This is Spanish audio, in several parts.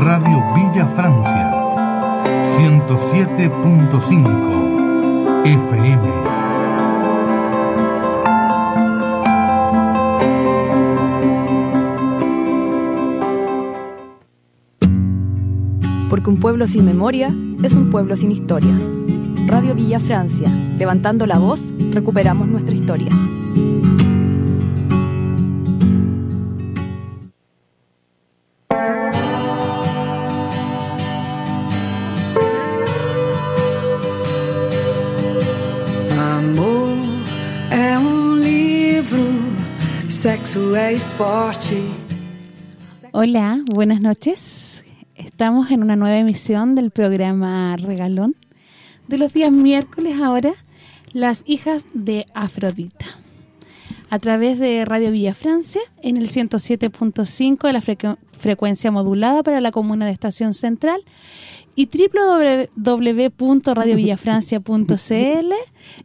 Radio Villa Francia, 107.5 FM. Porque un pueblo sin memoria es un pueblo sin historia. Radio Villa Francia, levantando la voz, recuperamos nuestra historia. Hola, buenas noches. Estamos en una nueva emisión del programa Regalón de los días miércoles ahora, Las hijas de Afrodita. A través de Radio Villa Francia en el 107.5 de la frecu- frecuencia modulada para la comuna de Estación Central y www.radiovillafrancia.cl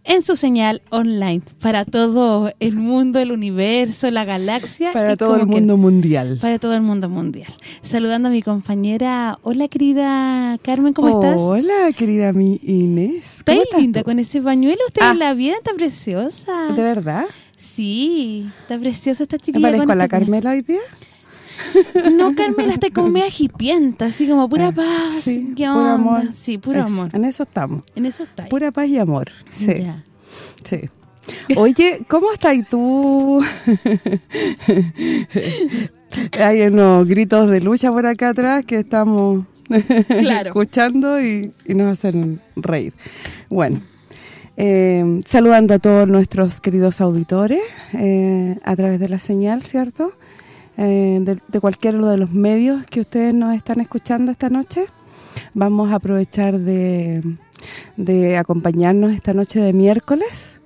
en su señal online para todo el mundo, el universo, la galaxia. Para todo el que- mundo mundial. para todo el mundo mundial. Saludando a mi compañera. Hola, querida Carmen, ¿cómo estás? Hola, querida mi Inés. ¿Cómo estás linda tú? con ese pañuelo. ¿Usted Ah. la vieron? Está preciosa. ¿De verdad? Sí, está preciosa esta ¿Me chiquilla. parezco con a la. Carmela hoy día? No, Carmela, está como media hipienta, así como pura Ah, paz. sí, ¿Qué puro onda? amor. Sí, puro Eso, amor. En eso estamos. En eso está. Pura paz y amor. Sí, Ya. sí. Oye, ¿cómo estás tú? Hay unos gritos de lucha por acá atrás que estamos Claro. escuchando y, y nos hacen reír. Bueno, eh, saludando a todos nuestros queridos auditores eh, a través de la señal, ¿cierto? Eh, de, de cualquiera de los medios que ustedes nos están escuchando esta noche. Vamos a aprovechar de, acompañarnos esta noche de miércoles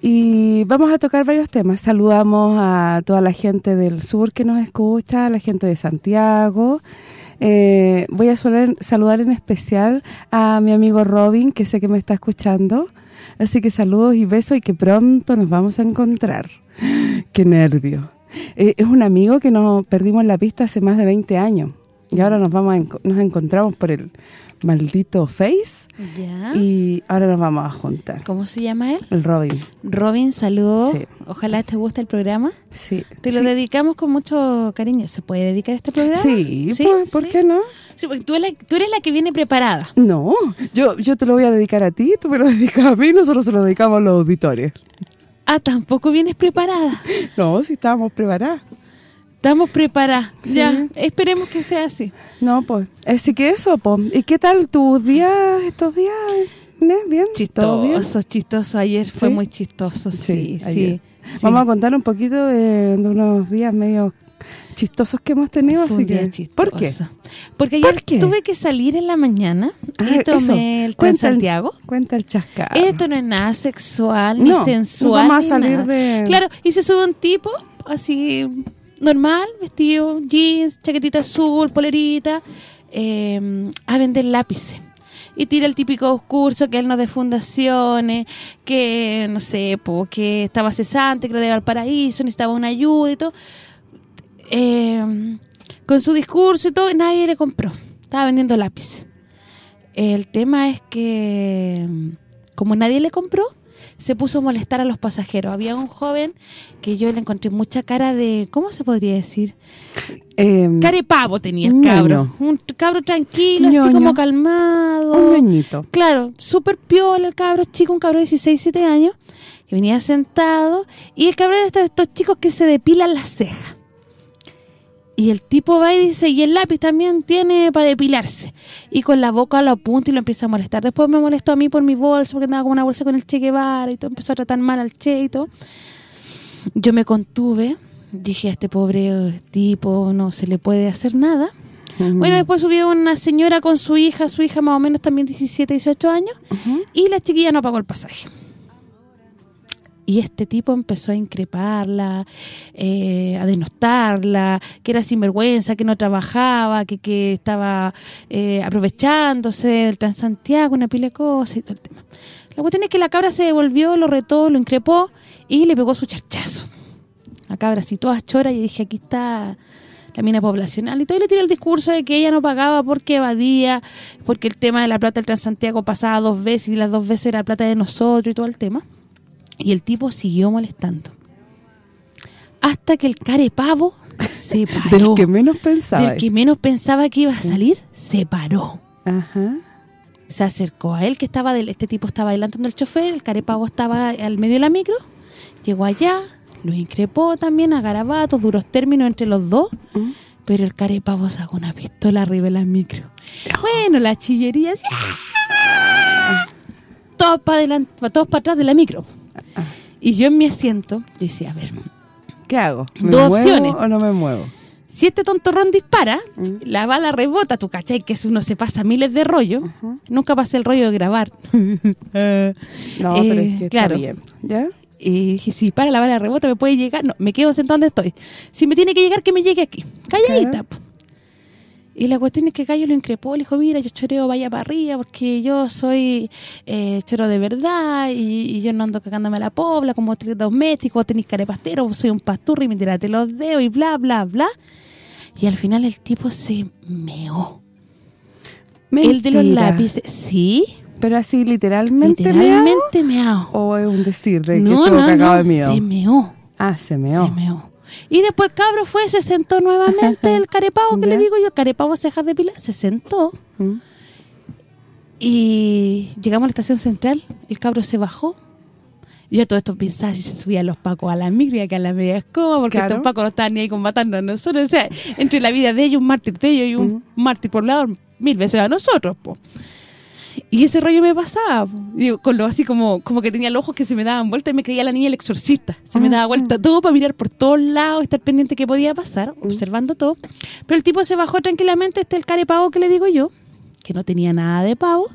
y vamos a tocar varios temas. Saludamos a toda la gente del sur que nos escucha, a la gente de Santiago. Eh, voy a saludar en especial a mi amigo Robin, que sé que me está escuchando. Así que saludos y besos y que pronto nos vamos a encontrar. ¡Qué nervio! Eh, es un amigo que nos perdimos la pista hace más de 20 años. Y ahora nos vamos a nos encontramos por el maldito Face Ya. y ahora nos vamos a juntar. ¿Cómo se llama él? El Robin. Robin, saludos. Sí. Ojalá te guste el programa. Sí. Te lo Sí. dedicamos con mucho cariño. ¿Se puede dedicar a este programa? Sí, pues, ¿por qué no? Sí, porque tú, eres la- tú eres la que viene preparada. No, yo yo te lo voy a dedicar a ti, tú me lo dedicas a mí, nosotros se lo dedicamos a los auditores. Ah, tampoco vienes preparada. No, si estábamos preparadas. Estamos preparadas. Sí. Ya, esperemos que sea así. No, pues, así que eso, pues. ¿Y qué tal tus días, estos días? ¿Bien? ¿Todo bien? Chistoso, chistoso. Ayer fue ¿Sí? muy chistoso, sí, sí. Vamos a contar un poquito de, de unos días medio chistosos que hemos tenido, Fue así un día que... chistoso. ¿Por qué? Porque ayer ¿Por qué? tuve que salir en la mañana Ah, y tomé eso. el Transantiago. Cuenta el chascar. Esto no es nada sexual, ni sensual, no vamos a salir nada. de- Claro, y se sube un tipo así normal, vestido, jeans, chaquetita azul, polerita, eh, a vender lápices. Y tira el típico curso que él no de fundaciones, que, no sé, po, que estaba cesante, que lo de Valparaíso, necesitaba una ayuda y todo. Eh, con su discurso y todo, nadie le compró. Estaba vendiendo lápices. El tema es que, como nadie le compró, se puso a molestar a los pasajeros. Había un joven que yo le encontré mucha cara de, ¿cómo se podría decir? Eh, Cara de pavo tenía el Ñoño. cabro. Un cabro tranquilo, así como calmado. un ñoñito. Claro, súper piola el cabro chico, un cabro de 16, 17 años, que venía sentado, y el cabro era de estos chicos que se depilan las cejas. Y el tipo va y dice, y el lápiz también tiene para depilarse. Y con la boca lo apunta y lo empieza a molestar. Después me molestó a mí por mi bolsa, porque andaba con una bolsa con el Che Guevara y todo. Empezó a tratar mal al Che y todo. Yo me contuve, dije a este pobre tipo no se le puede hacer nada. Bueno, después subió una señora con su hija, su hija más o menos también 17, 18 años, y la chiquilla no pagó el pasaje. Y este tipo empezó a increparla, eh, a denostarla, que era sinvergüenza, que no trabajaba, que, que estaba eh, aprovechándose del Transantiago, una pila de cosas y todo el tema. La cuestión es que la cabra se devolvió, lo retó, lo increpó y le pegó su charchazo. La cabra así toda chora y dije, aquí está la mina poblacional y todo le tiró el discurso de que ella no pagaba porque evadía, porque el tema de la plata del Transantiago pasaba dos veces y las dos veces era plata de nosotros y todo el tema. Y el tipo siguió molestando. Hasta que el carepavo se paró. Del que menos pensaba. Del que menos pensaba que iba a salir, se paró. Ajá. Se acercó a él, que estaba del este tipo estaba adelantando el chofer, el carepavo estaba al medio de la micro, llegó allá, lo increpó también a garabatos, duros términos entre los dos, Mm. pero el carepavo sacó una pistola arriba de la micro. Bueno, la chillería así, todos para adelante, todos para atrás de la micro. Y yo en mi asiento, yo decía, a ver, ¿Qué hago? ¿Me Dos muevo opciones. o no me muevo? si este tontorrón dispara, Mm. la bala rebota, tú cachai que uno se pasa miles de rollos, nunca pasé el rollo de grabar. No, Eh, pero es que claro. está bien. ¿Ya? Y dije, si para la bala rebota me puede llegar, no, me quedo sentado donde estoy. Si me tiene que llegar, que me llegue aquí. Calladita. Claro. Y la cuestión es que Gallo lo increpó, le dijo, mira, yo choreo vaya para arriba porque yo soy eh, choro de verdad y, y yo no ando cagándome a la pobla como tres domésticos, tenéis carepastero, vos soy un pasturri y me tiraste los dedos y bla, bla, bla. Y al final el tipo se meó. El de los Mentira. lápices, ¿sí? Pero así literalmente Literalmente meao. ¿O es un decir de que No, estuvo no, cagado no, de miedo? se meó. Ah, se meó. Se meó. Y después el cabro fue, se sentó nuevamente, el carepavo que le digo yo, el carepavo cejas de pila, se sentó. Mm. Y llegamos a la estación central, el cabro se bajó. Yo todo esto pensaba si se subían los pacos a la migria que a la media escoba, porque Claro. estos pacos no estaban ni ahí con matando a nosotros. O sea, entre la vida de ellos, un mártir de ellos y un mártir por lado, mil veces a nosotros, po. Y ese rollo me pasaba. Digo, con lo así como como que tenía los ojos que se me daban vuelta y me creía la niña el exorcista. Se me daba vuelta todo para mirar por todos lados, estar pendiente que podía pasar, observando todo. Pero el tipo se bajó tranquilamente, este el carepavo que le digo yo, que no tenía nada de pavo,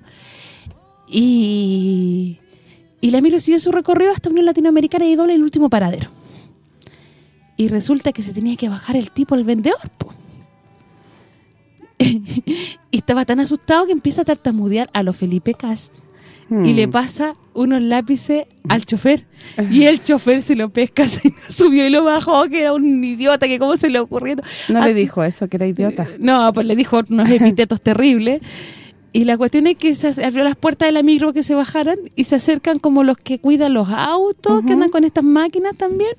y, y la miro siguió su recorrido hasta Unión Latinoamericana y doble el último paradero. Y resulta que se tenía que bajar el tipo, el vendedor, po. y estaba tan asustado que empieza a tartamudear a lo Felipe Cast y le pasa unos lápices al chofer y el chofer se lo pesca, se subió y lo bajó, que era un idiota, que cómo se le ocurrió. No Ah, le dijo eso, que era idiota. no, pues le dijo unos epítetos terribles. Y la cuestión es que se abrió las puertas de la micro que se bajaran y se acercan como los que cuidan los autos, que andan con estas máquinas también.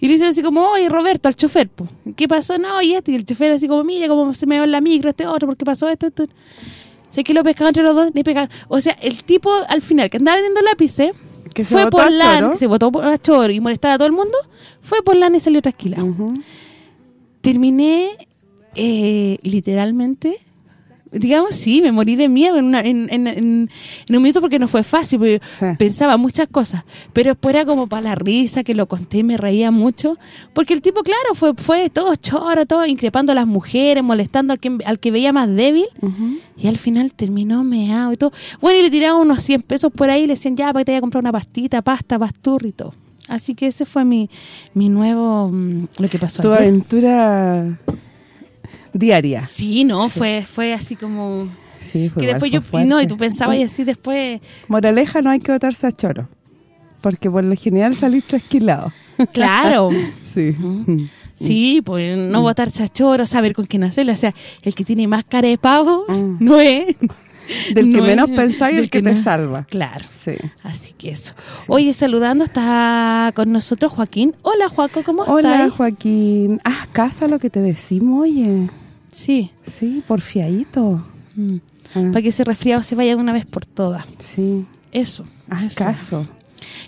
Y le dicen así como, oye, Roberto, al chofer, po, ¿qué pasó? No, y este, y el chofer así como, mira cómo se me va en la micro este otro, ¿por qué pasó esto? esto? O sea, que lo pescaban entre los dos, le pegaron. O sea, el tipo, al final, que andaba vendiendo lápices, Que fue por LAN, choro. que se votó por choro y molestaba a todo el mundo, fue por LAN y salió trasquilado Ujú. terminé eh, literalmente digamos sí, me morí de miedo en, una- en, en, en- en un minuto porque no fue fácil, porque Sí. pensaba muchas cosas, pero después era como para la risa, que lo conté y me reía mucho, porque el tipo, claro, fue fue todo choro, todo increpando a las mujeres, molestando al que, al que veía más débil, y al final terminó meado y todo. Bueno, y le tiraban unos 100 pesos por ahí le decían, ya, para que te vaya a comprar una pastita, pasta, pasturri y todo. Así que ese fue mi, mi nuevo, mm, lo que pasó Tu ayer. aventura diaria. Sí, no, fue fue así como Sí, fue que igual, después yo no y tú pensabas y así después, Moraleja, no hay que botarse a choro. Porque por lo general salís trasquilado. claro. Sí. Sí, pues no botarse a choro, saber con quién hacerlo, o sea, el que tiene más cara de pavo Mm. no es Del que no menos es- pensáis, el que, te no- salva. Claro. Sí. Así que eso. Oye, saludando está con nosotros Joaquín. Hola, Joaco, ¿cómo Hola, estás? Joaquín. Haz caso a lo que te decimos, oye. Sí. Sí, porfiadito. Mm. Ah, Para que ese resfriado se vaya de una vez por todas. sí, Eso. haz eso. caso.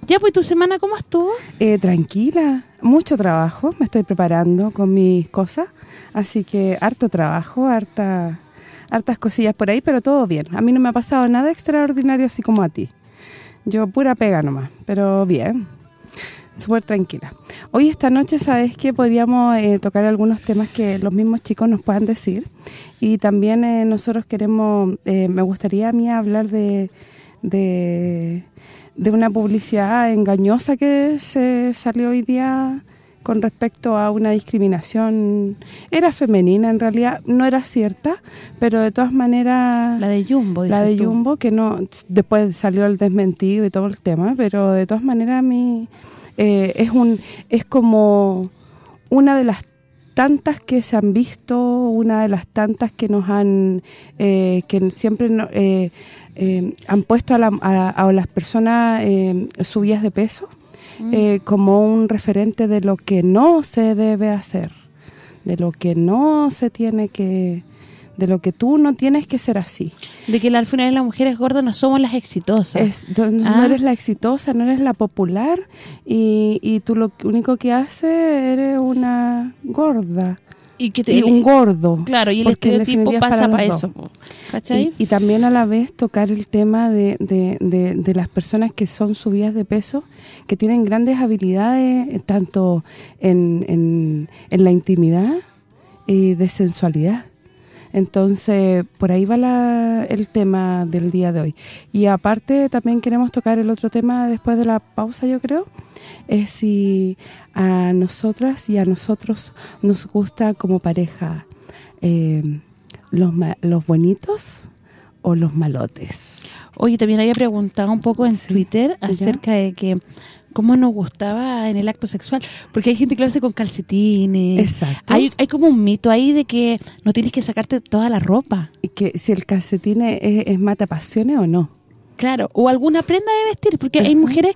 Ya, pues, ¿tu semana cómo estuvo? Eh, tranquila, mucho trabajo, me estoy preparando con mis cosas, así que harto trabajo, harta, hartas cosillas por ahí, pero todo bien. A mí no me ha pasado nada extraordinario así como a ti. Yo pura pega nomás, pero bien. Súper tranquila. Hoy esta noche, ¿sabes que Podríamos eh, tocar algunos temas que los mismos chicos nos puedan decir. Y también eh, nosotros queremos, eh, me gustaría a mí hablar de, de, de una publicidad engañosa que se salió hoy día con respecto a una discriminación era femenina en realidad no era cierta pero de todas maneras la de Jumbo la de Jumbo que no después salió el desmentido y todo el tema pero de todas maneras a mí eh, es un es como una de las tantas que se han visto una de las tantas que nos han eh, que siempre eh, han puesto a, a las personas subidas de peso Mm. Eh, como un referente de lo que no se debe hacer, de lo que no se tiene que de lo que tú no tienes que ser así. De que al final las mujeres gordas no somos las exitosas. no ah. eres la exitosa, no eres la popular y, y tú lo único que haces eres una gorda y, un gordo. Claro, y el estereotipo pasa para, eso. Y, también a la vez tocar el tema de, de, las personas que son subidas de peso, que tienen grandes habilidades eh, tanto en, en, en la intimidad y de sensualidad. Entonces, por ahí va la, el tema del día de hoy. Y aparte, también queremos tocar el otro tema después de la pausa, yo creo, es si a nosotras y a nosotros nos gusta como pareja eh, los, los bonitos o los malotes. Oye, también había preguntado un poco en Twitter acerca de que cómo nos gustaba en el acto sexual, porque hay gente que lo hace con calcetines. Exacto. Hay, hay como un mito ahí de que no tienes que sacarte toda la ropa. Y que si el calcetín es, es mata pasiones o no. Claro, o alguna prenda de vestir, porque hay mujeres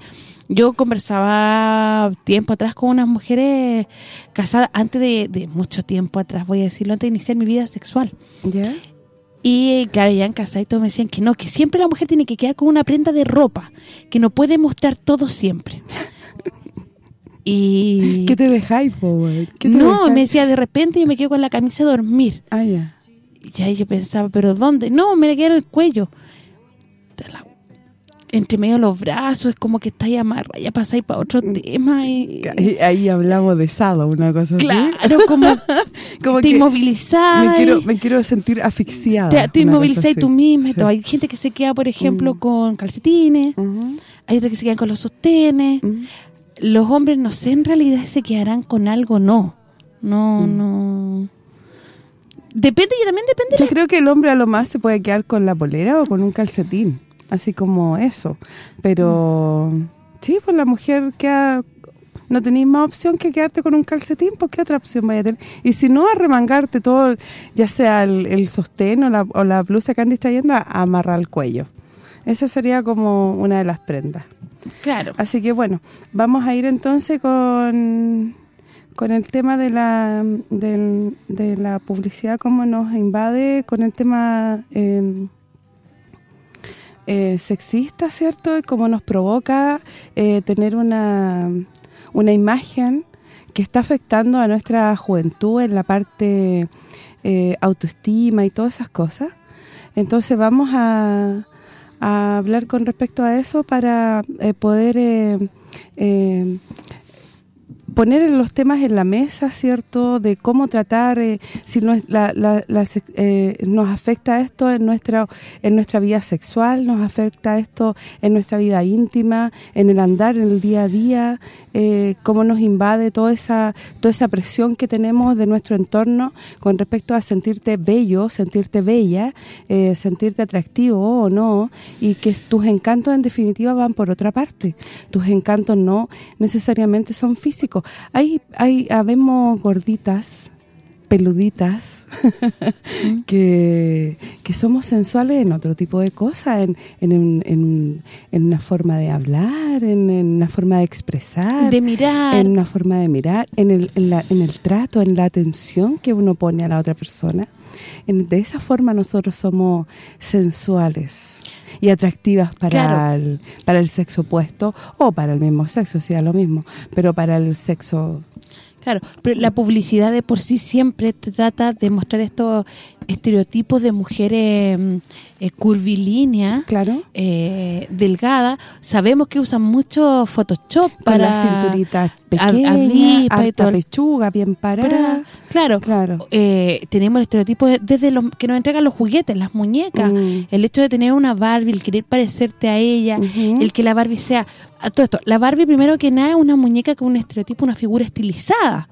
yo conversaba tiempo atrás con unas mujeres casadas, antes de, mucho tiempo atrás, voy a decirlo, antes de iniciar mi vida sexual. ¿Ya? Y claro, ya en casa y todos me decían que no, que siempre la mujer tiene que quedar con una prenda de ropa, que no puede mostrar todo siempre. Y... ¿Qué te dejáis, po, No, me decía, de repente yo me quedo con la camisa a dormir. Ah, ya. Y ya yo pensaba, ¿pero dónde? No, me la quedé en el cuello entre medio de los brazos, es como que estáis amarrada, ya pasáis para otro mm. tema. Y... Ahí, hablamos de sado, una cosa claro, así. Claro, como, como te inmovilizáis. Me quiero, me quiero sentir asfixiada. Te, te inmovilizáis tú misma. Hay gente que se queda, por ejemplo, mm. con calcetines. Hay otros que se quedan con los sostenes. Mm. Los hombres, no sé, en realidad se quedarán con algo, no. No, no... Depende, y también depende. Yo creo que el hombre a lo más se puede quedar con la polera o con un calcetín así como eso. Pero sí, pues la mujer queda no tenéis más opción que quedarte con un calcetín, pues ¿qué otra opción vaya a tener? Y si no, arremangarte todo, ya sea el, sostén o la, o la, blusa que andes trayendo, a, amarrar el cuello. Esa sería como una de las prendas. Claro. Así que bueno, vamos a ir entonces con con el tema de la de, la publicidad, cómo nos invade, con el tema... Eh, eh, sexista, ¿cierto? Y cómo nos provoca eh, tener una, una imagen que está afectando a nuestra juventud en la parte eh, autoestima y todas esas cosas. Entonces vamos a, a hablar con respecto a eso para poder poner los temas en la mesa, ¿cierto? De cómo tratar, eh, si eh, nos afecta esto en nuestra en nuestra vida sexual, nos afecta esto en nuestra vida íntima, en el andar, en el día a día, eh, cómo nos invade toda esa toda esa presión que tenemos de nuestro entorno con respecto a sentirte bello, sentirte bella, sentirte atractivo o no, y que tus encantos en definitiva van por otra parte. Tus encantos no necesariamente son físicos, hay, hay habemos gorditas, peluditas, mm. que, que somos sensuales en otro tipo de cosas, en, en, en, en una forma de hablar, en, una forma de expresar. De mirar. En una forma de mirar, en el, en, la, en el trato, en la atención que uno pone a la otra persona. En, de esa forma nosotros somos sensuales y atractivas para el para el sexo opuesto o para el mismo sexo, sea lo mismo, pero para el sexo Claro, pero la publicidad de por sí siempre trata de mostrar esto estereotipos de mujeres mm, eh, curvilíneas, Claro. eh, delgadas. Sabemos que usan mucho Photoshop Con para... las cinturitas pequeñas, avispa y alta todo pechuga, bien parada. para- claro, Claro. eh, tenemos el estereotipo de- desde los que nos entregan los juguetes, las muñecas, Mm. el hecho de tener una Barbie, el querer parecerte a ella, el que la Barbie sea... a todo esto, la Barbie primero que nada es una muñeca con un estereotipo, una figura estilizada.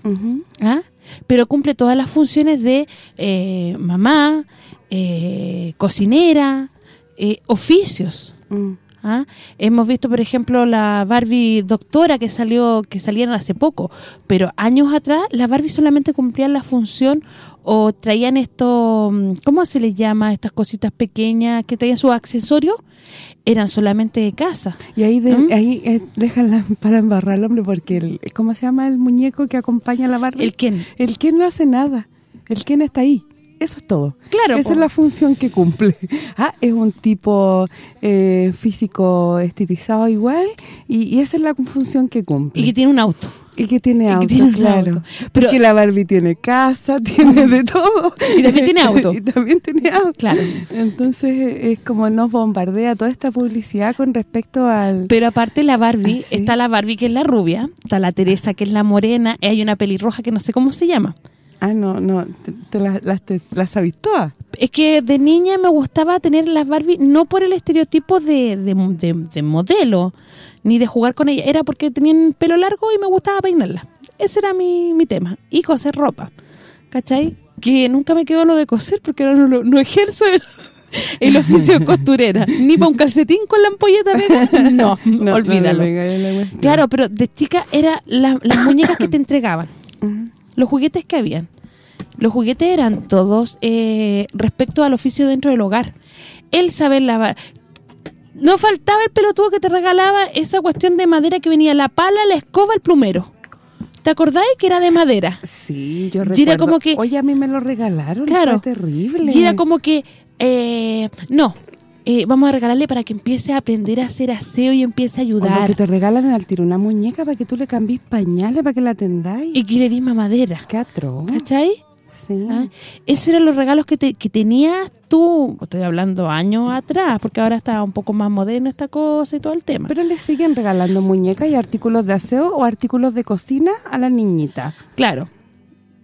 ¿ah? pero cumple todas las funciones de eh, mamá, eh, cocinera, eh, oficios. Mm. ¿Ah? Hemos visto, por ejemplo, la Barbie doctora que salió que salieron hace poco, pero años atrás la Barbie solamente cumplían la función o traían esto, mm, ¿cómo se les llama? Estas cositas pequeñas que traían sus accesorios, eran solamente de casa. Y ahí de, ¿Mm? ahí eh, déjala para embarrar al hombre porque el, ¿cómo se llama el muñeco que acompaña a la Barbie? ¿El quién? El Ken no hace nada. El Ken está ahí. Eso es todo. Claro, Esa po. es la función que cumple. Ah, es un tipo eh, físico estilizado igual y, y esa es la función que cumple. Y que tiene un auto. Y que tiene y que auto, tiene un claro. auto. Pero- Porque la Barbie tiene casa, tiene de todo. Y también tiene auto. y también tiene auto. Claro. Entonces es como nos bombardea toda esta publicidad con respecto al... Pero aparte la Barbie, Ah, sí. está la Barbie que es la rubia, está la Teresa que es la morena, y hay una pelirroja que no sé cómo se llama. Ah, no, no, te, te las, las, te- las todas. Es que de niña me gustaba tener las Barbie, no por el estereotipo de, de, de- de modelo, ni de jugar con ella, era porque tenían pelo largo y me gustaba peinarla. Ese era mi, mi tema. Y coser ropa, ¿cachai? Que nunca me quedó lo de coser porque no, lo- no ejerzo el, el oficio de costurera. Ni para un calcetín con la ampolleta negra. No, No, olvídalo. no, no. Claro, pero de chica era la- las muñecas que te entregaban, Ujú. Los juguetes que habían. Los juguetes eran todos eh, respecto al oficio dentro del hogar. El saber lavar. No faltaba el pelotudo que te regalaba esa cuestión de madera que venía la pala, la escoba, el plumero. ¿Te acordáis que era de madera? Sí, yo Y recuerdo. era como que- Oye, a mí me lo regalaron, Claro. fue terrible. Y era como que, eh, no, eh, vamos a regalarle para que empiece a aprender a hacer aseo y empiece a O ayudar. que te regalan al tiro una muñeca para que tú le cambies pañales, para que la atendáis. Y que le di más madera. Qué atroz. ¿Cachai? Sí. ¿Ah? Esos eran los regalos que, te, que tenías tú, estoy hablando años atrás, porque ahora está un poco más moderno esta cosa y todo el tema. Pero le siguen regalando muñecas y artículos de aseo o artículos de cocina a la niñita. claro,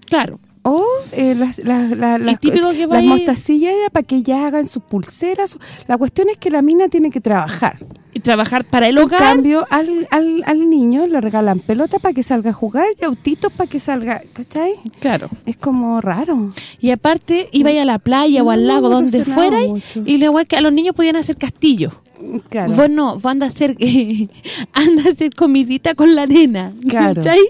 claro. O eh, las, las, las, las, típico que las vaya- mostacillas para que ya hagan sus pulseras. La cuestión es que la mina tiene que trabajar. Y trabajar para el En hogar, cambio, al, al, al niño le regalan pelota para que salga a jugar y autitos para que salga, ¿cachai? claro. Es como raro. Y aparte, iba a la playa o al lago, donde fuera, mucho. y luego que a los niños podían hacer castillos. Claro. Vos no, vos anda a hacer, anda a hacer comidita con la arena, Claro. ¿cachai?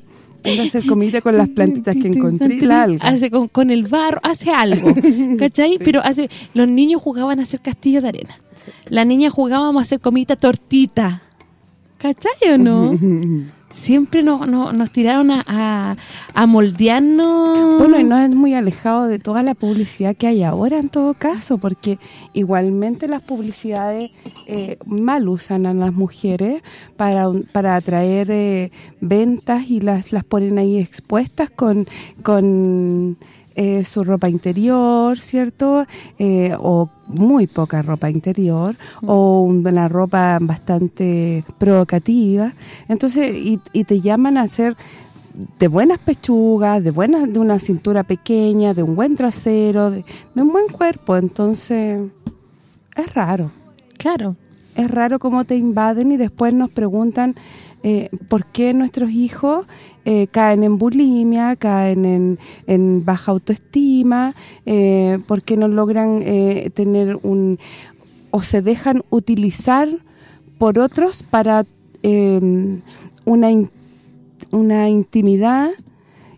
Anda a hacer comida con las plantitas que encontré y la alga. Hace con, con el barro, hace algo, ¿cachai? Pero hace los niños jugaban a hacer castillos de arena. La niña jugábamos a hacer comida tortita. ¿Cachai o no? Siempre nos, nos, nos tiraron a, a, a moldearnos. Bueno, y no es muy alejado de toda la publicidad que hay ahora en todo caso, porque igualmente las publicidades eh, mal usan a las mujeres para para atraer eh, ventas y las las ponen ahí expuestas con con eh, su ropa interior, ¿cierto? Eh, o muy poca ropa interior o una ropa bastante provocativa. Entonces, y, y te llaman a hacer de buenas pechugas, de buenas de una cintura pequeña, de un buen trasero, de, de un buen cuerpo. Entonces, es raro. Claro. Es raro cómo te invaden y después nos preguntan eh, por qué nuestros hijos eh, caen en bulimia, caen en, baja autoestima, eh, por qué no logran eh, tener un... o se dejan utilizar por otros para eh, una, una intimidad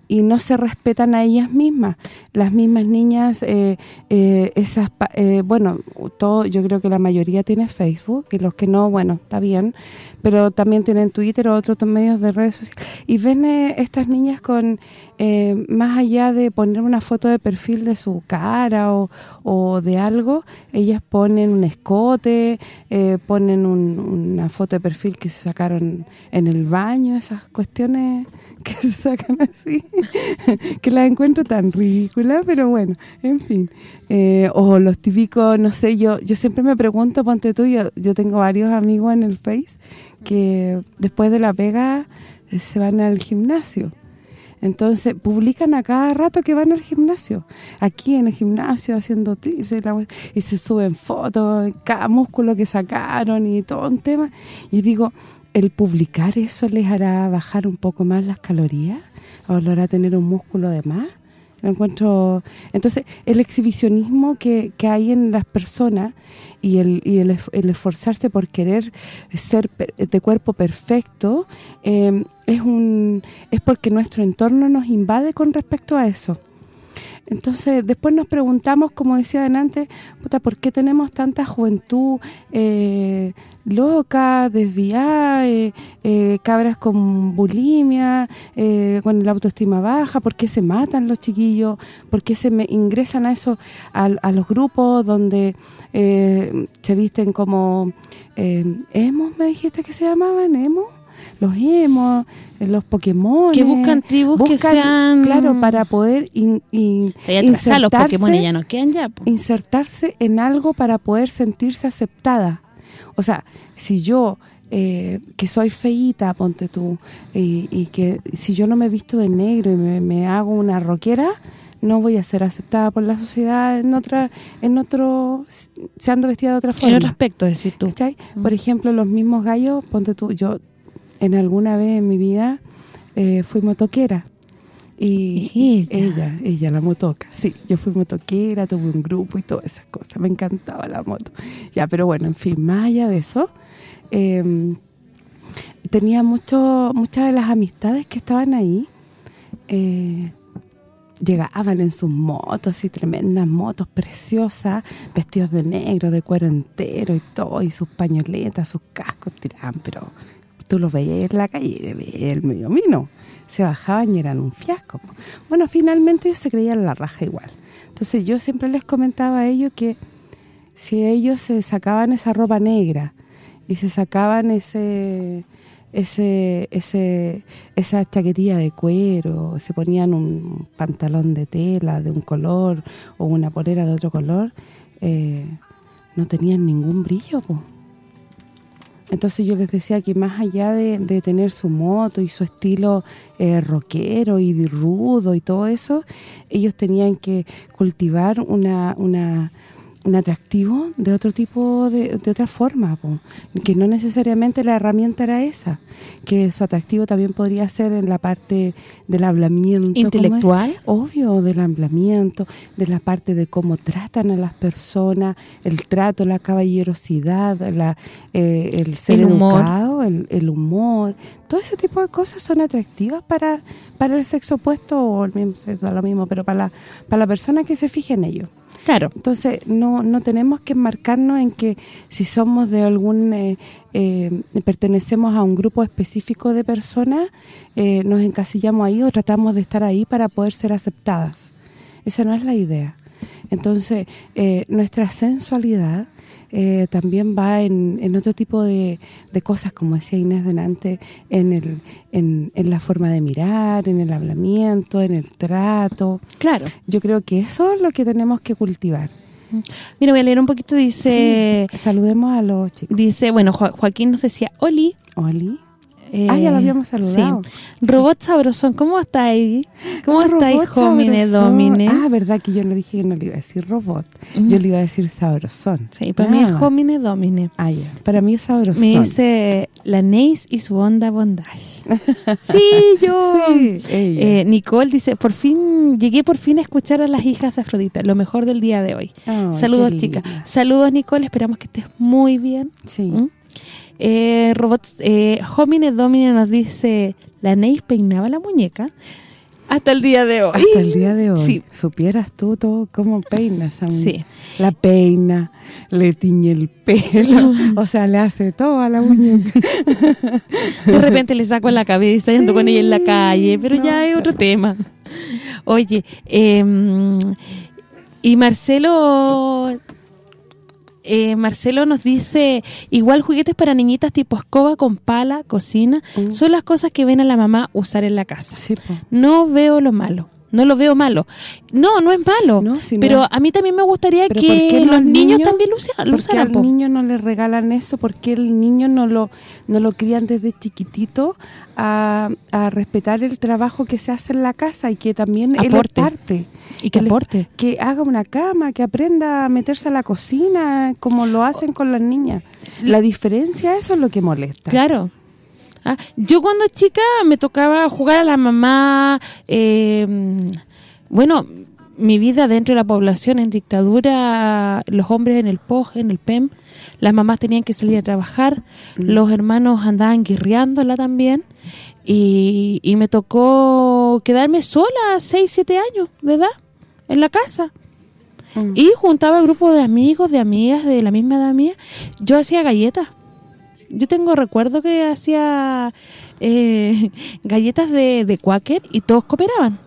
y no se respetan a ellas mismas. Las mismas niñas, eh, eh, esas eh, bueno, todo yo creo que la mayoría tiene Facebook, y los que no, bueno, está bien, pero también tienen Twitter o otros medios de redes sociales. Y ven eh, estas niñas con, eh, más allá de poner una foto de perfil de su cara o, o de algo, ellas ponen un escote, eh, ponen un- una foto de perfil que se sacaron en el baño, esas cuestiones que se sacan así, que las encuentro tan ridículas, pero bueno, en fin. Eh, o los típicos, no sé, yo yo siempre me pregunto, ponte tú, yo, yo tengo varios amigos en el Face que después de la pega eh, se van al gimnasio. Entonces, publican a cada rato que van al gimnasio. Aquí en el gimnasio haciendo trips y, la- y se suben fotos, cada músculo que sacaron y todo un tema. Y digo, ¿el publicar eso les hará bajar un poco más las calorías? ¿O lo hará tener un músculo de más? Lo encuentro... Entonces, el exhibicionismo que, que hay en las personas y el, y el, es- el esforzarse por querer ser de cuerpo perfecto eh, es un es porque nuestro entorno nos invade con respecto a eso. Entonces, después nos preguntamos, como decía adelante, ¿por qué tenemos tanta juventud eh, loca, desviada, eh, eh, cabras con bulimia, eh, con la autoestima baja? ¿Por qué se matan los chiquillos? ¿Por qué se me ingresan a eso, a, a los grupos donde eh, se visten como eh, emos, me dijiste que se llamaban, emos? Los emos, eh, los Pokémon. Que buscan tribus que sean- Claro, para poder in- in- los Pokémon ya no quedan ya. po. insertarse en algo para poder sentirse aceptada. O sea, si yo, eh, que soy feíta, ponte tú, y, y que si yo no me visto de negro y me, me hago una rockera, no voy a ser aceptada por la sociedad en otra en otro se ando vestida de otra forma. En otro aspecto, decir tú. Mm. Por ejemplo, los mismos gallos, ponte tú, yo en alguna vez en mi vida eh, fui motoquera. Y Ella. ella, ella, la motoca. Sí, yo fui motoquera, tuve un grupo y todas esas cosas. Me encantaba la moto. Ya, pero bueno, en fin, más allá de eso, eh, tenía mucho muchas de las amistades que estaban ahí, eh, llegaban en sus motos, así tremendas motos preciosas, vestidos de negro, de cuero entero y todo, y sus pañoletas, sus cascos, tiraban, pero tú los veías en la calle y el medio mino. Se bajaban y eran un fiasco. Bueno, finalmente ellos se creían la raja igual. Entonces yo siempre les comentaba a ellos que si ellos se sacaban esa ropa negra y se sacaban ese ese ese esa chaquetilla de cuero, se ponían un pantalón de tela de un color o una polera de otro color, eh, no tenían ningún brillo. Entonces yo les decía que más allá de, tener su moto y su estilo eh, rockero y rudo y todo eso, ellos tenían que cultivar una, una un atractivo de otro tipo, de, de otra forma, po. que no necesariamente la herramienta era esa, que su atractivo también podría ser en la parte del hablamiento. ¿Intelectual? Obvio, del hablamiento, de la parte de cómo tratan a las personas, el trato, la caballerosidad, la, eh, el ser El humor. educado, el, el humor, todo ese tipo de cosas son atractivas para para el sexo opuesto o el mismo sexo, lo mismo, pero para la, para la persona que se fije en ello. Claro. Entonces, no, no tenemos que marcarnos en que si somos de algún... eh, eh, pertenecemos a un grupo específico de personas, eh, nos encasillamos ahí o tratamos de estar ahí para poder ser aceptadas. Esa no es la idea. Entonces, eh, nuestra sensualidad eh, también va en, en otro tipo de, de cosas, como decía Inés delante, en, el, en, en la forma de mirar, en el hablamiento, en el trato. Claro. Yo creo que eso es lo que tenemos que cultivar. Mira, voy a leer un poquito, dice... Sí, saludemos a los chicos. Dice, bueno, Jo- Joaquín nos decía, Oli. Oli. Eh, Ah, ya lo habíamos saludado. Sí. Robot Sabrosón, ¿cómo estáis? ¿Cómo Ah, Homine sabrosón. Domine? Ah, verdad que yo no dije que no le iba a decir robot. Ujú. Yo le iba a decir sabrosón. Sí, para mí es Nada. Homine Domine. Ah, ya. Para mí es sabrosón. Me dice la Neis y su onda bondage. sí, yo. Sí. Eh, Nicole dice, por fin, llegué por fin a escuchar a las hijas de Afrodita, lo mejor del día de hoy. Saludos, chicas. Saludos, Nicole, esperamos que estés muy bien. Sí. ¿Mm? Eh, robots, eh, Homine Domine nos dice, la Neis peinaba la muñeca hasta el día de hoy. Hasta el día de hoy. Sí. Supieras tú todo cómo peina esa muñeca. Sí. La peina, le tiñe el pelo, o sea, le hace todo a la muñeca. De repente le saco en la cabeza y ando con ella en la calle, pero no, ya es otro tema. Oye, eh, y Marcelo eh, Marcelo nos dice, igual juguetes para niñitas tipo escoba con pala, cocina, Mm. son las cosas que ven a la mamá usar en la casa. Sí. No veo lo malo. No lo veo malo. No, no es malo. No, si no pero es- a mí también me gustaría Pero ¿por que los niños, también lo usaran. ¿Por qué al po? niño no le regalan eso? ¿Por qué el niño no lo no lo crían desde chiquitito a, a respetar el trabajo que se hace en la casa y que también Aporte. parte? Y que aporte. Que haga una cama, que aprenda a meterse a la cocina, como lo hacen con las niñas. La diferencia, eso es lo que molesta. Claro. Ah, yo cuando chica me tocaba jugar a la mamá, eh, bueno, mi vida dentro de la población en dictadura, los hombres en el POG, en el PEM, las mamás tenían que salir a trabajar, los hermanos andaban guirriándola también, y, y me tocó quedarme sola a 6, 7 años de edad en la casa. Mm. Y juntaba grupo de amigos, de amigas, de la misma edad mía. Yo hacía galletas. Yo tengo recuerdo que hacía eh, galletas de, de Quaker y todos cooperaban.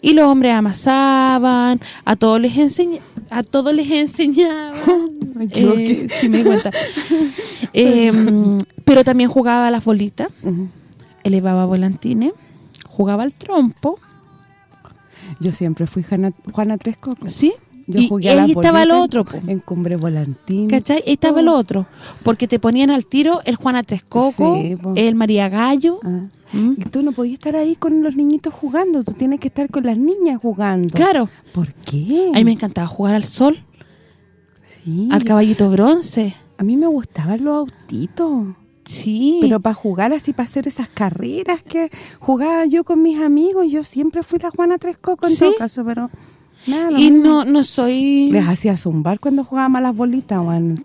Y los hombres amasaban, a todos les enseña, a todos les enseñaban. Me. Eh, sí, me di cuenta. Eh, pero también jugaba a las bolitas, elevaba volantines, jugaba al trompo, Yo siempre fui Juana, Juana Tres Cocos. ¿sí? Yo y jugué a ahí estaba bolitas, otro, po. Encumbré volantín. ¿Cachai? Ahí estaba lo otro. Porque te ponían al tiro el Juana Tres Coco, Sí, el María Gallo. Ah. ¿Mm? Y tú no podías estar ahí con los niñitos jugando, tú tienes que estar con las niñas jugando. Claro. ¿Por qué? A mí me encantaba jugar al sol, Sí. al caballito bronce. A mí me gustaban los autitos. Sí. Pero para jugar así, para hacer esas carreras que jugaba yo con mis amigos, yo siempre fui la Juana Tres Cocos en ¿Sí? todo caso, pero nada. y no no soy... Les hacía zumbar cuando jugábamos a las bolitas, weón.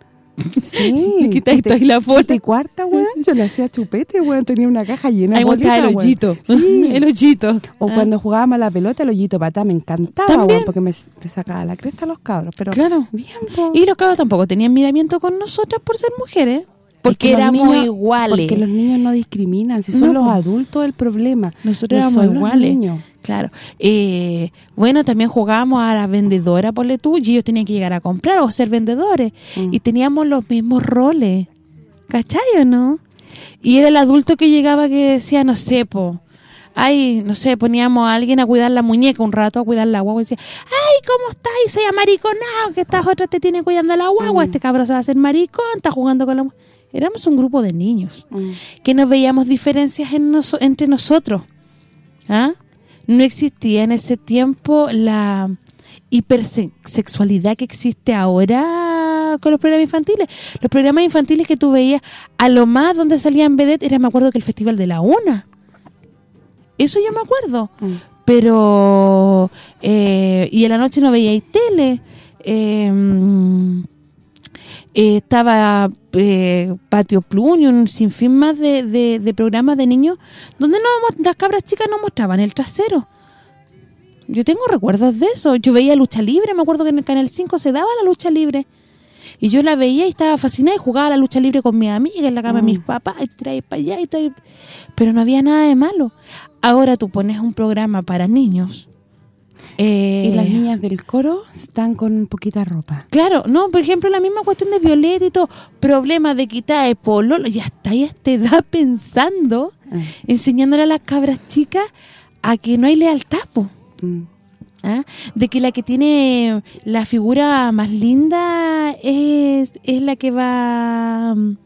Sí. Le quitáis chute- toda la bola. chute y cuarta, weón. Yo le hacía chupete, weón. Tenía una caja llena de bolitas, el hoyito. Sí. el hoyito. O Ah, cuando jugábamos a la pelota, el hoyito patá me encantaba, weón, porque me, me sacaba la cresta a los cabros. Pero Claro. bien, po. Y los cabros tampoco tenían miramiento con nosotras por ser mujeres. Es Porque que los éramos niños- iguales. Porque los niños no discriminan, si son No, los adultos el problema. Nosotros no éramos iguales. niños. Claro. Eh, bueno, también jugábamos a las vendedoras, por tú, y ellos tenían que llegar a comprar o ser vendedores. Mm. Y teníamos los mismos roles. ¿Cachai o no? Y era el adulto que llegaba que decía, no sé, po, ay, no sé, poníamos a alguien a cuidar la muñeca un rato, a cuidar la guagua, y decía, ay, ¿cómo estáis? Soy amariconado, que estas otras te tienen cuidando la guagua, Mm. este cabrón se va a hacer maricón, está jugando con la... mu-". Éramos un grupo de niños Mm. que nos veíamos diferencias en noso- entre nosotros. ¿Ah? No existía en ese tiempo la hipersexualidad que existe ahora con los programas infantiles. Los programas infantiles que tú veías, a lo más donde salían vedette, era, me acuerdo que el Festival de la Una. Eso yo me acuerdo. Mm. Pero, eh, y en la noche no veía tele. Eh, eh, estaba eh, Patio Plum y un sinfín más de, de, de programas de niños donde no las cabras chicas no mostraban el trasero. Yo tengo recuerdos de eso. Yo veía lucha libre, me acuerdo que en el Canal 5 se daba la lucha libre. Y yo la veía y estaba fascinada y jugaba a la lucha libre con mis amigas en la cama de mis papás y traía para allá y traía... Pero no había nada de malo. Ahora tú pones un programa para niños. Eh, Y las niñas del coro están con poquita ropa. Claro, no, por ejemplo, la misma cuestión de Violeta y todo, problemas de quitar el pololo, ya está ahí a esta edad pensando, Ah. enseñándole a las cabras chicas a que no hay lealtad, Mm. ¿ah? de que la que tiene la figura más linda es, es la que va mm,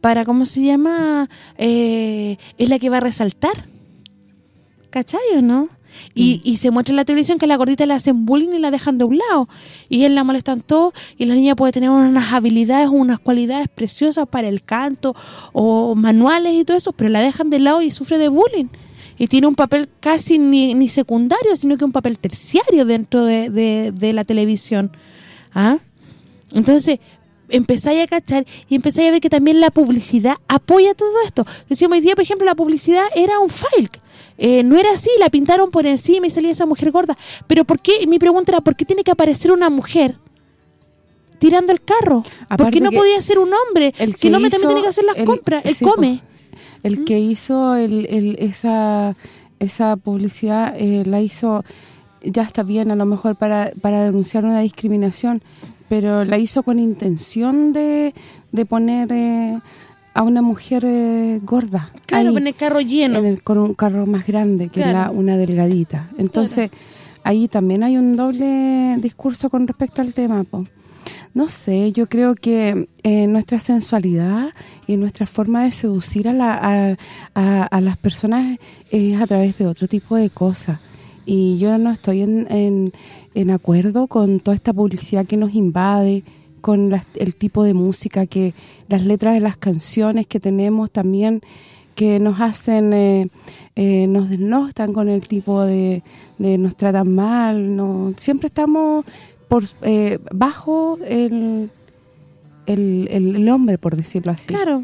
para, ¿cómo se llama? Eh, es la que va a resaltar. ¿Cachai o no? Y, y se muestra en la televisión que a la gordita le hacen bullying y la dejan de un lado. Y él la molestan todo y la niña puede tener unas habilidades, unas cualidades preciosas para el canto o manuales y todo eso, pero la dejan de lado y sufre de bullying. Y tiene un papel casi ni, ni secundario, sino que un papel terciario dentro de, de, de la televisión. ¿Ah? Entonces, empezáis a cachar y empezáis a ver que también la publicidad apoya todo esto. Decíamos hoy día, por ejemplo, la publicidad era un file. Eh, no era así, la pintaron por encima y salía esa mujer gorda. Pero ¿por qué? Mi pregunta era, ¿por qué tiene que aparecer una mujer tirando el carro? ¿Por Aparte qué no podía ser un hombre? el Si que hombre también tiene que hacer las el- compras. Él sí, come. El que hizo el, el- esa esa publicidad eh, la hizo ya está bien a lo mejor para, para denunciar una discriminación pero la hizo con intención de, de poner eh, a una mujer eh, gorda. Claro, ahí, con el carro lleno. en el- con un carro más grande que Claro. la, una delgadita. Entonces, ahí también hay un doble discurso con respecto al tema, po. No sé, yo creo que eh, nuestra sensualidad y nuestra forma de seducir a, la- a, a- a las personas es a través de otro tipo de cosas. Y yo no estoy en, en, en acuerdo con toda esta publicidad que nos invade, con las- el tipo de música, que las letras de las canciones que tenemos también que nos hacen, eh, eh, nos desnostan con el tipo de, de nos tratan mal, no siempre estamos por eh, bajo el, el, el- hombre, por decirlo así. Claro.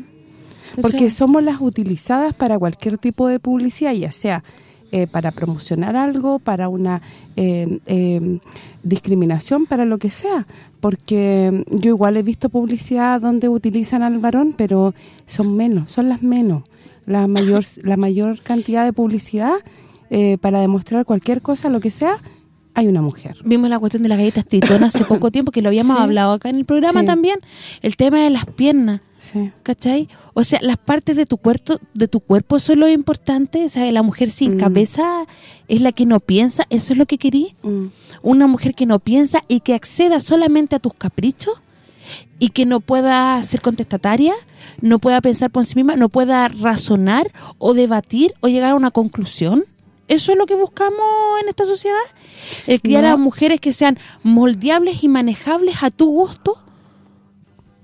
O Porque sea, somos las utilizadas para cualquier tipo de publicidad, ya sea eh, para promocionar algo, para una eh, eh, discriminación, para lo que sea. Porque yo igual he visto publicidad donde utilizan al varón, pero son menos, son las menos. La mayor la mayor cantidad de publicidad eh, para demostrar cualquier cosa, lo que sea, hay una mujer. Vimos la cuestión de las galletas tritonas hace poco tiempo, que lo habíamos Sí. hablado acá en el programa Sí. también. El tema de las piernas. Sí. ¿Cachai? O sea, las partes de tu cuerpo de tu cuerpo son lo importante. O sea, la mujer sin Mm. cabeza es la que no piensa. ¿Eso es lo que querí? Mm. Una mujer que no piensa y que acceda solamente a tus caprichos y que no pueda ser contestataria, no pueda pensar por sí misma, no pueda razonar o debatir o llegar a una conclusión. ¿Eso es lo que buscamos en esta sociedad? El criar a mujeres que sean moldeables y manejables a tu gusto.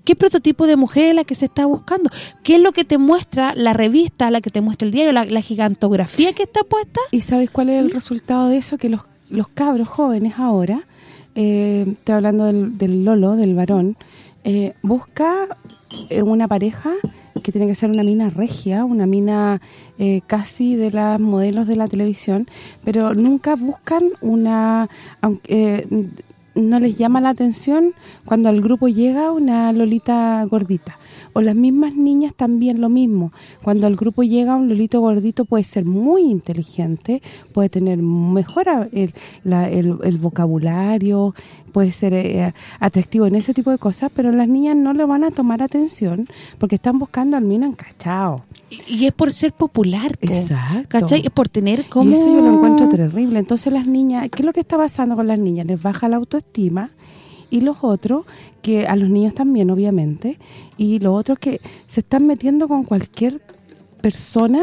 ¿Qué prototipo de mujer es la que se está buscando? ¿Qué es lo que te muestra la revista, la que te muestra el diario, la, la gigantografía que está puesta? ¿Y sabes cuál es el resultado de eso? Que los, los cabros jóvenes ahora, eh, estoy hablando del, del Lolo, del varón, eh, busca una pareja que tiene que ser una mina regia, una mina eh, casi de las modelos de la televisión, pero nunca buscan una... aunque eh, no les llama la atención cuando al grupo llega una lolita gordita. O las mismas niñas también lo mismo. Cuando al grupo llega un lolito gordito puede ser muy inteligente, puede tener mejor el, la- el- el vocabulario, puede ser eh, atractivo en ese tipo de cosas, pero las niñas no le van a tomar atención porque están buscando al mina encachado. Y, y es por ser popular, po. Exacto. ¿Cachai? Es por tener como... Y eso yo lo encuentro terrible. Entonces las niñas, ¿qué es lo que está pasando con las niñas? Les baja la autoestima y los otros, que a los niños también obviamente, y los otros que se están metiendo con cualquier persona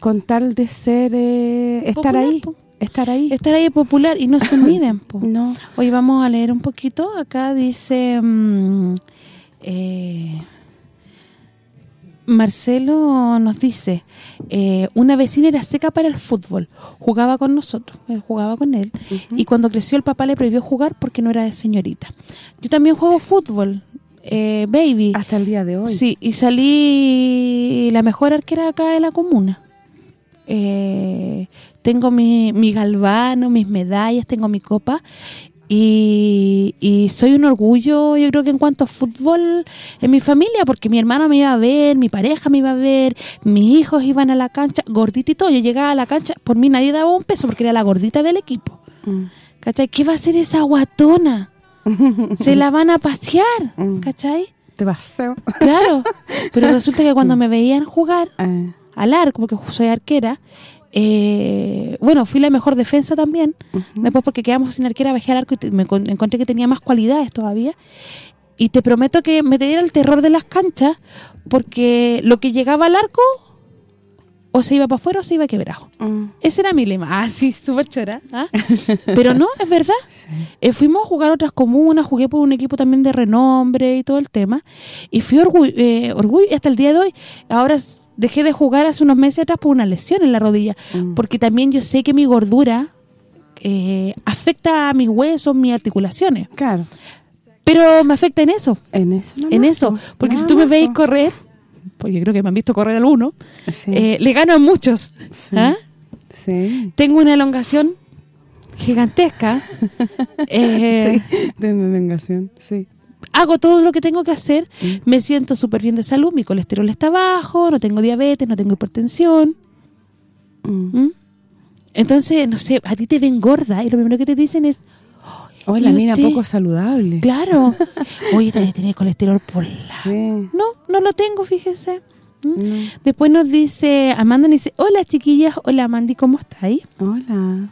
con tal de ser, eh, estar Popular, ahí, po. estar ahí. Estar ahí popular y no se miden, po. No. Hoy vamos a leer un poquito. Acá dice... mm, eh, Marcelo nos dice, eh, una vecina era seca para el fútbol, jugaba con nosotros, él jugaba con él, y cuando creció el papá le prohibió jugar porque no era de señorita. Yo también juego fútbol, eh, baby. Hasta el día de hoy. Sí, y salí la mejor arquera acá de la comuna. Eh, tengo mi, mi galvano, mis medallas, tengo mi copa y, y soy un orgullo, yo creo que en cuanto a fútbol en mi familia, porque mi hermano me iba a ver, mi pareja me iba a ver, mis hijos iban a la cancha, gordita y todo, yo llegaba a la cancha, por mí nadie daba un peso porque era la gordita del equipo. Mm. ¿Cachai? ¿Qué va a hacer esa guatona? Se la van a pasear, Mm. ¿cachai? Te paseo. Claro, pero resulta que cuando me veían jugar Ah, al arco, porque soy arquera, eh, bueno, fui la mejor defensa también. Después porque quedamos sin arquera, bajé al arco y me encon- encontré que tenía más cualidades todavía. Y te prometo que me tenía el terror de las canchas, porque lo que llegaba al arco, o se iba para afuera o se iba quebrado. mm. Ese era mi lema. Ah, sí, súper chora. ¿ah? Pero no, es verdad. Eh, fuimos a jugar otras comunas, jugué por un equipo también de renombre y todo el tema. Y fui orgullo, eh, orgullo hasta el día de hoy. Ahora dejé de jugar hace unos meses atrás por una lesión en la rodilla. Mm. Porque también yo sé que mi gordura eh, afecta a mis huesos, mis articulaciones. Claro. Pero me afecta en eso. En eso no en eso. ato. Porque si tú me me veis ato. correr, porque creo que me han visto correr algunos, Sí. eh, le gano a muchos. ¿ah? sí. tengo una elongación gigantesca. Eh, sí. De mi vengación, sí. Hago todo lo que tengo que hacer. Mm. Me siento súper bien de salud. Mi colesterol está bajo. No tengo diabetes, no tengo hipertensión. Mm. ¿Mm? Entonces, no sé, a ti te ven gorda y lo primero que te dicen es, "Oh, Oh, la niña usted- poco saludable. Claro. Oye, tiene, tiene colesterol por la... Sí. No, no lo tengo, fíjese. No. Después nos dice, Amanda nos dice, hola chiquillas, hola Mandy, ¿cómo estáis? Hola.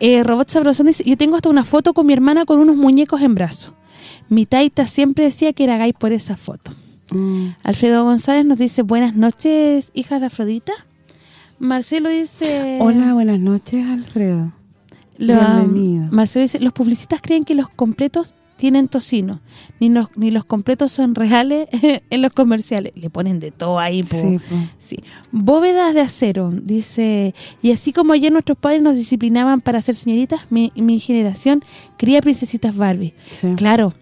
Eh, Robot Sabrosón dice, yo tengo hasta una foto con mi hermana con unos muñecos en brazos. Mi taita siempre decía que era gay por esa foto. Mm. Alfredo González nos dice, buenas noches, hijas de Afrodita. Marcelo dice... Hola, buenas noches, Alfredo. La- Bienvenido. Marcelo dice, los publicistas creen que los completos tienen tocino, ni los, ni los completos son reales en los comerciales. Le ponen de todo ahí, po. Sí, po. Sí. Bóvedas de acero, dice, y así como ayer nuestros padres nos disciplinaban para ser señoritas, mi, mi generación cría princesitas Barbie. Sí. Claro,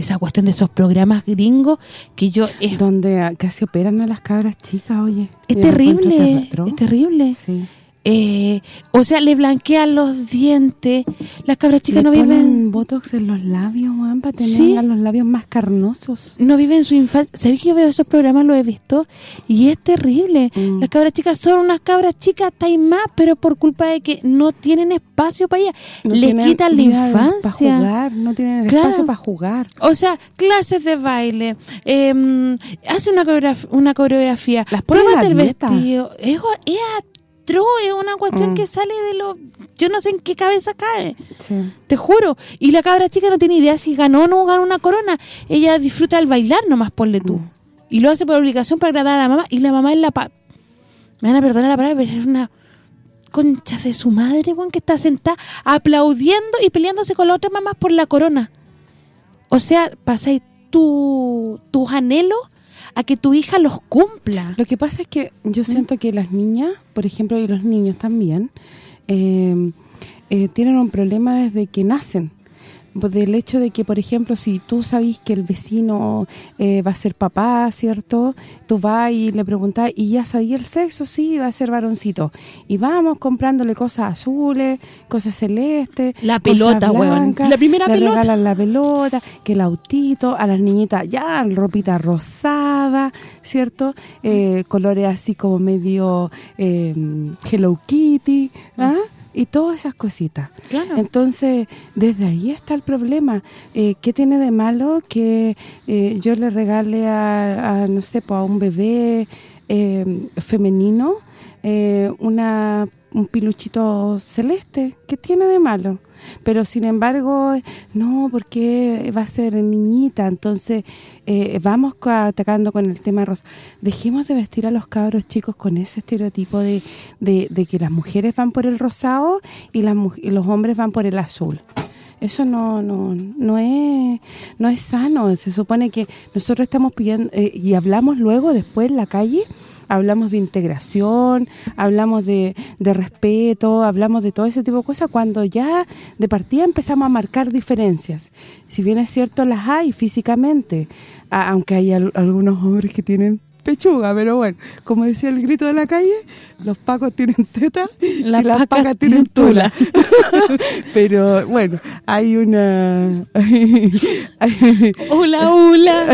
esa cuestión de esos programas gringos que yo... Es, Donde ah, casi operan a las cabras chicas, oye. es terrible, es terrible. Sí. Eh, o sea, le blanquean los dientes, las cabras chicas no viven... botox en los labios, weón, para tener Sí. los labios más carnosos. no viven su infancia. ¿Sabes que yo veo esos programas, lo he visto? Y es terrible. Mm. Las cabras chicas son unas cabras chicas hasta más, pero por culpa de que no tienen espacio para ellas. No Les quitan la vida Para infancia. jugar, no tienen Claro. espacio para jugar. O sea, clases de baile, eh, hace una, coreograf- una coreografía, Las ponen pruébate a el dieta. vestido. Es, es es una cuestión Mm. que sale de lo... Yo no sé en qué cabeza cae. Sí. Te juro. Y la cabra chica no tiene idea si ganó o no ganó una corona. Ella disfruta del bailar nomás, ponle tú. Mm. Y lo hace por obligación para agradar a la mamá. Y la mamá es la... Pa Me van a perdonar la palabra, pero es una concha de su madre, Juan, que está sentada aplaudiendo y peleándose con las otras mamás por la corona. O sea, pasáis tu, tus anhelos a que tu hija los cumpla. Lo que pasa es que yo siento que las niñas, por ejemplo, y los niños también, eh, eh, tienen un problema desde que nacen. Pues Del hecho de que, por ejemplo, si tú sabes que el vecino eh, va a ser papá, ¿cierto? Tú vas y le preguntas, ¿y ya sabía el sexo? Sí, va a ser varoncito. Y vamos comprándole cosas azules, cosas celestes, La pelota, weón. La primera le pelota. regalan la pelota, que el autito, a las niñitas ya ropita rosada, ¿cierto? Eh, colores así como medio eh, Hello Kitty, ¿ah? Y todas esas cositas. Claro. Entonces, desde ahí está el problema. Eh, ¿Qué tiene de malo que eh, yo le regale a, a, no sé, a un bebé eh, femenino eh, una un piluchito celeste? ¿Qué tiene de malo? Pero, sin embargo, no, porque va a ser niñita, entonces eh, vamos atacando con el tema rosa. Dejemos de vestir a los cabros chicos con ese estereotipo de, de, que las mujeres van por el rosado y, las y los hombres van por el azul. Eso no no no es no es sano. Se supone que nosotros estamos pidiendo eh, y hablamos luego después en la calle, hablamos de integración, hablamos de, de respeto, hablamos de todo ese tipo de cosas cuando ya de partida empezamos a marcar diferencias. Si bien es cierto las hay físicamente, aunque hay al- algunos hombres que tienen pechuga, pero bueno, como decía el grito de la calle, los pacos tienen teta Las y las pacas pacas tienen tula. pero bueno, hay una... Hula, hula,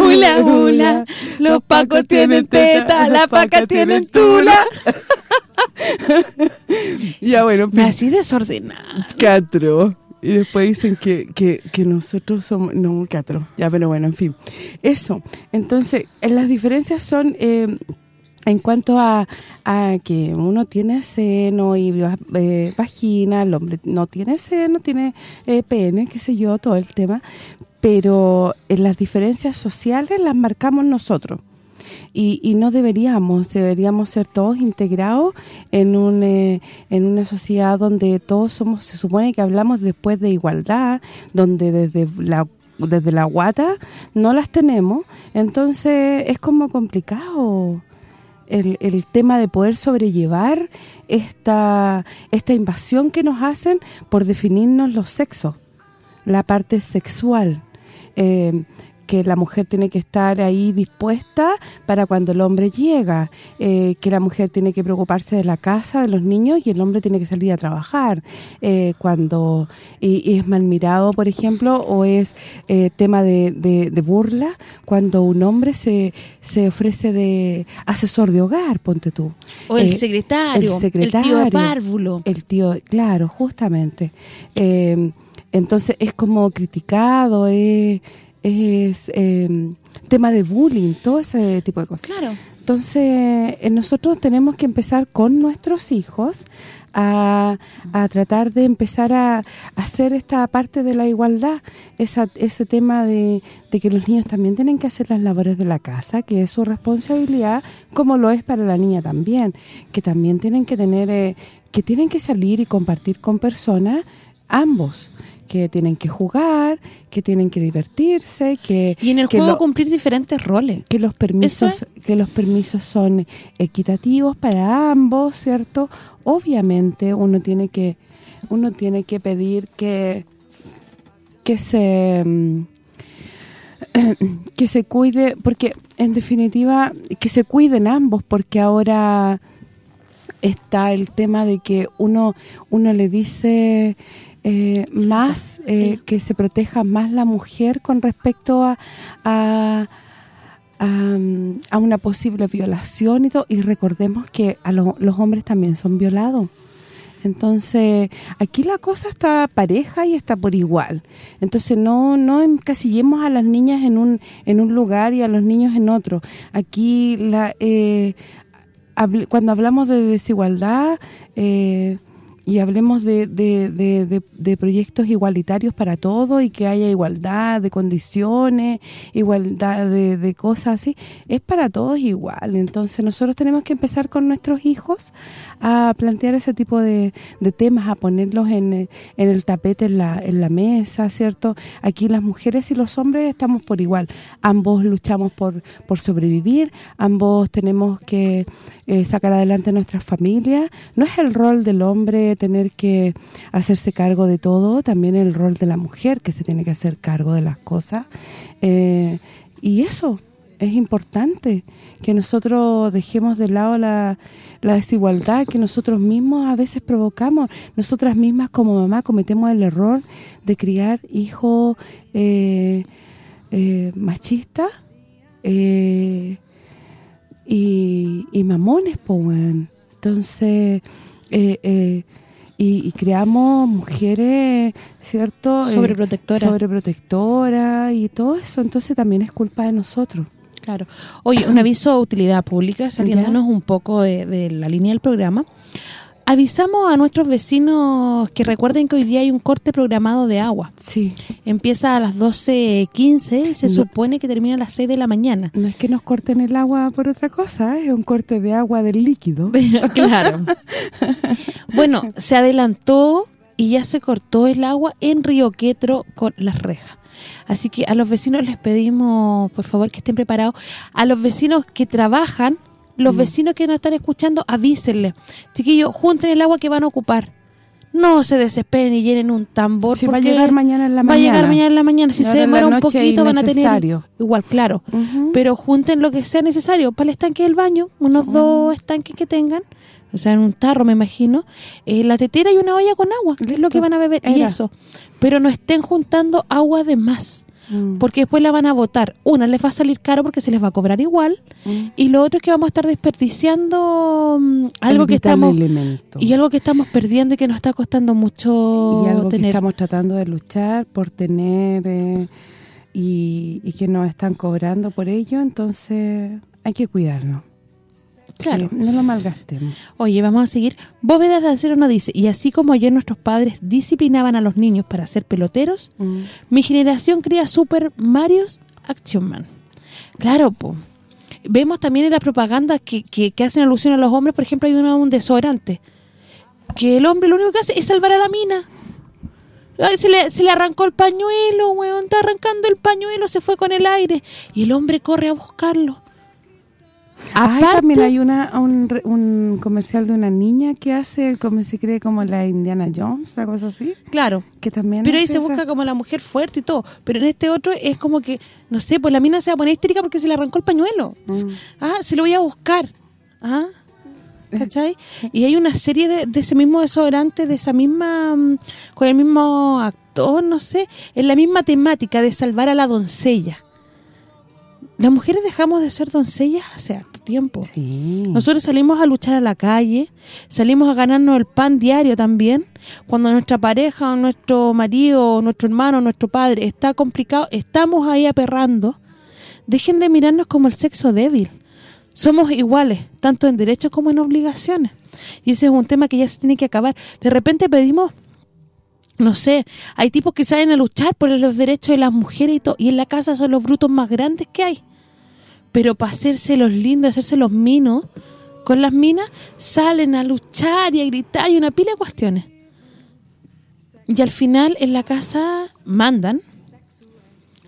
hula, hula. Los pacos tienen teta, las pacas tienen tula. ya bueno, Me así desordenada. Catro. Y después dicen que, que, que nosotros somos... No, catro. Ya, pero bueno, en fin. Eso. Entonces, eh, las diferencias son... eh, en cuanto a, a que uno tiene seno y eh, vagina, el hombre no tiene seno, tiene eh, pene, qué sé yo, todo el tema, pero en las diferencias sociales las marcamos nosotros. Y, y no deberíamos, deberíamos ser todos integrados en un eh, en una sociedad donde todos somos, se supone que hablamos después de igualdad, donde desde la desde la guata no las tenemos, entonces es como complicado el, el tema de poder sobrellevar esta esta invasión que nos hacen por definirnos los sexos, la parte sexual. Eh, que la mujer tiene que estar ahí dispuesta para cuando el hombre llega, eh, que la mujer tiene que preocuparse de la casa, de los niños y el hombre tiene que salir a trabajar. Eh, cuando y, y es mal mirado, por ejemplo, o es eh, tema de, de- de burla, cuando un hombre se, se ofrece de asesor de hogar, ponte tú. O el secretario, el secretario, el tío párvulo. El tío, claro, justamente. Entonces es como criticado, es, es em, tema de bullying, todo ese tipo de cosas. Claro. Entonces, eh, nosotros tenemos que empezar con nuestros hijos a, a tratar de empezar a, hacer esta parte de la igualdad, esa, ese tema de, de que los niños también tienen que hacer las labores de la casa, que es su responsabilidad, como lo es para la niña también, que también tienen que tener, eh, que tienen que salir y compartir con personas, ambos, que tienen que jugar, que tienen que divertirse, que Y en el que juego lo- cumplir diferentes roles. que los permisos que los permisos son equitativos para ambos, ¿cierto? Obviamente uno tiene que uno tiene que pedir que que se mm, que se cuide porque en definitiva que se cuiden ambos porque ahora está el tema de que uno uno le dice eh, más eh, que se proteja más la mujer con respecto a, a a, a una posible violación y todo y recordemos que a lo- los hombres también son violados entonces, aquí la cosa está pareja y está por igual. Entonces, no no encasillemos a las niñas en un en un lugar y a los niños en otro. Aquí la eh, hable- cuando hablamos de desigualdad eh, y hablemos de, de, de, de- proyectos igualitarios para todos y que haya igualdad de condiciones, igualdad de, cosas así, es para todos igual. Entonces nosotros tenemos que empezar con nuestros hijos a plantear ese tipo de, temas, a ponerlos en, en el tapete, en la, en la mesa, ¿cierto? Aquí las mujeres y los hombres estamos por igual. Ambos luchamos por, por sobrevivir, ambos tenemos que eh, sacar adelante nuestras familias. No es el rol del hombre tener que hacerse cargo de todo, también el rol de la mujer que se tiene que hacer cargo de las cosas. Eh, y eso es importante, que nosotros dejemos de lado la, desigualdad que nosotros mismos a veces provocamos. Nosotras mismas como mamá cometemos el error de criar hijos eh, eh, machistas y, y mamones, weón. Entonces, y, y creamos mujeres, ¿cierto? Eh, Sobreprotectoras. sobreprotectoras y todo eso. Entonces también es culpa de nosotros. Claro. Oye, un aviso de utilidad pública, saliéndonos un poco de, de la línea del programa. Avisamos a nuestros vecinos que recuerden que hoy día hay un corte programado de agua. Sí. Empieza a las 12.15 y se No. supone que termina a las 6 de la mañana. No es que nos corten el agua por otra cosa, ¿eh? es un corte de agua del líquido. claro. Bueno, se adelantó y ya se cortó el agua en Río Quetro con las rejas. Así que a los vecinos les pedimos, por favor, que estén preparados. A los vecinos que trabajan, Mm. los vecinos que nos están escuchando, avísenle. Chiquillos, junten el agua que van a ocupar. No se desesperen y llenen un tambor. Si va a llegar mañana en la Va a llegar mañana. mañana en la mañana. Si se demora un poquito van a tener... Igual, claro. Pero junten lo que sea necesario para el estanque del baño, unos dos estanques que tengan, o sea, en un tarro me imagino, eh, la tetera y una olla con agua, es lo que van a beber, y eso. Pero no estén juntando agua de más, Mm. porque después la van a botar. Una, les va a salir caro porque se les va a cobrar igual, Mm. y lo otro es que vamos a estar desperdiciando mm, algo que estamos... elemento. Y algo que estamos perdiendo y que nos está costando mucho y algo que estamos tratando de luchar por tener eh, y, y que nos están cobrando por ello, entonces hay que cuidarnos. Claro. Sí, no lo malgastemos. Oye, vamos a seguir. Bóvedas de Acero nos dice, y así como ayer nuestros padres disciplinaban a los niños para ser peloteros, Mm. mi generación cría Super Marios Action Man. Claro, po. Vemos también en la propaganda que, que, que hacen alusión a los hombres, por ejemplo, hay uno, un desodorante, que el hombre lo único que hace es salvar a la mina. Ay, se, le, se le arrancó el pañuelo, weón, está arrancando el pañuelo, se fue con el aire, y el hombre corre a buscarlo. Ay, Aparte, también hay una un, un comercial de una niña que hace, como se cree como la Indiana Jones, algo así, claro, que también Pero ahí se esa- busca como la mujer fuerte y todo. Pero en este otro es como que, no sé, pues la mina se va a poner histérica porque se le arrancó el pañuelo. Mm. Ah, se lo voy a buscar. Ah, ¿cachai? Y hay una serie de, de ese mismo desodorante, de esa misma, mm, con el mismo actor, no sé, en la misma temática de salvar a la doncella. Las mujeres dejamos de ser doncellas hace harto tiempo. Sí. Nosotros salimos a luchar a la calle, salimos a ganarnos el pan diario también. Cuando nuestra pareja, o nuestro marido, o nuestro hermano, o nuestro padre está complicado, estamos ahí aperrando. Dejen de mirarnos como el sexo débil. Somos iguales, tanto en derechos como en obligaciones. Y ese es un tema que ya se tiene que acabar. De repente pedimos no sé, hay tipos que salen a luchar por los derechos de las mujeres y todo, y en la casa son los brutos más grandes que hay. Pero para hacerse los lindos, hacerse los minos, con las minas, salen a luchar y a gritar y una pila de cuestiones. Y al final en la casa mandan,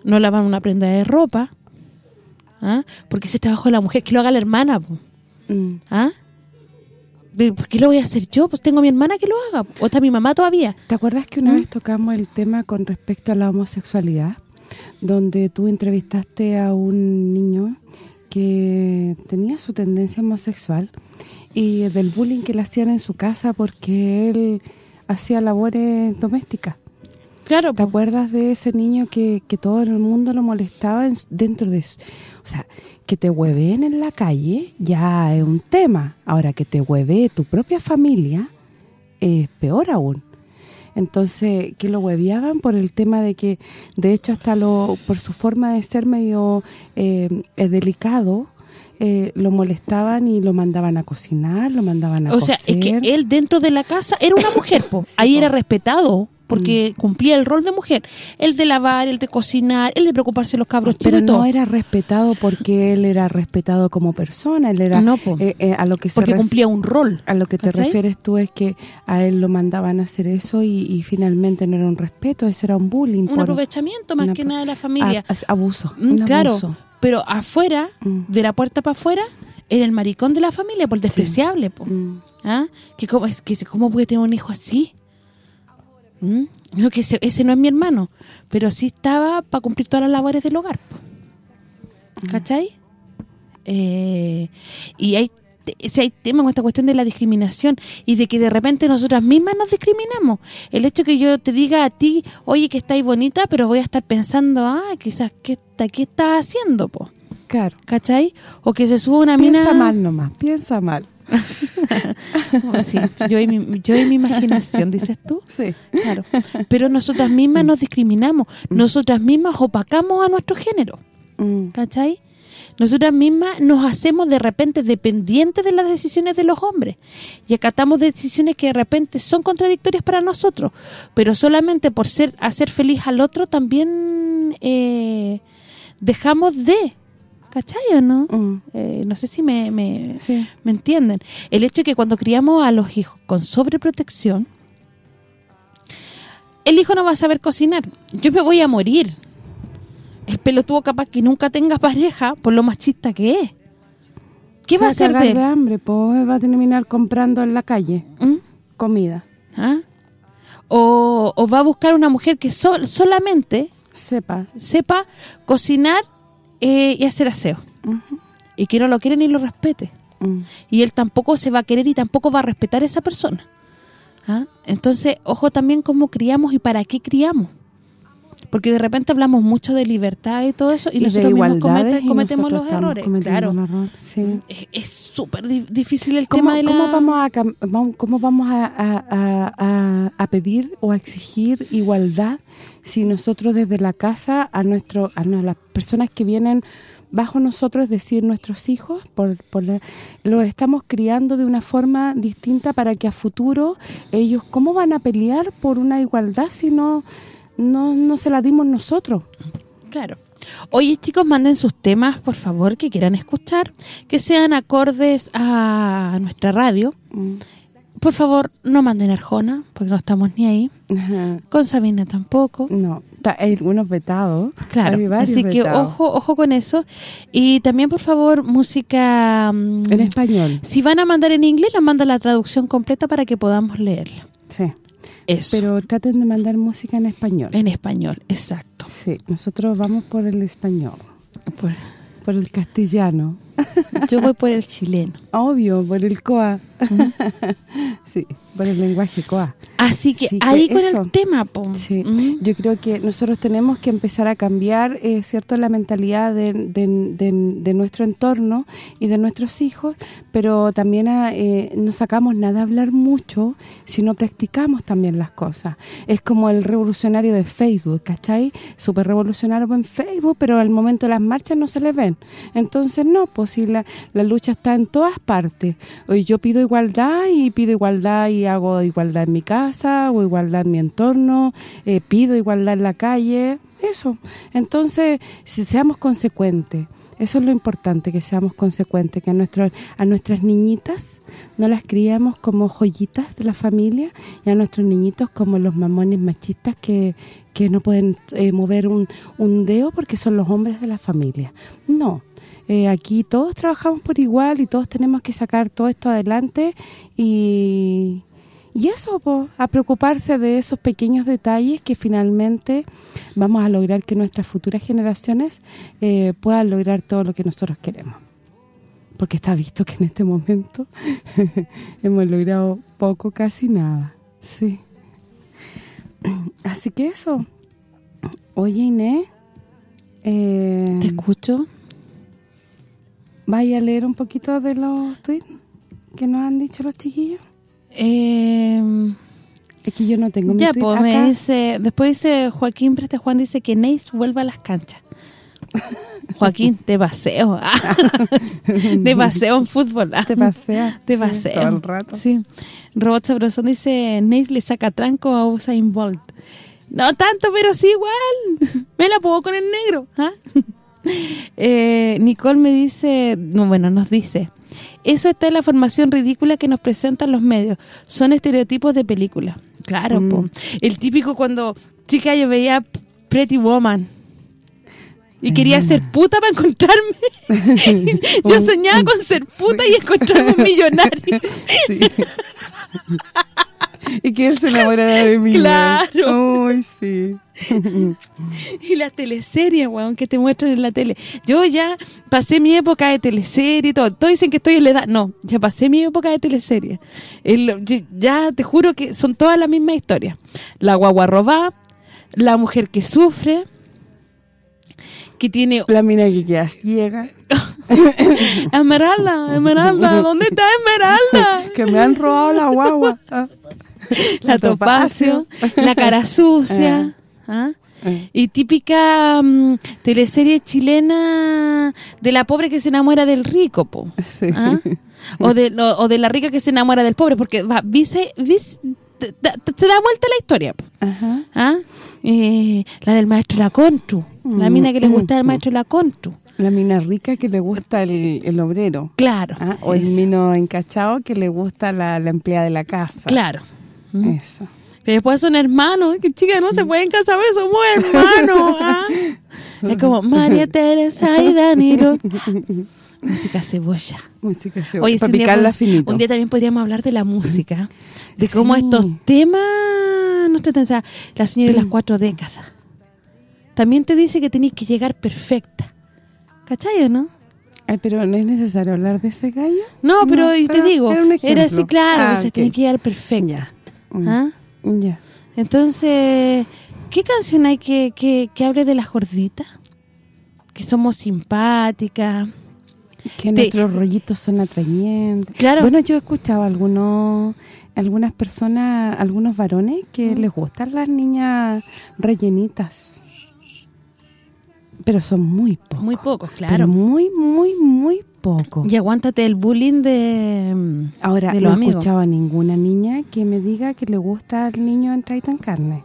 no lavan una prenda de ropa, ¿ah? porque ese trabajo de la mujer, que lo haga la hermana, po. Mm. ¿ah? ¿Por qué lo voy a hacer yo? Pues tengo a mi hermana que lo haga, o está mi mamá todavía. ¿Te acuerdas que una ¿Mm? vez tocamos el tema con respecto a la homosexualidad? Donde tú entrevistaste a un niño que tenía su tendencia homosexual y del bullying que le hacían en su casa porque él hacía labores domésticas. Claro, ¿Te acuerdas de ese niño que, que todo el mundo lo molestaba en dentro de su- O sea, que te hueveen en la calle ya es un tema. Ahora, que te huevee tu propia familia es peor aún. Entonces, que lo hueveaban por el tema de que, de hecho, hasta lo por su forma de ser medio eh, eh, delicado, eh, lo molestaban y lo mandaban a cocinar, lo mandaban a O sea, es que él dentro de la casa era una mujer, po. Ahí era respetado porque cumplía el rol de mujer. El de lavar, el de cocinar, el de preocuparse de los cabros Pero chicos todo. no era respetado porque él era respetado como persona, él era No, eh, eh, a lo que porque cumplía un rol. a lo que te refieres tú es que a él lo mandaban a hacer eso y, y finalmente no era un respeto, eso era un bullying Un por aprovechamiento más que nada de la familia. a- abuso, Mm, claro, abuso. pero afuera, Mm. de la puerta para afuera, era el maricón de la familia, por el despreciable, po. Mm. ¿Ah? Que cómo, es que cómo puede tener un hijo así? ¿Mm? No, que ese, ese no es mi hermano, pero sí estaba para cumplir todas las labores del hogar. po. ¿Cachai? Eh, y hay si hay tema con esta cuestión de la discriminación y de que de repente nosotras mismas nos discriminamos. El hecho que yo te diga a ti, oye, que estáis bonita, pero voy a estar pensando, ah, quizás, ¿qué, está- qué estás haciendo, po? Claro. ¿Cachai? O que se suba una mina... Piensa mal nomás, piensa mal. Sí, yo y, mi, yo y mi imaginación, dices tú. Sí. Claro. Pero nosotras mismas nos discriminamos. Nosotras mismas opacamos a nuestro género. Mm. ¿Cachai? Nosotras mismas nos hacemos de repente dependientes de las decisiones de los hombres y acatamos decisiones que de repente son contradictorias para nosotros, pero solamente por ser hacer feliz al otro también eh, dejamos de, ¿cachai o no? Mm. Eh, no sé si me, me, Sí. ¿Me entienden? El hecho de que cuando criamos a los hijos con sobreprotección, el hijo no va a saber cocinar. Yo me voy a morir. El pelotudo capaz que nunca tenga pareja por lo machista que es. ¿Qué va a hacer de de hambre, pues va a terminar comprando en la calle ¿Mm? comida. ¿Ah? O, o va a buscar una mujer que sol- solamente Sepa. sepa cocinar eh, y hacer aseo. Y que no lo quiere ni lo respete. Mm. y él tampoco se va a querer y tampoco va a respetar a esa persona. ¿Ah? Entonces, ojo también cómo criamos y para qué criamos. Porque de repente hablamos mucho de libertad y todo eso y, Y nosotros mismos comete- cometemos nosotros los errores. Claro, error, sí. es- es súper di- difícil el ¿Cómo, tema de la... cómo vamos a cómo vamos a, a- a- a- pedir o a exigir igualdad si nosotros desde la casa a nuestro a las personas que vienen bajo nosotros, es decir, nuestros hijos, por, por la- los estamos criando de una forma distinta para que a futuro ellos, ¿cómo van a pelear por una igualdad si no, no, no se la dimos nosotros? Claro. Oye, chicos, manden sus temas, por favor, que quieran escuchar, que sean acordes a nuestra radio. Mm. Por favor, no manden Arjona, porque no estamos ni ahí. Ajá. Con Sabina tampoco. No, hay algunos vetados. Claro, hay así que vetados. ojo ojo con eso. Y también, por favor, música... mm, En español, Si van a mandar en inglés, nos manda la traducción completa para que podamos leerla. sí. Eso, Pero traten de mandar música en español. en español, exacto. Sí, nosotros vamos por el español, Por- por el castellano. Yo voy por el chileno. Obvio, por el COA. sí, por el lenguaje COA. Así que Sí, ahí que con eso. el tema, po. Sí, Mm. yo creo que nosotros tenemos que empezar a cambiar, eh, ¿cierto?, la mentalidad de, de- de- de nuestro entorno y de nuestros hijos, pero también a, eh, no sacamos nada a hablar mucho si no practicamos también las cosas. Es como el revolucionario de Facebook, ¿cachai? Súper revolucionario en Facebook, pero al momento de las marchas no se le ven. Entonces, no, pues la, la lucha está en todas partes. Hoy yo pido igualdad y pido igualdad y hago igualdad en mi casa o igualdad en mi entorno, eh, pido igualdad en la calle, eso. Entonces, si seamos consecuentes, eso es lo importante, que seamos consecuentes, que a, nuestros a nuestras niñitas no las criamos como joyitas de la familia y a nuestros niñitos como los mamones machistas que, que no pueden eh, mover un, un dedo porque son los hombres de la familia. No, eh, aquí todos trabajamos por igual y todos tenemos que sacar todo esto adelante y, y eso, po, a preocuparse de esos pequeños detalles que finalmente vamos a lograr que nuestras futuras generaciones eh, puedan lograr todo lo que nosotros queremos. Porque está visto que en este momento hemos logrado poco, casi nada. Sí. Así que eso. Oye, Inés, eh, ¿Te escucho? ¿vaya a leer un poquito de los tweets que nos han dicho los chiquillos? Eh, Es que yo no tengo mi ya, tweet pues me dice... Después dice Joaquín Preste Juan, dice que Neis vuelva a las canchas. Joaquín, te paseo. de paseo en fútbol. Te pasea. Te sí, paseo. todo el rato. Sí. Robot Sabrosón dice, Neis le saca tranco a Usain Bolt. No tanto, pero sí igual. Me la puedo con el negro. ¿ah? Eh, Nicole me dice, no, bueno, nos dice, eso está en la formación ridícula que nos presentan los medios. Son estereotipos de película. Claro, Mm. po. El típico cuando, chica, yo veía Pretty Woman. Y quería ser puta para encontrarme. yo soñaba con ser puta y encontrarme un millonario. Sí. y que él se enamorara de mí. Claro. Sí. Y las teleseries, weón, que te muestran en la tele. Yo ya pasé mi época de teleserie y todo. Todos dicen que estoy en la edad. No, ya pasé mi época de teleserie. El- yo- ya te juro que son todas la misma historia. La guagua robada, la mujer que sufre, que tiene... La mina que queda ciega. Esmeralda, Esmeralda, ¿dónde está Esmeralda? que me han robado la guagua. Ah. La topacio, la cara sucia, ¿ah? Eh. y típica mm, teleserie chilena de la pobre que se enamora del rico, po. Sí. ¿ah? O de o de la rica que se enamora del pobre, porque va, vice, vice- te- da vuelta la historia, po. Ajá. ¿ah? Eh, la del maestro Lacontru, la Mm, mina que le gusta mm. maestro Lacontru. La mina rica que le gusta el, el obrero. Claro. Ah, O el mino encachado que le gusta la, la empleada de la casa. Claro. Mm. Eso. Pero después son hermanos, que chicas no se pueden casar, pero somos hermanos. ¿ah? Es como María Teresa y Danilo. Música cebolla. Música Oye, para si día picarla pod- finito. Un día también podríamos hablar de la música, de cómo Sí. estos temas nos tratan, o sea, la señora de las cuatro décadas. También te dice que tenés que llegar perfecta. ¿Cachai o no? Ay, pero no es necesario hablar de ese gallo. No, pero y te digo, era así, claro, Ah, o sea, ok. tenés que llegar perfecta. Ya. Mm. ¿Ah? Ya. Entonces, ¿qué canción hay que, que, que hable de las gorditas? Que somos simpáticas. Que Te- nuestros rollitos son atrayentes. Claro. Bueno, yo he escuchado a algunos algunas personas, algunos varones que Mm. les gustan las niñas rellenitas. Pero son muy pocos. Muy pocos, Pero claro. muy, muy, muy poco. Y aguántate el bullying de, Ahora, de no he escuchado a ninguna niña que me diga que le gusta al niño en Traitan Carne.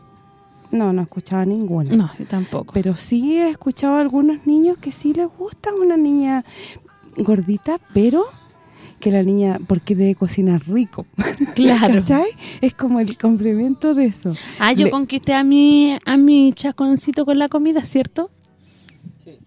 No, no he escuchado a ninguna. No, yo tampoco. Pero sí he escuchado a algunos niños que sí les gusta una niña gordita, pero que la niña, porque debe cocinar rico. Claro. ¿Cachai? Es como el complemento de eso. Ah, yo Le- conquisté a mi a mi chaconcito con la comida, ¿cierto?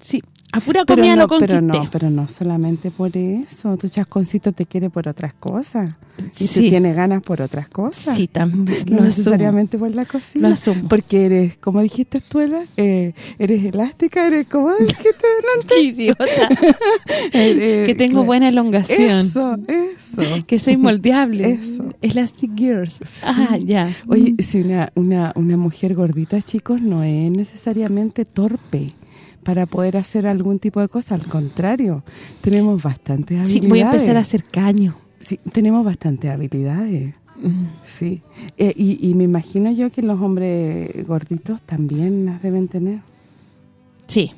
Sí. A pura comida no, lo pero no, pero no solamente por eso. Tu chasconcito te quiere por otras cosas. Y Sí. te tiene ganas por otras cosas. Sí, también. No Lo necesariamente por la cocina. Lo asumo. Porque eres, como dijiste tú, eh, eres elástica, eres como. Qué idiota. Que tengo claro. buena elongación. Eso, eso. Que soy moldeable. Eso. Elastic Girls. Ah, ya. Oye, si una, una, una mujer gordita, chicos, no es necesariamente torpe para poder hacer algún tipo de cosa. Al contrario, tenemos bastantes Sí, habilidades. voy a empezar a hacer caño. Sí, tenemos bastantes habilidades. Mm. Sí. Eh, y, y me imagino yo que los hombres gorditos también las deben tener. Sí.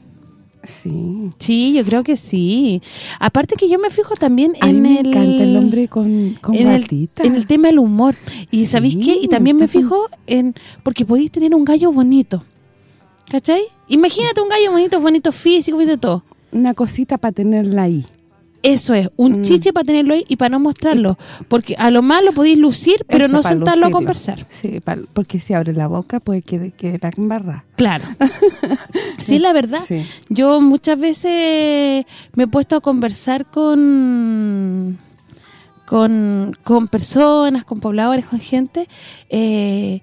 Sí. Sí, yo creo que sí. Aparte que yo me fijo también A mí en me el... encanta el hombre con, con en el, guatita. en el tema del humor. Y ¿sabéis Sí, qué? Y también me fijo en... Porque podéis tener un gallo bonito. ¿Cachai? Imagínate un gallo bonito, bonito físico, bonito todo. Una cosita para tenerla ahí. Eso es, un Mm. chiche para tenerlo ahí y para no mostrarlo. Porque a lo más lo podéis lucir, pero Eso, no sentarlo a conversar. Sí, porque si abre la boca puede que, que la embarra. Claro. sí, la verdad. Sí. Yo muchas veces me he puesto a conversar con con, con personas, con pobladores, con gente, eh,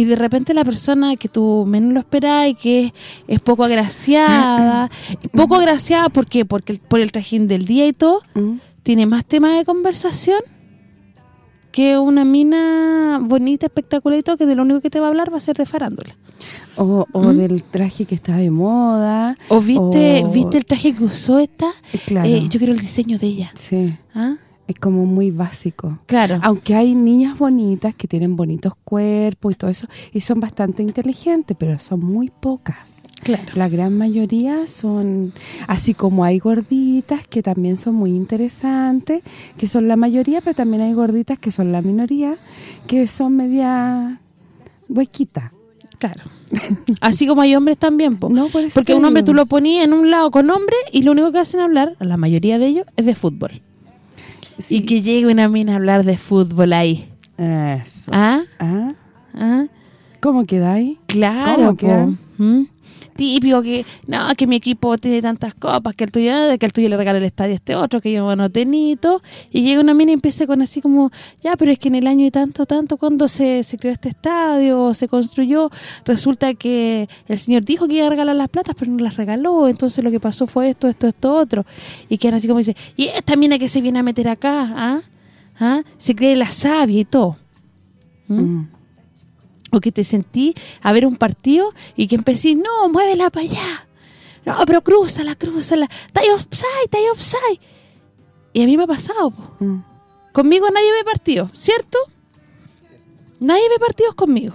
y de repente la persona que tú menos lo esperás y que es, es poco agraciada, poco agraciada ¿por qué? Porque el- por el trajín del día y todo, ¿Mm? tiene más temas de conversación que una mina bonita, espectacular y todo, que de lo único que te va a hablar va a ser de farándula. O, o ¿Mm? del traje que está de moda. ¿O viste o- viste el traje que usó esta? Claro. Eh, yo quiero el diseño de ella. Sí, ¿Ah? Es como muy básico. Claro. Aunque hay niñas bonitas que tienen bonitos cuerpos y todo eso, y son bastante inteligentes, pero son muy pocas. Claro. La gran mayoría son, así como hay gorditas que también son muy interesantes, que son la mayoría, pero también hay gorditas que son la minoría, que son media huequitas. Claro. Así como hay hombres también, po. No, por Porque un hombre tú lo ponías en un lado con hombres y lo único que hacen hablar, la mayoría de ellos, es de fútbol. Sí. Y que llegue una mina a hablar de fútbol ahí. Eso. ¿Ah? ¿Ah? ¿Ah? ¿Cómo quedáis? Claro, ¿Cómo. Típico que, no, que mi equipo tiene tantas copas, que el tuyo, que el tuyo le regala el estadio este otro, que yo no tenito. Y llega una mina y empieza con así como, ya, pero es que en el año y tanto, tanto, cuando se, se creó este estadio, se construyó, resulta que el señor dijo que iba a regalar las platas, pero no las regaló. Entonces lo que pasó fue esto, esto, esto, otro. Y quedan así como dice, y esta mina que se viene a meter acá, ¿ah? ¿Ah? Se cree la sabia y todo. ¿Mm? Mm. O que te sentí a ver un partido y que empecé, no, muévela para allá. No, pero crúzala, crúzala. Está ahí offside, está ahí offside. Y a mí me ha pasado. Mm. Conmigo nadie ve partidos, ¿cierto? Nadie ve partidos conmigo.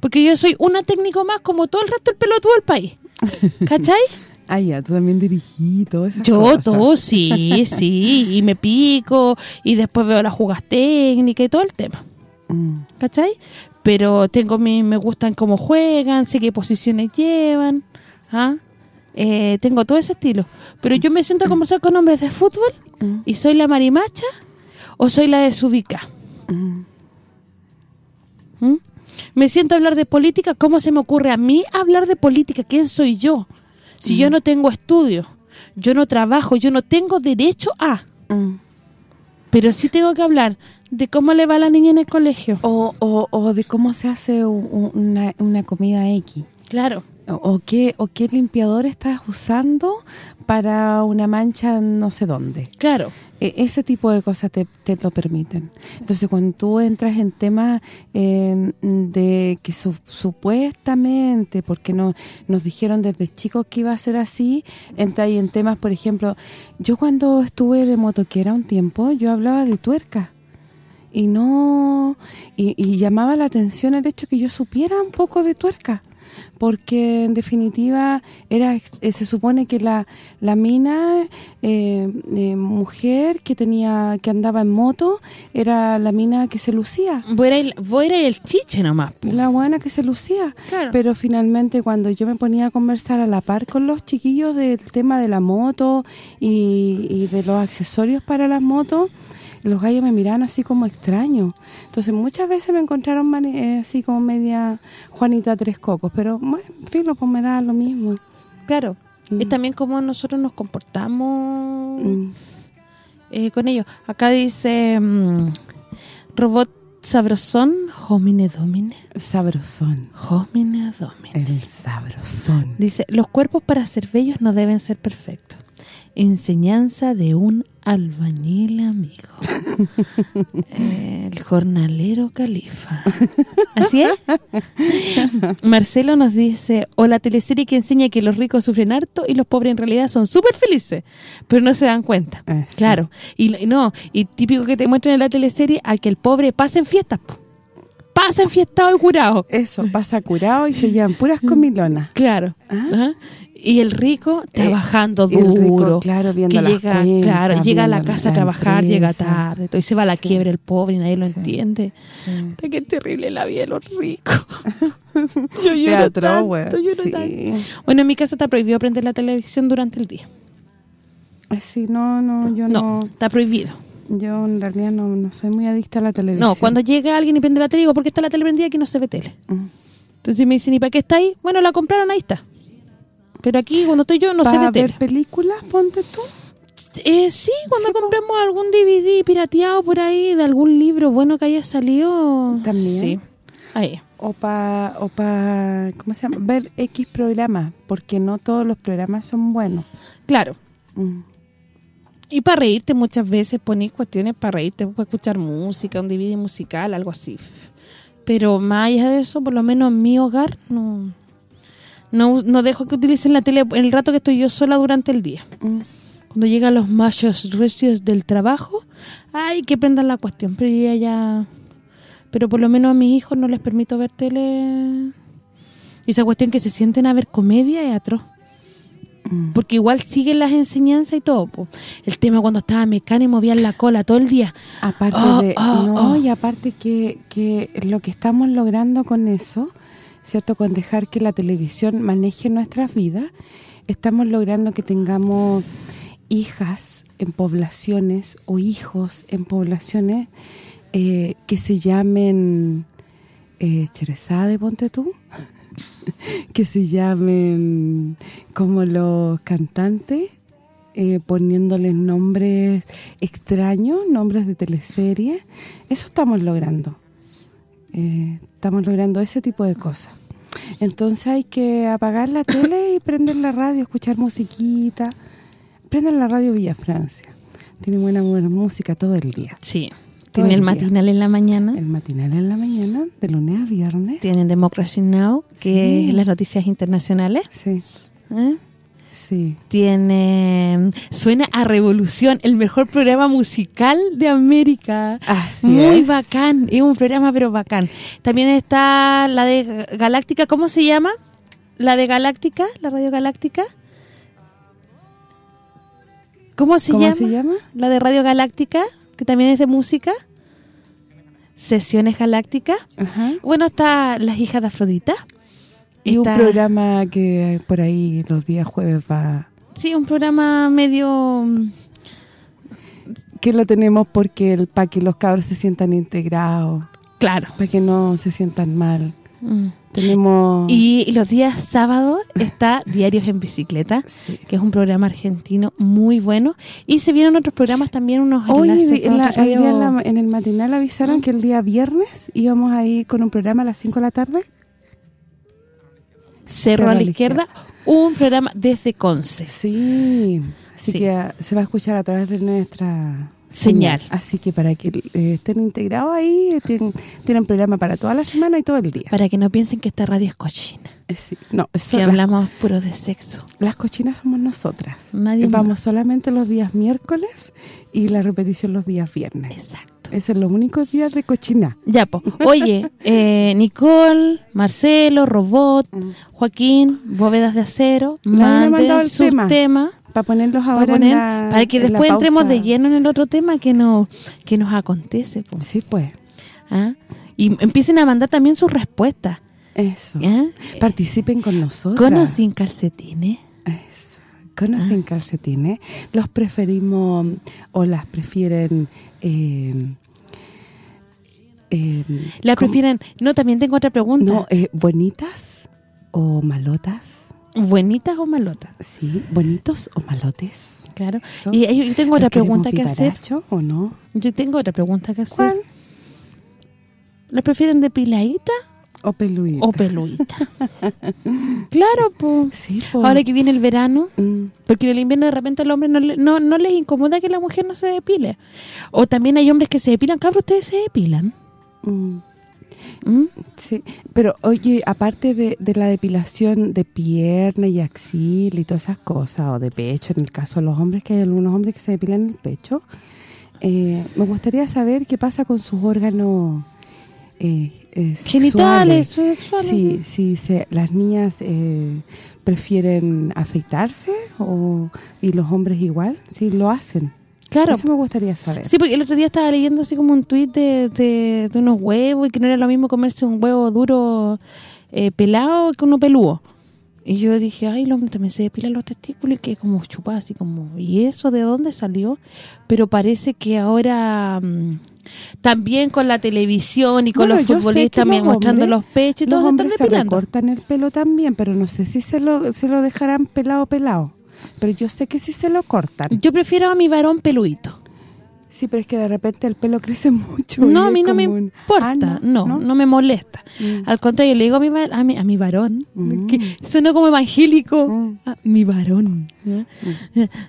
Porque yo soy una técnico más como todo el resto del pelotudo del país. ¿Cachai? Ah, ya, tú también dirigí todo eso. Yo todo, sí, sí. Y me pico y después veo las jugas técnicas y todo el tema. Mm. ¿cachai? Pero tengo mi, me gustan cómo juegan, sé qué posiciones llevan, ¿ah? Eh, tengo todo ese estilo. Pero yo me siento a conversar con hombres de fútbol Mm. y soy la marimacha o soy la desubica. Mm. ¿Mm? Me siento a hablar de política, ¿cómo se me ocurre a mí hablar de política? ¿Quién soy yo? Si yo no tengo estudio, yo no trabajo, yo no tengo derecho a, Mm. Pero sí tengo que hablar de cómo le va a la niña en el colegio. O, o, o de cómo se hace una, una comida X. Claro. O, o qué o qué limpiador estás usando para una mancha no sé dónde. Claro. E- ese tipo de cosas te, te lo permiten. Entonces, cuando tú entras en temas eh, de que su- supuestamente, porque no nos dijeron desde chicos que iba a ser así, entra ahí en temas, por ejemplo, yo cuando estuve de motoquera un tiempo, yo hablaba de tuerca. Y no y, y llamaba la atención el hecho que yo supiera un poco de tuerca porque en definitiva era eh, se supone que la, la mina eh, eh, mujer que tenía que andaba en moto era la mina que se lucía Vos erais el, vos erais el chiche nomás. po. la buena que se lucía Claro. pero finalmente cuando yo me ponía a conversar a la par con los chiquillos del tema de la moto y, y de los accesorios para las motos los gallos me miraban así como extraño. Entonces muchas veces me encontraron eh, así como media Juanita Tres Cocos, pero bueno, en fin, pues me da lo mismo. Claro. Es también cómo nosotros nos comportamos Mm. eh, con ellos. Acá dice mm, robot sabrosón, homine domine, Sabrosón. homine domine. El sabrosón. Dice, los cuerpos para ser bellos no deben ser perfectos. Enseñanza de un albañil amigo. El jornalero califa. ¿Así es? Marcelo nos dice, o la teleserie que enseña que los ricos sufren harto y los pobres en realidad son súper felices, pero no se dan cuenta. Ah, sí. Claro. Y, y no, y típico que te muestran en la teleserie a que el pobre pasa en fiestas. Pasa en fiestado y curado. Eso, pasa curado y se llevan puras comilonas. Claro. Ah. Ajá. Y el rico trabajando y el rico, duro. claro, viendo que las llega, cuentas, claro, llega a la casa a trabajar, llega tarde, y se va a la quiebra el pobre y nadie lo Sí. entiende. Sí. Qué terrible la vida de los ricos. yo lloro Teatro, tanto, lloro. Bueno, en mi casa está prohibido prender la televisión durante el día. Sí, no, no, yo No, no. está prohibido. Yo en realidad no, no soy muy adicta a la televisión. No, cuando llega alguien y prende la tele, digo, ¿por qué está la tele prendida? Aquí no se ve tele. Mm. Entonces me dicen, ¿y para qué está ahí? Bueno, la compraron, ahí está. Pero aquí, cuando estoy yo, no se ¿Para ve tele. ver películas, ponte tú? Eh, sí, cuando Sí, compramos algún DVD pirateado por ahí de algún libro bueno que haya salido. También. Sí, ahí. O para, o pa, ¿cómo se llama? Ver X programas, porque no todos los programas son buenos. Claro. Mm. Y para reírte muchas veces ponís cuestiones para reírte, para escuchar música, un DVD musical, algo así. Pero más allá de eso, por lo menos en mi hogar, no no, no dejo que utilicen la tele el rato que estoy yo sola durante el día. Mm. Cuando llegan los machos recios del trabajo, ay, que prendan la cuestión. Pero ya, ya... Pero por lo menos a mis hijos no les permito ver tele... Y esa cuestión que se sienten a ver comedia es atroz. Mm. Porque igual siguen las enseñanzas y todo. po. El tema cuando estaba mecánico y movían la cola todo el día. Aparte Oh, de... oh, no, oh. y aparte que, que lo que estamos logrando con eso, ¿cierto? Con dejar que la televisión maneje nuestras vidas, estamos logrando que tengamos hijas en poblaciones o hijos en poblaciones eh, que se llamen eh, Cherezade, ponte tú, que se llamen como los cantantes, eh, poniéndoles nombres extraños, nombres de teleseries. Eso estamos logrando. Eh, estamos logrando ese tipo de cosas. Entonces hay que apagar la tele y prender la radio, escuchar musiquita. Prender la radio Villa Francia. Tiene buena, buena música todo el día. Sí. Todo Tienen el matinal en la mañana. El matinal en la mañana, de lunes a viernes. Tienen Democracy Now, que Sí. es las noticias internacionales. Sí, ¿eh? sí. Tiene Suena a Revolución, el mejor programa musical de América. Así Muy es. bacán, es un programa pero bacán. También está la de Galáctica, ¿cómo se llama? La de Galáctica, la Radio Galáctica. ¿Cómo se ¿Cómo llama? se llama? La de Radio Galáctica, que también es de música. Sesiones Galácticas. Ajá. Bueno, está Las hijas de Afrodita. Y Está- un programa que por ahí los días jueves va... Sí, un programa medio... mm, Que lo tenemos porque para que los cabros se sientan integrados, Claro. para que no se sientan mal. Mm. Tenemos... Y, y los días sábados está Diarios en Bicicleta, Sí. que es un programa argentino muy bueno. Y se vienen otros programas también, unos Hoy enlaces en, la, día en, la- en el matinal avisaron ¿Mm? que el día viernes íbamos a ir con un programa a las 5 de la tarde. Cerro a la izquierda, un programa desde Conce. Sí, así Sí. que ah, se va a escuchar a través de nuestra Señal. Así que para que eh, estén integrados ahí, eh, tienen, tienen programa para toda la semana y todo el día. Para que no piensen que esta radio es cochina. Eh, sí, No, eso, Que las, hablamos puro de sexo. las cochinas somos nosotras. Nadie Vamos más. solamente los días miércoles y la repetición los días viernes. Exacto. Esos son los únicos días de cochina. Ya, po. Oye, eh, Nicole, Marcelo, Robot, Mm. Joaquín, Bóvedas de Acero, manden sus tema. Para ponerlos para, ahora poner- en la para que en la después entremos de lleno en el otro tema que nos que nos acontece. po. Sí, pues. ¿Ah? Y empiecen a mandar también sus respuestas. Eso. ¿ya? Participen con nosotros. Con o sin calcetines. Eso. Con o Ah. sin calcetines. Los preferimos o las prefieren... Eh, eh, ¿La prefieren? No, también tengo otra pregunta. No, eh, bonitas o malotas. ¿Buenitas o malotas? Sí, bonitos o malotes. Claro. Eso. Y yo, tengo otra ¿Los queremos pregunta que hacer. o no? Yo tengo otra pregunta que hacer. ¿Cuál? ¿La prefieren depiladita O peluita. o peluita? claro, pues. Sí, po. Ahora que viene el verano, Mm, porque en el invierno de repente al hombre no, le- no, no les incomoda que la mujer no se depile. O también hay hombres que se depilan. Cabros, ¿ustedes se depilan? mm, ¿Mm? sí. Pero, oye, aparte de, de la depilación de pierna y axil y todas esas cosas, o de pecho, en el caso de los hombres, que hay algunos hombres que se depilan el pecho, eh, me gustaría saber qué pasa con sus órganos eh, eh, Genitales, sexuales. sexuales. Sí, sí, se- las niñas eh, prefieren afeitarse o y los hombres igual, sí lo hacen. Claro. Eso me gustaría saber. Sí, porque el otro día estaba leyendo así como un tuit de, de, de unos huevos y que no era lo mismo comerse un huevo duro eh, pelado que uno peludo. Y yo dije, ay, el hombre también se depilan los testículos y que como chupada, así como, ¿y eso de dónde salió? Pero parece que ahora mm, también con la televisión y con Bueno, los futbolistas los mostrando hombres- los pechos y Los todo se hombres están se recortan el pelo también, pero no sé si se lo, se lo dejarán pelado pelado. Pero yo sé que sí se lo cortan. Yo prefiero a mi varón peluito. Sí, pero es que de repente el pelo crece mucho. No, a mí no me un- importa, Ah, no, no, me molesta. Mm. Al contrario, le digo a mi, a mi, a mi varón, Mm. que suena como evangélico, Mm. Ah, mi varón. ¿ya?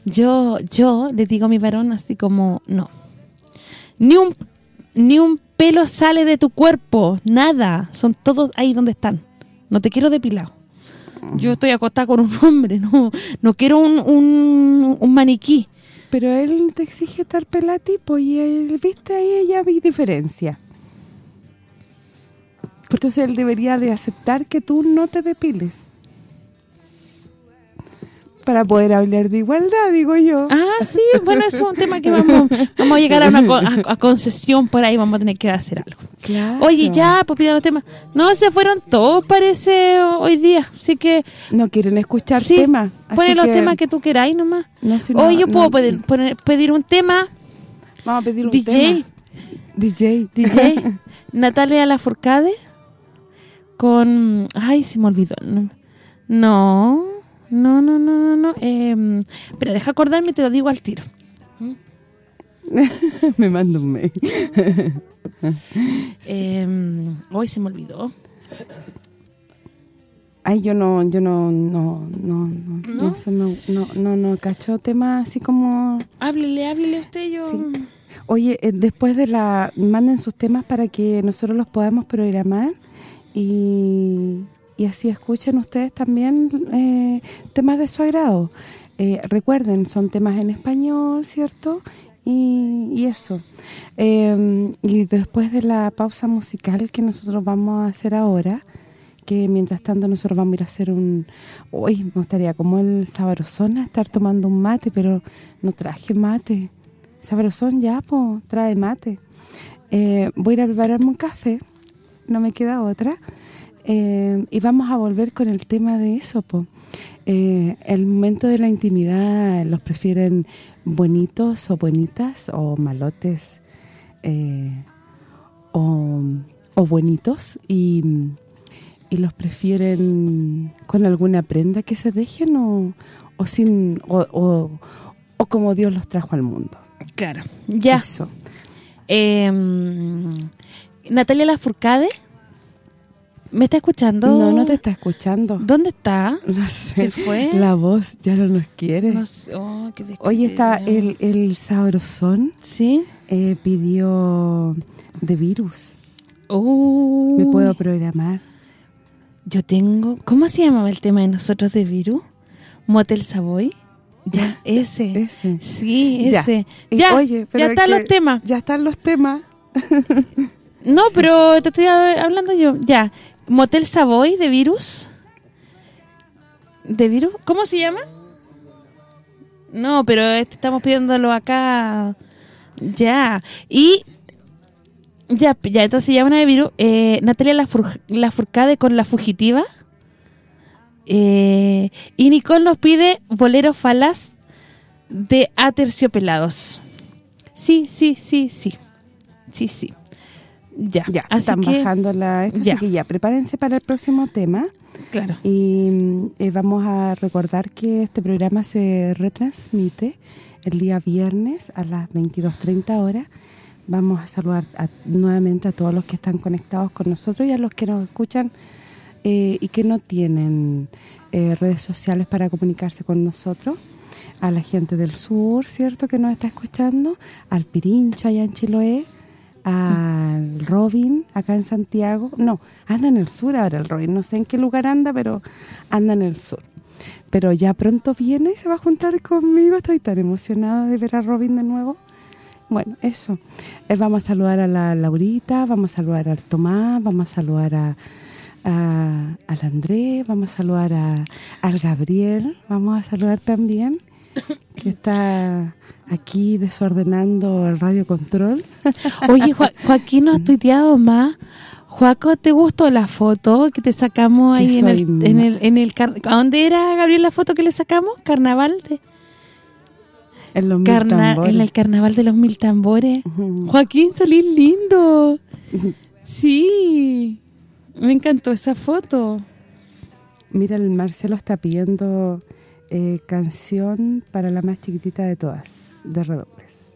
Yo yo le digo a mi varón así como, no, ni un ni un pelo sale de tu cuerpo, nada, son todos ahí donde están. No te quiero depilado. Yo estoy acostada con un hombre, no no quiero un, un, maniquí. Pero él te exige estar pelatipo y él, viste, ahí ya vi diferencia. Entonces él debería de aceptar que tú no te depiles. Para poder hablar de igualdad, digo yo. Ah, sí, bueno, eso es un tema que vamos vamos a llegar a una a, a concesión por ahí, vamos a tener que hacer algo. Claro. Oye, ya, pues pidan los temas. No, se fueron todos, parece, hoy día. Así que, No quieren escuchar sí, temas. pone así los que temas que tú queráis nomás. No, si no- Hoy yo no- puedo pedir, poner- pedir un tema, Vamos a pedir un DJ, tema. DJ. DJ, Natalia Lafourcade, con... Ay, se me olvidó. No, no, no, no, no, no. em, pero deja acordarme y te lo digo al tiro. Me manda un mail. Eh, hoy se me olvidó. Ay, yo no, yo no, no, no, no, ¿No? no, se me- no, no, no, cacho temas así como... Háblele, háblele usted, yo... Sí. Oye, eh, después de la... Manden sus temas para que nosotros los podamos programar y, y así escuchen ustedes también eh, temas de su agrado. Eh, recuerden, son temas en español, ¿cierto? Y, eso. Eh, y después de la pausa musical que nosotros vamos a hacer ahora, que mientras tanto nosotros vamos a ir a hacer un... Uy, me gustaría como el sabrosona estar tomando un mate, pero no traje mate. Sabrosón ya, po, trae mate. Eh, voy a ir a prepararme un café, no me queda otra. Eh, y vamos a volver con el tema de eso, po. Eh, el momento de la intimidad, ¿los prefieren bonitos o bonitas o malotes eh, o, o buenitos? Y, y los prefieren con alguna prenda que se dejen o, o sin o, o, o como Dios los trajo al mundo. Claro. Ya. Eso. Eh, Natalia Lafourcade, ¿me está escuchando? No, no te está escuchando. ¿Dónde está? No sé. ¿Se fue? La voz ya no nos quiere. No sé. Oh, qué Hoy está el, el sabrosón, ¿Sí? eh, pidió de virus. Oh, Me puedo programar. Yo tengo... ¿Cómo se llamaba el tema de nosotros de Viru? ¿Motel Savoy? Ya, ese. Ese. Sí, ese. Ya, oye, pero ya es están los temas. Ya están los temas. No, pero te estoy hab- hablando yo. Ya. Motel Savoy de Virus. ¿De Virus? ¿Cómo se llama? No, pero este estamos pidiéndolo acá. Ya. Y... Ya, ya, entonces llama una de Virus. Eh, Natalia Lafourcade con La Fugitiva. Eh, y Nicole nos pide Bolero Falaz de Aterciopelados. Sí, sí, sí, sí. Sí, sí. Ya, Ya, así están que, bajando la... esta, ya. Así que ya, prepárense para el próximo tema. claro. Y eh, vamos a recordar que este programa se retransmite el día viernes a las 22.30 horas. Vamos a saludar a- nuevamente a todos los que están conectados con nosotros y a los que nos escuchan eh, y que no tienen eh, redes sociales para comunicarse con nosotros. A la gente del sur, ¿cierto?, que nos está escuchando. Al Pirincho allá en Chiloé. Al Robin acá en Santiago. No, anda en el sur ahora el Robin. No sé en qué lugar anda, pero anda en el sur. Pero ya pronto viene y se va a juntar conmigo. Estoy tan emocionada de ver a Robin de nuevo. Bueno, eso. Eh, vamos a saludar a la Laurita, vamos a saludar al Tomás, vamos a saludar a, a- al Andrés, vamos a saludar a, al Gabriel, vamos a saludar también, que está aquí desordenando el radio control. Oye, Jo- Joaquín, ¿no has tuiteado más? Joaco, ¿te gustó la foto que te sacamos ahí en el, en el, en el car- ¿A dónde era, Gabriel, la foto que le sacamos? ¿Carnaval? De, En los carna, en el carnaval de los mil tambores. Joaquín, salís lindo. Sí, me encantó esa foto. Mira, el Marcelo está pidiendo eh, canción para la más chiquitita de todas, de Redobles.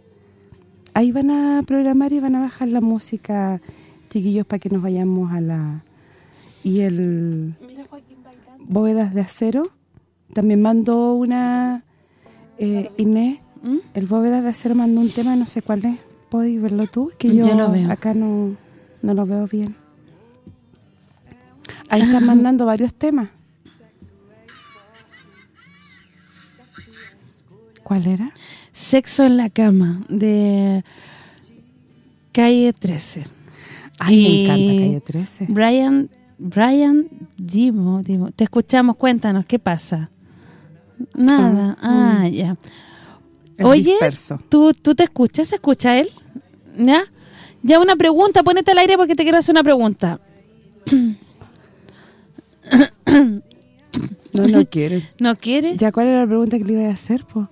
Ahí van a programar y van a bajar la música, chiquillos, para que nos vayamos a la... Y el Bóvedas de Acero, también mandó una... Eh, Inés, ¿Mm? el Bóvedas de Acero mandó un tema, no sé cuál es. ¿Podéis verlo tú? Que yo, Yo lo veo. acá no, no lo veo bien. Ahí están mandando varios temas. ¿Cuál era? Sexo en la cama, de Calle 13. Ay, me encanta Calle 13. Brian, Brian Dimo, Dimo, te escuchamos, cuéntanos, ¿qué pasa? Nada, Ah, ah, ya. El Oye, disperso. ¿tú, ¿tú te escuchas? ¿Se escucha él? ¿Ya? Ya una pregunta, ponete al aire porque te quiero hacer una pregunta. No, no quieren. ¿No quiere? ¿Ya cuál era la pregunta que le iba a hacer? po?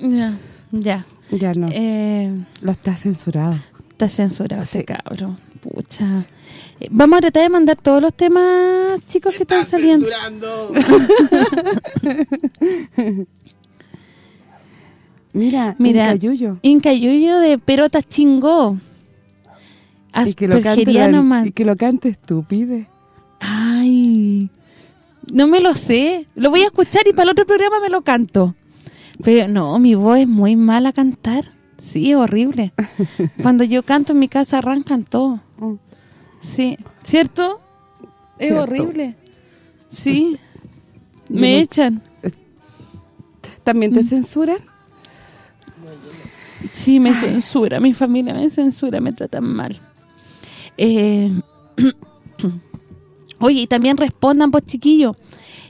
Ya, ya. Ya no, Eh, lo está censurado. está censurado ese cabro. Pucha. Eh, Vamos a tratar de mandar todos los temas, chicos, que están saliendo. Mira, Mira, Inca Yuyo. Inca Yuyo de Perota Chingó. Y que, lo cante la- nomás. y que lo cante estúpide. Ay, no me lo sé. Lo voy a escuchar y para el otro programa me lo canto. Pero no, mi voz es muy mala a cantar. Sí, es horrible. Cuando yo canto en mi casa arrancan todo. Mm. Sí, ¿cierto? Es Cierto. horrible. Sí, Yo me no- echan. ¿También Mm. te censuran? Sí, me censura, mi familia me censura, me tratan mal. Eh, Oye, y también respondan, pues, chiquillos.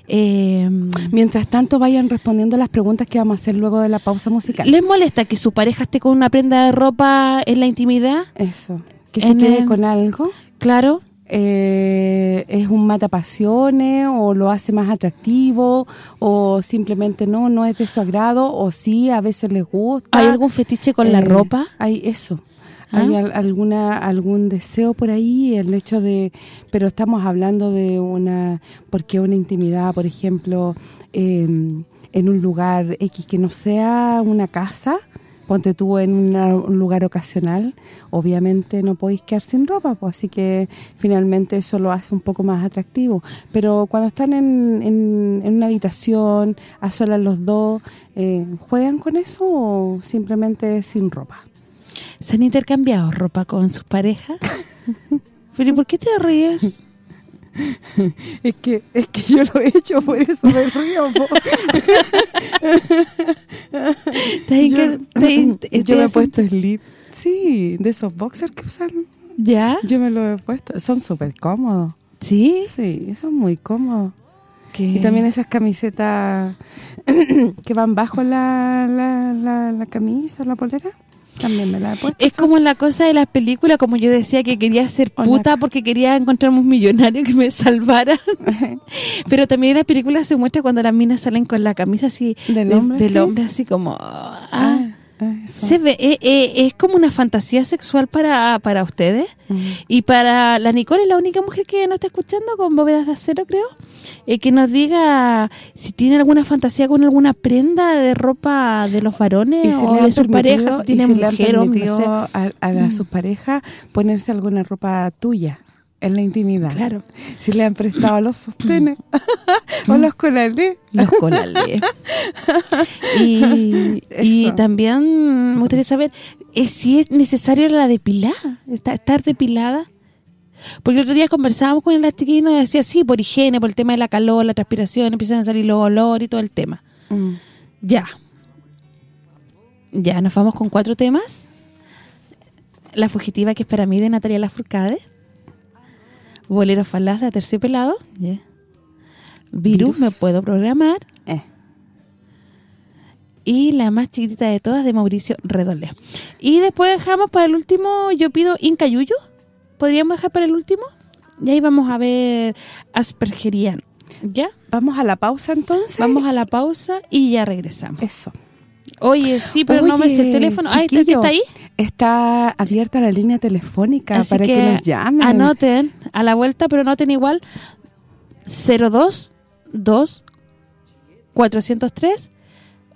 Eh, Mientras tanto, vayan respondiendo las preguntas que vamos a hacer luego de la pausa musical. ¿Les molesta que su pareja esté con una prenda de ropa en la intimidad? Eso. Que se quede el- con algo. Claro. eh, es un matapasiones o lo hace más atractivo o simplemente no, no es de su agrado o sí, a veces les gusta. ¿Hay algún fetiche con la Eh, ropa? Hay eso. ¿Ah? Hay al- alguna algún deseo por ahí, el hecho de... Pero estamos hablando de una... Porque una intimidad, por ejemplo, eh, en un lugar X que no sea una casa, ponte tú en una- un lugar ocasional, obviamente no podéis quedar sin ropa, pues así que finalmente eso lo hace un poco más atractivo. Pero cuando están en, en- en una habitación, a solas los dos, eh, ¿juegan con eso o simplemente sin ropa? ¿Se han intercambiado ropa con sus parejas? ¿Pero y por qué te ríes? Es que es que yo lo he hecho, por eso me río. po. ¿Te has yo te- me he puesto slip. Sí, de esos boxers que usan. ¿Ya? Yo me lo he puesto. Son súper cómodos. ¿Sí? Sí, son muy cómodos. ¿Qué? Y también esas camisetas que van bajo la, la, la, la camisa, la polera. También me la he puesto. Es como la cosa de las películas, como yo decía que quería ser Hola. puta porque quería encontrarme un millonario que me salvara. Pero también en las películas se muestra cuando las minas salen con la camisa así Del de- hombre, del sí. hombre así como ah, Ah, Eso. Se ve, eh, eh, es como una fantasía sexual para, para ustedes. Mm. Y para la Nicole, es la única mujer que nos está escuchando con bóvedas de acero, creo, eh, que nos diga si tiene alguna fantasía con alguna prenda de ropa de los varones o de sus parejas, si tiene mujer, no sé. a, a su pareja ponerse alguna ropa tuya en la intimidad. Claro. Si le han prestado los sostenes o los colales. Los colales. y, y también me gustaría saber eh, si es necesario la depilada, esta- estar depilada. Porque el otro día conversábamos con el artiquillo y nos decía, sí, por higiene, por el tema de la calor, la transpiración, empiezan a salir los olores y todo el tema. Mm. Ya. Ya, nos vamos con cuatro temas. La fugitiva, que es para mí, de Natalia Lafourcade. Bolero falaz de Terciopelado. Yeah. Virus, Virus. me puedo programar. Eh. Y la más chiquitita de todas, de Mauricio Redolé. Y después dejamos para el último, yo pido Incayuyo. ¿Podríamos dejar para el último? Y ahí vamos a ver Aspergeriano. ¿Ya? Vamos a la pausa entonces. Vamos a la pausa y ya regresamos. Eso. Oye, sí, pero no ves el teléfono. Ay, ¿está, chiquillo, está ahí? Está abierta la línea telefónica Así para que, nos llamen. anoten a la vuelta, pero anoten igual 02 2 403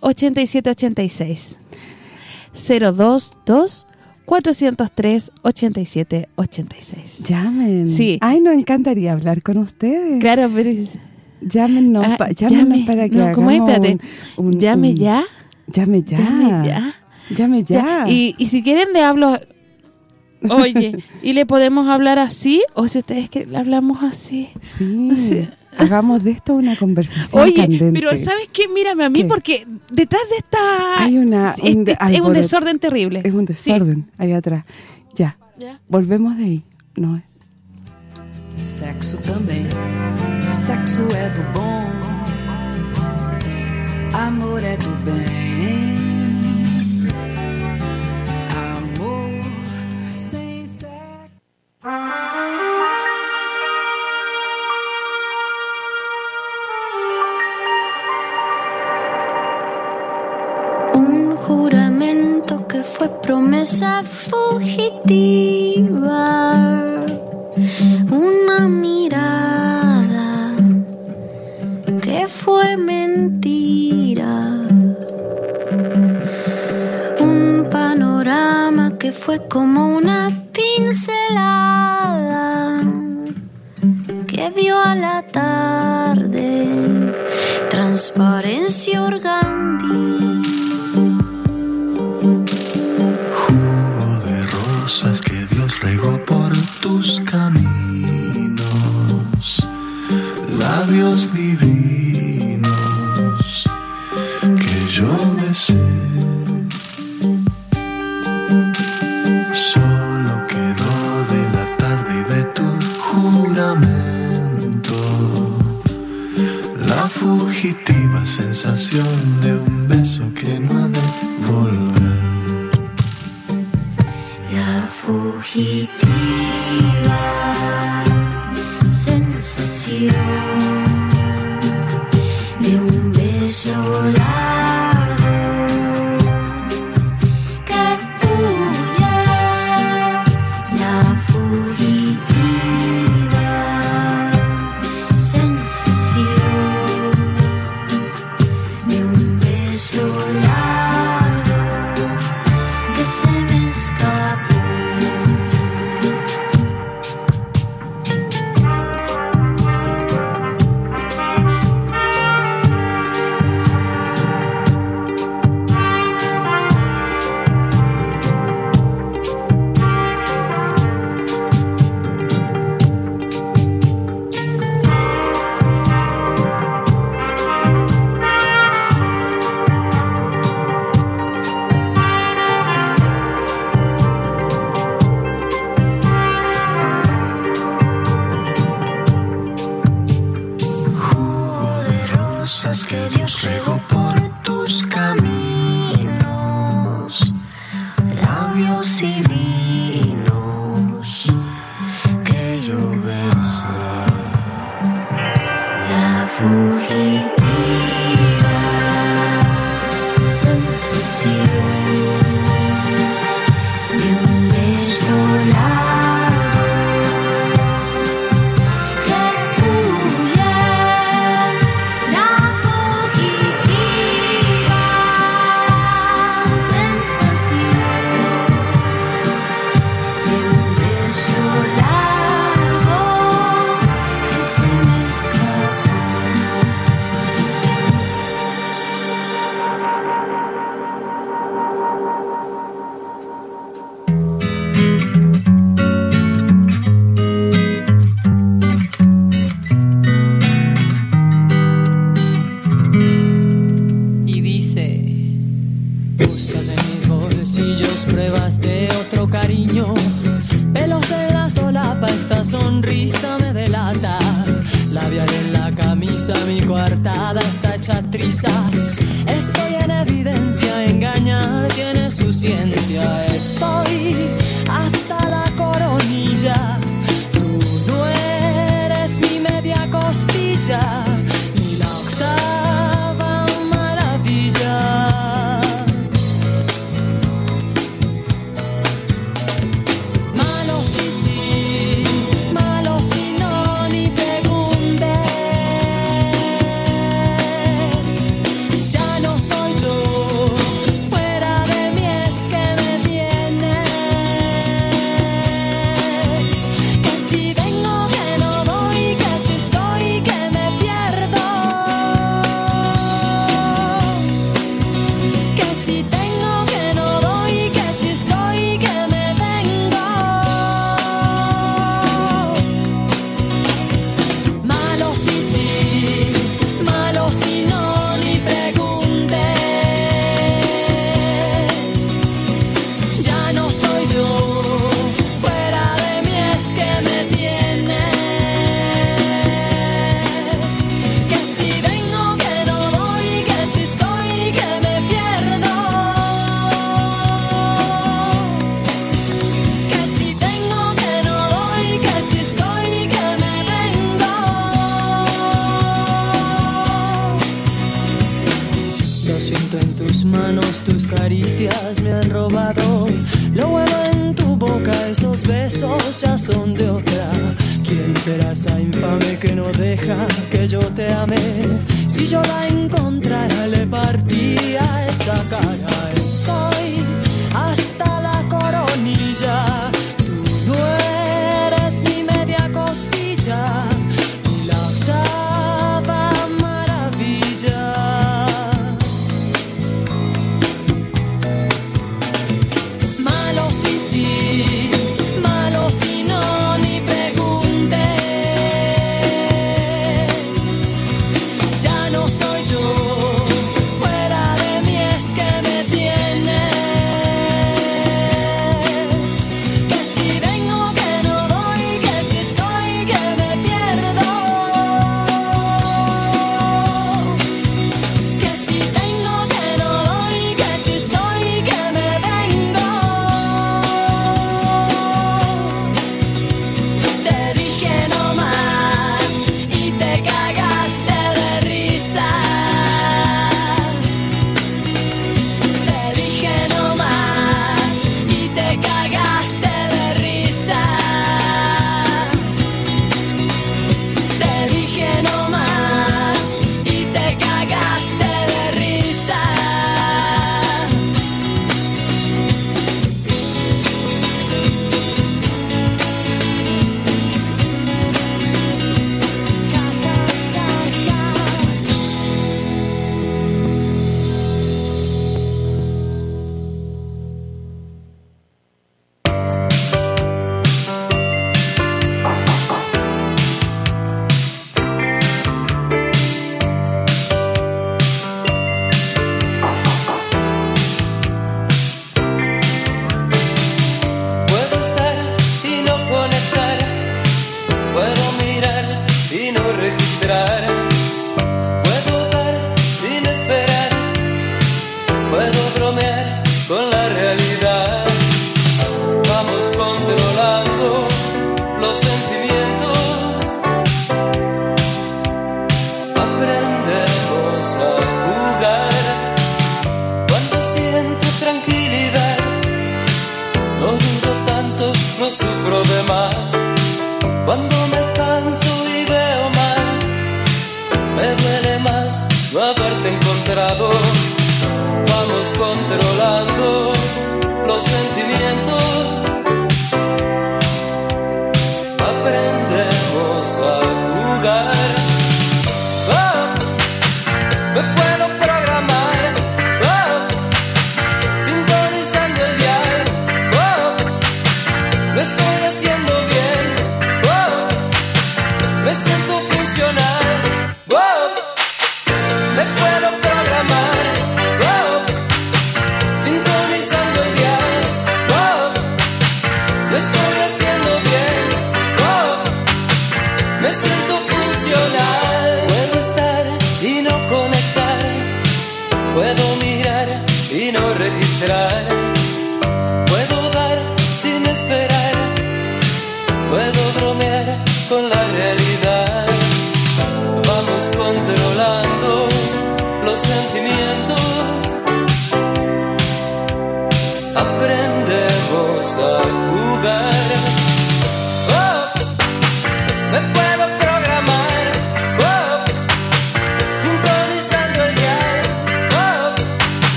8786. 02 2 403 8786. Llamen. Sí. Ay, nos encantaría hablar con ustedes. Claro, pero Llámenos, Ah, pa- llámenos llame. para que No, hagamos ¿cómo es? Espérate. un- un- llame un- ya. Llame ya. Llame ya. Llame ya. Ya, Y, y si quieren le hablo... Oye, y le podemos hablar así, o si ustedes que le hablamos así. Sí. Sí. Hagamos de esto una conversación Oye, candente. pero ¿sabes qué? Mírame a mí, ¿Qué? porque detrás de esta... Hay una- es, un de- es- es un desorden terrible. Es un Sí. desorden ahí atrás. Ya. Ya. Volvemos de ahí. No. Sexo também, sexo é do bom, amor é do bem. Fue promesa fugitiva. Una mirada que fue mentira. Un panorama que fue como una pincelada que dio a la tarde transparencia organdí. Rosas que Dios regó por tus caminos, labios divinos que yo besé. Solo quedó de la tarde y de tu juramento la fugitiva sensación de un beso que no sensación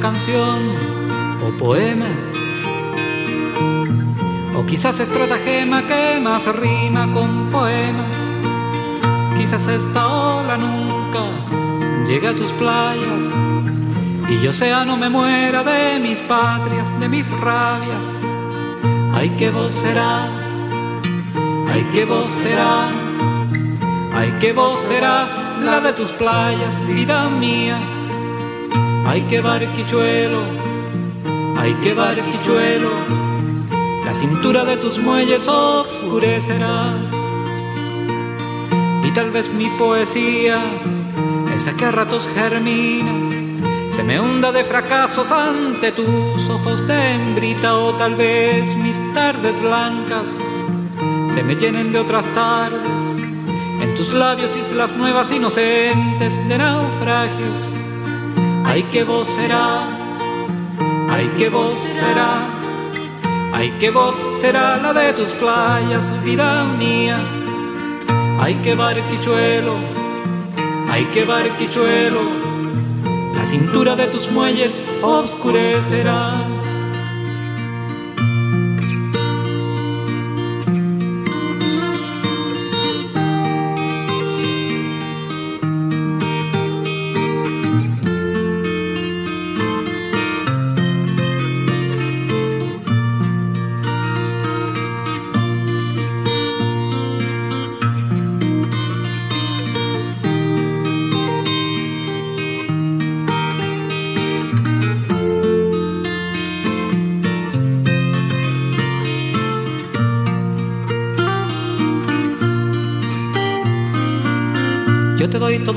canción o poema. O quizás estratagema que más rima con poema. Quizás esta ola nunca llegue a tus playas. Y yo sea no me muera de mis patrias, de mis rabias. Ay, que vos será, ay, que vos será, ay, que vos será la de tus playas, vida mía. Ay, que barquichuelo, ay, que barquichuelo, la cintura de tus muelles oscurecerá. Y tal vez mi poesía, esa que a ratos germina, se me hunda de fracasos ante tus ojos de hembrita, o tal vez mis tardes blancas se me llenen de otras tardes, en tus labios islas nuevas inocentes de naufragios. Ay, que vos será, ay, que vos será, ay, que vos será la de tus playas, vida mía. Ay, que barquichuelo, ay, que barquichuelo, la cintura de tus muelles oscurecerá.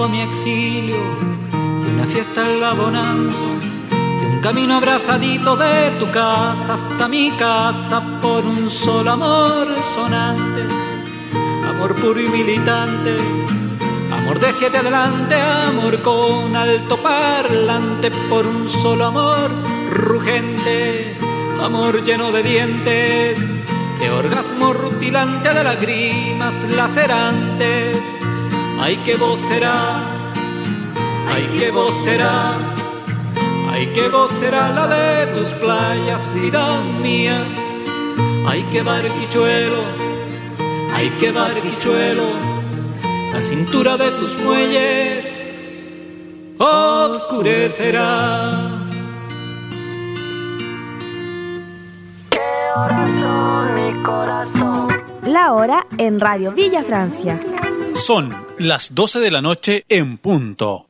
Mi exilio y una fiesta en la bonanza y un camino abrazadito de tu casa hasta mi casa por un solo amor sonante, amor puro y militante, amor de siete adelante, amor con alto parlante por un solo amor rugente, amor lleno de dientes, de orgasmo rutilante, de lágrimas lacerantes. Ay, que vos será, ay, que vos será, ay, que vos será la de tus playas, vida mía. Ay, que barquichuelo, ay, que barquichuelo, la cintura de tus muelles oscurecerá. Corazón, mi corazón. La hora en Radio Villa Francia. Son las 12 de la noche en punto.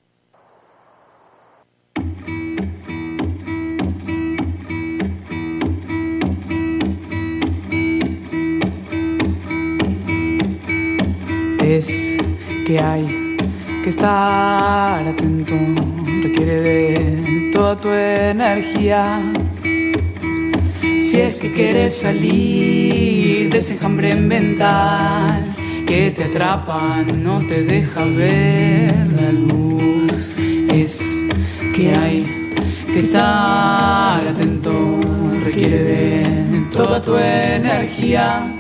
Es que hay que estar atento, requiere de toda tu energía. Si es que quieres salir de ese hambre mental que te atrapan, no te deja ver la luz. Es que hay que estar atento, requiere de toda tu energía.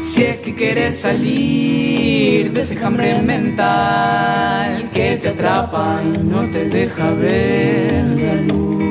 Si es que quieres salir de ese hambre mental que te atrapa y no te deja ver la luz.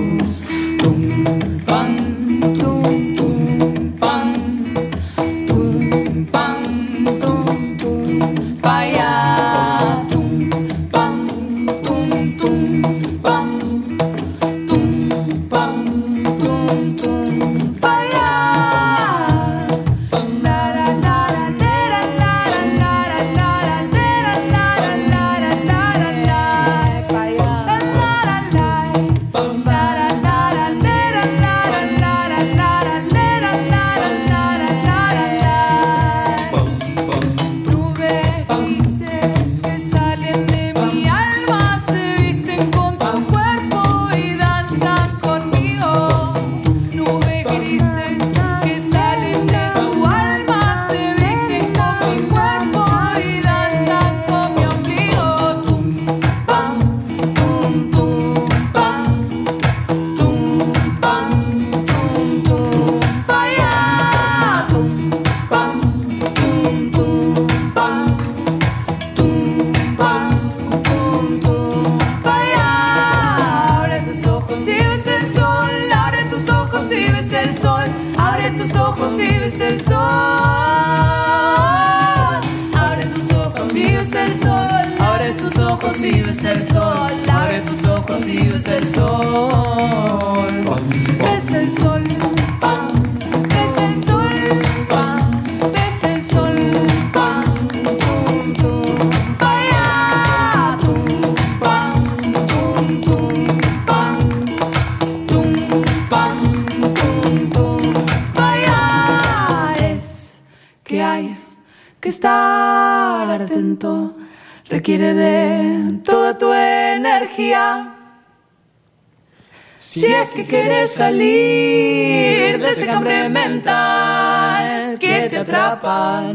salir de ese hambre mental que te atrapa.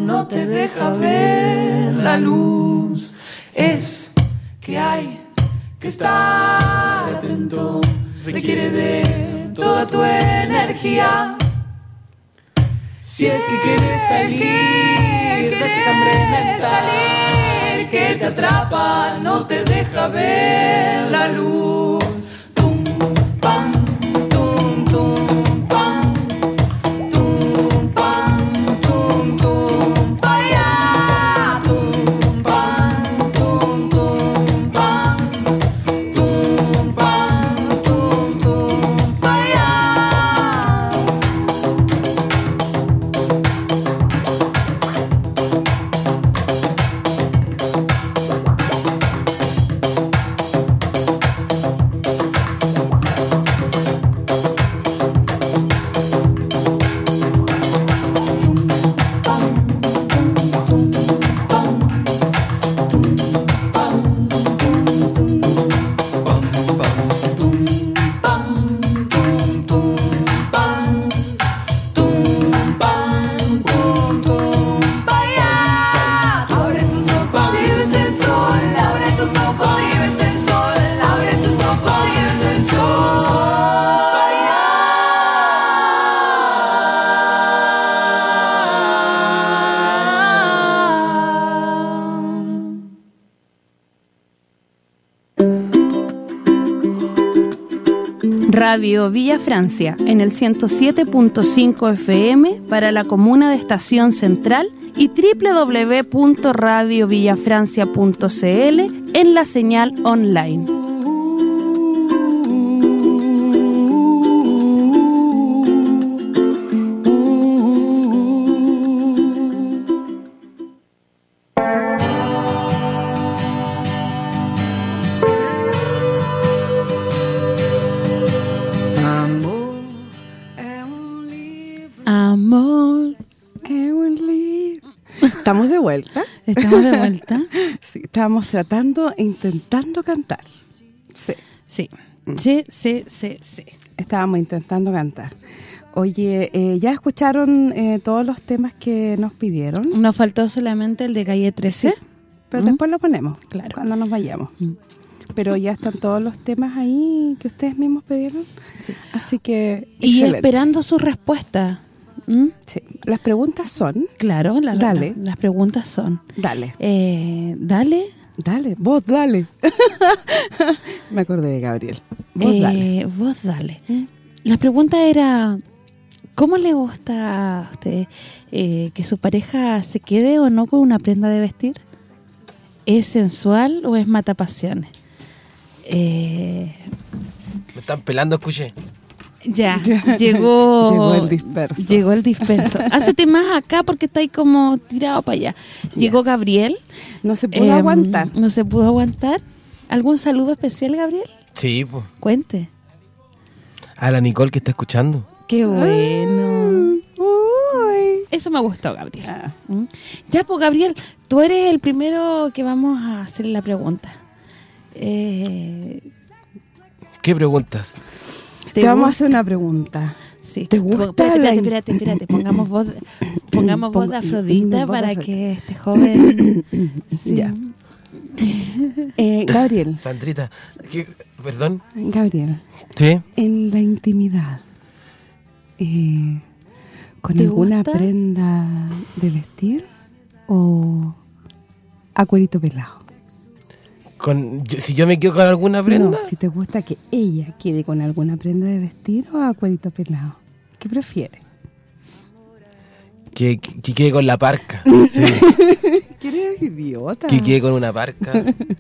Francia en el 107.5 FM para la comuna de Estación Central y www.radiovillafrancia.cl en la señal online. Vuelta. Estamos de vuelta. Sí, estábamos tratando, intentando cantar. Sí. Sí, sí, sí, sí, sí. Estábamos intentando cantar. Oye, eh, ¿ya escucharon eh, todos los temas que nos pidieron? Nos faltó solamente el de calle 13. Pero Mm. después lo ponemos, Claro. cuando nos vayamos. Pero ya están todos los temas ahí que ustedes mismos pidieron. Así que, Y excelente. esperando su respuesta. ¿Mm? Sí. Las preguntas son... Claro, la- Dale. la- las preguntas son... Dale. Eh, dale. Dale, vos dale. Me acordé de Gabriel. Vos eh, dale. Vos dale. La pregunta era, ¿cómo le gusta a usted eh, que su pareja se quede o no con una prenda de vestir? ¿Es sensual o es matapasiones? Eh, Me están pelando, escuché. Ya, Ya. llegó... Llegó el disperso. Llegó el disperso. Hacete más acá porque está ahí como tirado para allá. Llegó Gabriel. No se pudo Em, aguantar. No se pudo aguantar. ¿Algún saludo especial, Gabriel? Sí, pues. Cuente. A la Nicole que está escuchando. Qué bueno. Uy. Eso me gustó, Gabriel. Ah. ¿Mm? Ya, pues, Gabriel, tú eres el primero que vamos a hacerle la pregunta. Eh, ¿Qué preguntas? Te vamos a hacer una pregunta. Sí. ¿Te gusta Espérate, la espérate, espérate, espérate. Pongamos voz, de- pongamos voz de Afrodita para que este joven... sí. Ya. Eh, Gabriel, Sandrita, ¿qué? ¿perdón? Gabriel, Sí. en la intimidad, eh, ¿con ¿Te alguna gusta? prenda de vestir o a cuerito pelado? Con, yo- si yo me quedo con alguna prenda, No, si te gusta que ella quede con alguna prenda de vestir o a cuerito pelado. ¿Qué prefieres? que, que, que quede con la parca. Sí, ¿Qué eres idiota? que quede con una parca.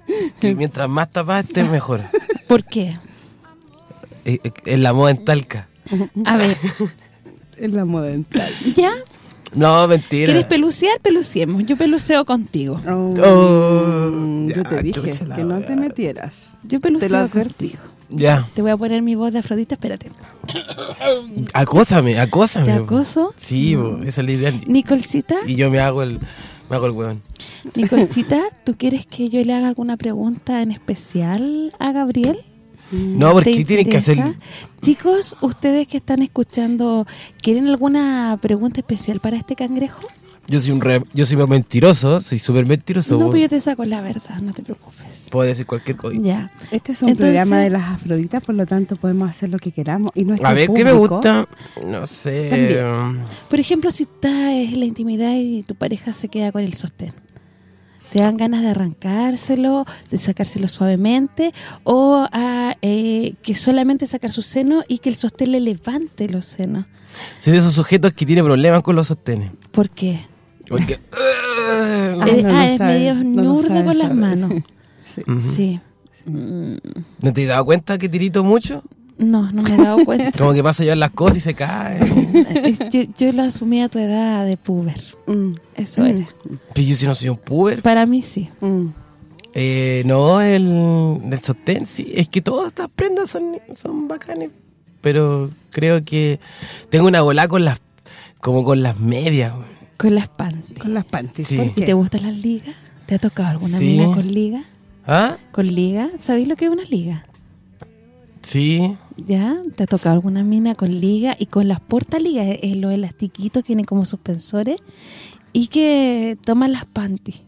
Que mientras más tapada esté, mejor. ¿Por qué? Eh, eh, Es la moda en Talca. A ver, Es la moda dental. ¿ya? No, mentira. ¿Quieres pelucear? Peluciemos. Yo peluceo contigo. Oh, Mm, yo ya, te dije que no te metieras. Yo Te peluceo advertí. contigo. Ya, Te voy a poner mi voz de Afrodita, espérate. acósame, acósame. ¿Te acoso? Sí, esa es la idea. Nicolcita, Y yo me hago el me hago el hueón. Nicolcita, ¿tú quieres que yo le haga alguna pregunta en especial a Gabriel? No, porque ¿Te tienen que hacer... Chicos, ustedes que están escuchando, ¿quieren alguna pregunta especial para este cangrejo? Yo soy un re- yo soy muy mentiroso, soy súper mentiroso. No, pero yo te saco la verdad, no te preocupes. Puedo decir cualquier cosa. Ya. Este es un Entonces- programa de las afroditas, por lo tanto podemos hacer lo que queramos. Y nuestro A ver, ¿qué me gusta? No sé. También. Por ejemplo, si estás en la intimidad y tu pareja se queda con el sostén. ¿Te dan ganas de arrancárselo, de sacárselo suavemente o a, eh, que solamente sacar su seno y que el sostén le levante los senos? Soy de esos sujetos que tiene problemas con los sostenes. ¿Por qué? Porque... Ah, Eh, no lo ah, es sabe, medio no sabe con las manos. Sí. ¿No te has dado cuenta que tirito mucho? No, no me he dado cuenta. Como que pasa a llevar las cosas y se cae. Yo, yo lo asumí a tu edad de puber. Mm, Eso era. Pero yo si no soy un puber. Para mí sí. mm. Eh, no, el, el sostén, sí. Es que todas estas prendas son, son bacanes. Pero creo que tengo una bola con las como con las medias. Con las panties. Con las panties. Sí. ¿por ¿Y te gustan las ligas? ¿Te ha tocado alguna Sí. mina con liga? ¿Ah? ¿Con liga? ¿Sabéis lo que es una liga? Sí. ¿Ya? ¿Te ha tocado alguna mina con liga? Y con las portaligas, es los elastiquitos que tienen como suspensores y que toman las panties.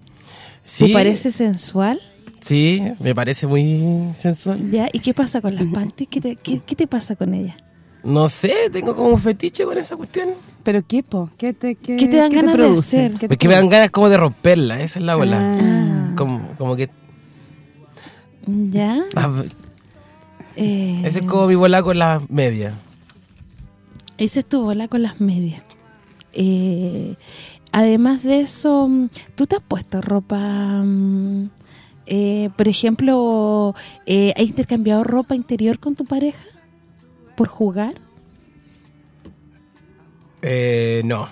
Sí. ¿Te parece sensual? Sí, me parece muy sensual. ¿Ya? ¿Y qué pasa con las panties? ¿Qué te, qué, qué te pasa con ellas? No sé, tengo como un fetiche con esa cuestión. ¿Pero qué, po? ¿Qué te, qué, ¿Qué te dan ganas de hacer? ¿Qué te Porque me dan ganas como de romperla, esa es la bola. Ah. Como, como que... ¿Ya? ah, Eh, ese es como mi bola con las medias. Esa es tu bola con las medias. Eh, además de eso, ¿tú te has puesto ropa, mm, eh, por ejemplo, eh, ¿has intercambiado ropa interior con tu pareja por jugar? Eh, no.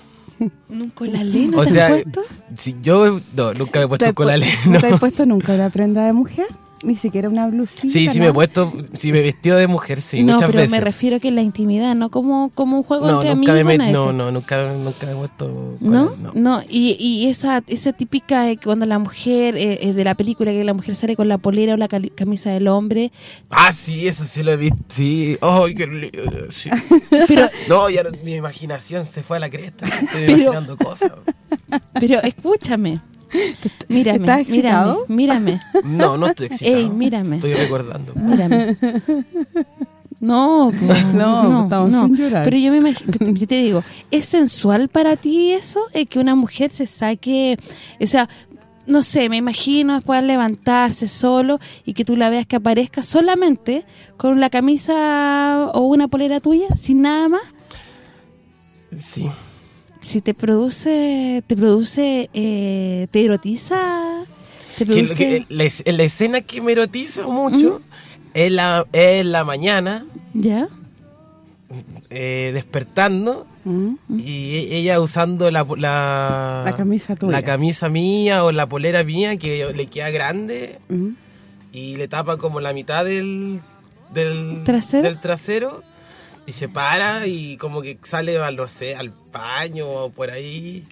¿Nunca la ley no o te sea, has puesto? si yo no, nunca me he ¿Te puesto has con la pu- ley, ¿No no. te has puesto nunca una prenda de mujer? Ni siquiera una blusita. Sí, sí ¿no? me he puesto, sí me he vestido de mujer, sí, no, muchas pero veces. me refiero que en la intimidad, no como como un juego no, entre nunca me amigos. de no, no, nunca, nunca me he puesto ¿No? él, no. No, y, y esa esa típica de que cuando la mujer, eh, eh, de la película, que la mujer sale con la polera o la camisa del hombre. Ah, sí, eso sí lo he visto, sí. ¡Ay, qué lindo! Sí. Pero, No, ya mi imaginación se fue a la cresta. Estoy Pero- imaginando cosas. pero escúchame. Mírame, ¿Estás mírame, excitado? mírame. No, no estoy excitado. Ey, mírame. Estoy recordando. Mírame. No, po, No, estamos sin llorar. Pero yo me imagino, yo te digo, ¿es sensual para ti eso? Eh, que una mujer se saque, o sea, no sé, me imagino después levantarse solo y que tú la veas que aparezca solamente con la camisa o una polera tuya, sin nada más. Sí. Si te produce, te produce, eh, te erotiza, te Que, produce... que la, es- la escena que me erotiza mucho es, la, es la mañana, ¿Ya? eh, despertando Mm. y e- ella usando la, la, La camisa tuya. la camisa mía o la polera mía que le queda grande Mm. y le tapa como la mitad del, del ¿Trasero? del trasero y se para y como que sale al, no sé, al baño o por ahí.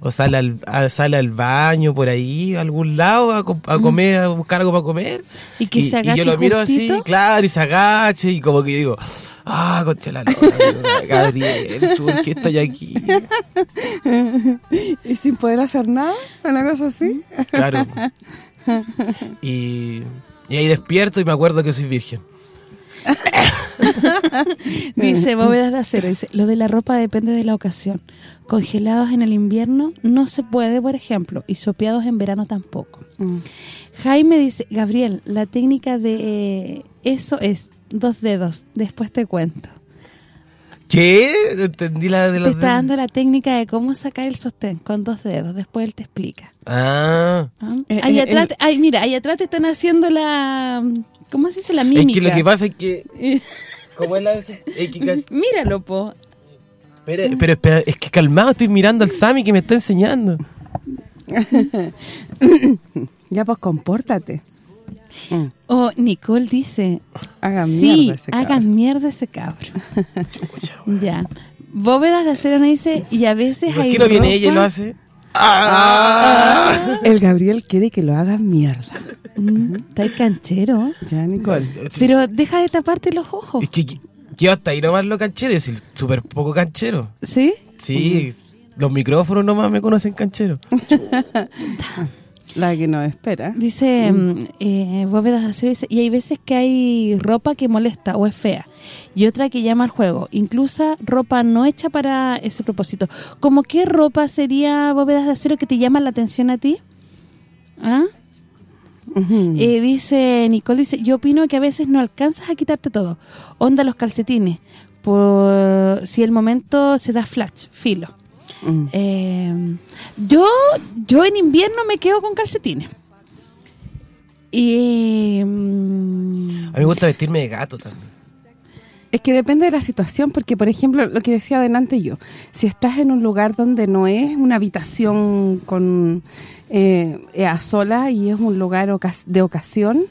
O sale al, a- sale al baño por ahí a algún lado a, a comer a buscar algo para comer. Y que se agache yo lo miro justito. así claro y se agache y como que digo ah concha la Gabriel tú por qué estás aquí y sin poder hacer nada, una cosa así. claro. Y, y ahí despierto y me acuerdo que soy virgen Dice Bóvedas de Acero, dice, lo de la ropa depende de la ocasión. Congelados en el invierno no se puede, por ejemplo, y sopeados en verano tampoco. Mm. Jaime dice, Gabriel, la técnica de eh, eso es dos dedos, después te cuento. ¿qué? entendí la de Te los está dedos. dando la técnica de cómo sacar el sostén con dos dedos, después él te explica. ah ¿Ah? Eh, ahí eh, atrás, el- te- ay, mira, ahí atrás te están haciendo la... ¿Cómo se dice? La mímica. Es que lo que pasa es que. ¿Cómo es la.? Es que, ca- Míralo, po. pero, pero espera, es que calmado, estoy mirando al Sammy que me está enseñando. Ya pues compórtate. Mm. O Nicole dice, Hagan sí, mierda ese hagan cabrón. mierda ese cabro. ya. Bóvedas de acero dice, y a veces ¿Por hay qué no viene ella y lo hace? ¡Ah! El Gabriel quiere que lo hagan mierda. Mm, está ahí canchero. Ya, Nicole. Pero deja de taparte los ojos. Es que, que yo hasta ahí nomás lo canchero, es decir, súper poco canchero. ¿Sí? Sí, los micrófonos nomás me conocen canchero. La que nos espera. Dice, mm, eh, Bóvedas de acero dice, y hay veces que hay ropa que molesta o es fea, y otra que llama al juego, incluso ropa no hecha para ese propósito. ¿Cómo qué ropa sería Bóvedas de acero que te llama la atención a ti? ¿Ah? Eh, dice Nicole, dice, yo opino que a veces no alcanzas a quitarte todo. Onda los calcetines. Por si el momento se da flash, filo. Mm. Eh, yo yo en invierno me quedo con calcetines. Y... mm, A mí me gusta vestirme de gato también. Es que depende de la situación, porque por ejemplo, lo que decía adelante yo, si estás en un lugar donde no es una habitación con eh, eh, a sola y es un lugar de ocasión,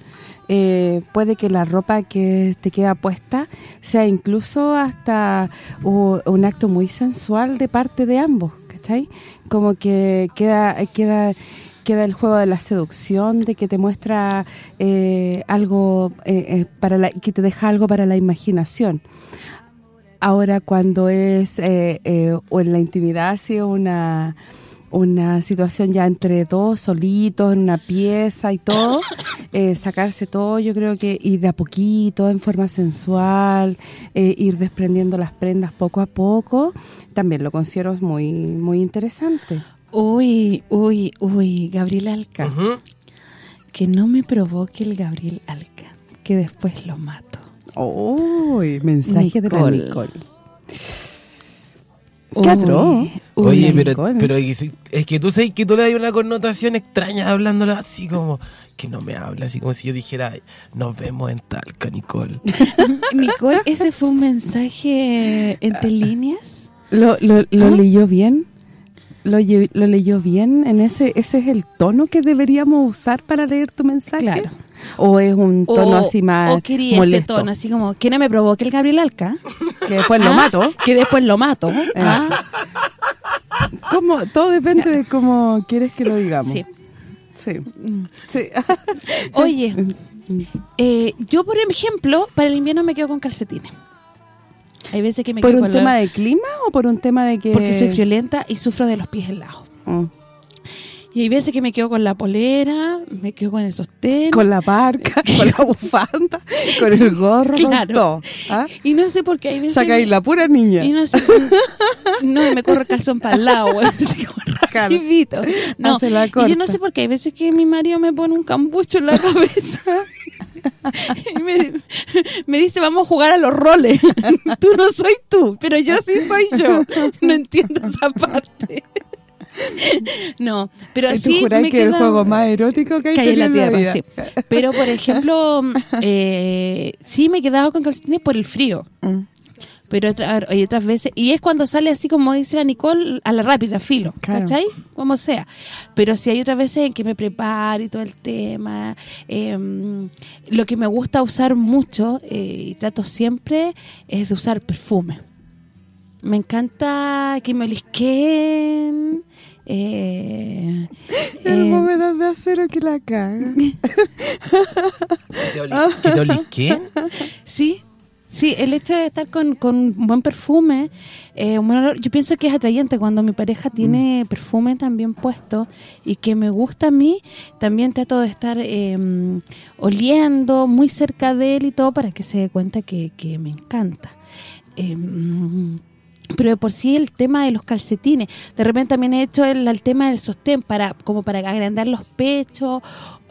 eh, puede que la ropa que te queda puesta sea incluso hasta u- un acto muy sensual de parte de ambos, ¿cachai? Como que queda queda queda el juego de la seducción, de que te muestra eh, algo eh, eh, para la, que te deja algo para la imaginación. Ahora cuando es eh, eh, o en la intimidad ha sido una una situación ya entre dos solitos en una pieza y todo, eh, sacarse todo, yo creo que ir de a poquito, en forma sensual, eh, ir desprendiendo las prendas poco a poco, también lo considero muy muy interesante. Uy, uy, uy, Gabriel Alca. Que no me provoque el Gabriel Alca, que después lo mato. Uy, mensaje de la Nicole. Qué atroz. Oye, pero, es que- es que tú sabes que tú le das una connotación extraña hablándolo así como que no me habla, así como si yo dijera, "Ay, nos vemos en Talca, Nicole. Nicole, ese fue un mensaje entre líneas. ¿Lo, lo, lo ¿Ah? leyó bien? ¿Lo, lle- ¿Lo leyó bien? en ese Ese es el tono que deberíamos usar para leer tu mensaje? Claro. ¿O es un tono así más o quería molesto? este tono, así como, no me provoque el Gabriel Alca. Que después lo Ah, mato. Que después lo mato. Ah, ¿Cómo? Todo depende de cómo quieres que lo digamos. Sí. Sí. Sí. Oye, eh, yo por ejemplo, para el invierno me quedo con calcetines. Hay veces que me ¿Por quedo un con tema la- de clima o por un tema de que...? Porque soy friolenta y sufro de los pies helados. Mm. Y hay veces que me quedo con la polera, me quedo con el sostén. Con la parca, con la bufanda, con el gorro, con Claro. todo. ¿ah? Y no sé por qué hay veces... Ahí la pura niña. Y no sé... no, me corro el calzón para el lado, así como rapidito. No, la y yo no sé por qué hay veces que mi marido me pone un cambucho en la cabeza. y me, me dice, vamos a jugar a los roles. tú no soy tú, pero yo sí soy yo. No entiendo esa parte. no, pero ¿Y tú sí me que es el queda- juego más erótico que hay, que hay en la tierra, vida? sí. Pero, por ejemplo, eh, sí me he quedado con calcetines por el frío. Mm. Pero otra- hay otras veces, y es cuando sale así como dice la Nicole, a la rápida, filo, Claro. ¿cachai? Como sea. Pero sí hay otras veces en que me preparo y todo el tema. eh, lo que me gusta usar mucho, eh, y trato siempre, es de usar perfume. Me encanta que me olisquen. Eh, El eh, momento de acero que la caga. ¿Que te? Sí, sí, el hecho de estar con, con un buen perfume, eh, un buen olor, yo pienso que es atrayente cuando mi pareja tiene Mm. perfume también puesto y que me gusta a mí, también trato de estar eh, oliendo muy cerca de él y todo para que se dé cuenta que, que me encanta. Eh, pero de por sí el tema de los calcetines, de repente también he hecho el, el tema del sostén para como para agrandar los pechos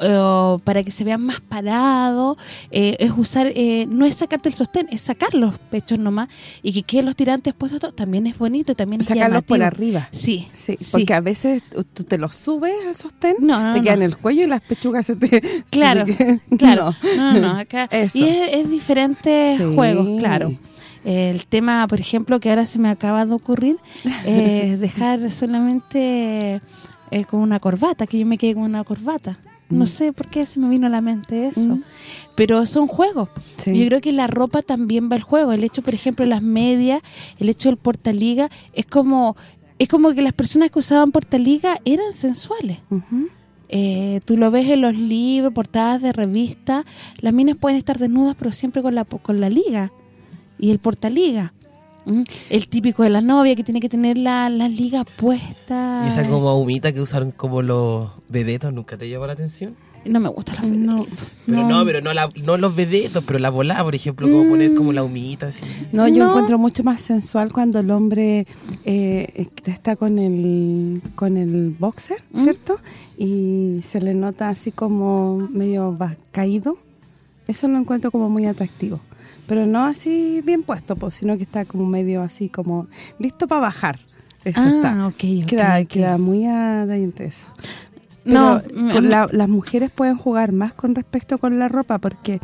eh, para que se vean más parados, eh, es usar, eh, no es sacarte el sostén, es sacar los pechos nomás y que queden los tirantes puestos, también es bonito, también es Sacarlos por arriba. Sí, Sí, sí. porque a veces tú te los subes al sostén, No, no, te no. quedan en el cuello y las pechugas se te... Claro, se te- claro. No, no, no, acá. Eso. Y es, es diferentes Sí. juegos, claro. El tema, por ejemplo, que ahora se me acaba de ocurrir, es dejar solamente eh, con una corbata, que yo me quede con una corbata. No Mm. sé por qué se me vino a la mente eso. Mm. Pero son juegos. Sí. Yo creo que la ropa también va al juego. El hecho, por ejemplo, las medias, el hecho del portaliga, es como es como que las personas que usaban portaliga eran sensuales. Eh, tú lo ves en los libros, portadas de revistas, las minas pueden estar desnudas pero siempre con la con la liga y el portaliga. ¿Mm? El típico de la novia que tiene que tener la, la liga puesta. Y esa como humita que usaron como los vedetos, ¿nunca te llamó la atención? No me gusta la No, Pero no, pero no, la- no los vedetos, pero la volada, por ejemplo, como poner como la humita así. No, yo No. encuentro mucho más sensual cuando el hombre eh, está con el con el boxer, ¿Mm? ¿cierto? Y se le nota así como medio caído. Eso lo encuentro como muy atractivo. Pero no así bien puesto, pues, sino que está como medio así como listo para bajar. Eso Ah, está. ok, ok, queda, queda muy atraente eso. No, Pero me- con la- las mujeres pueden jugar más con respecto con la ropa porque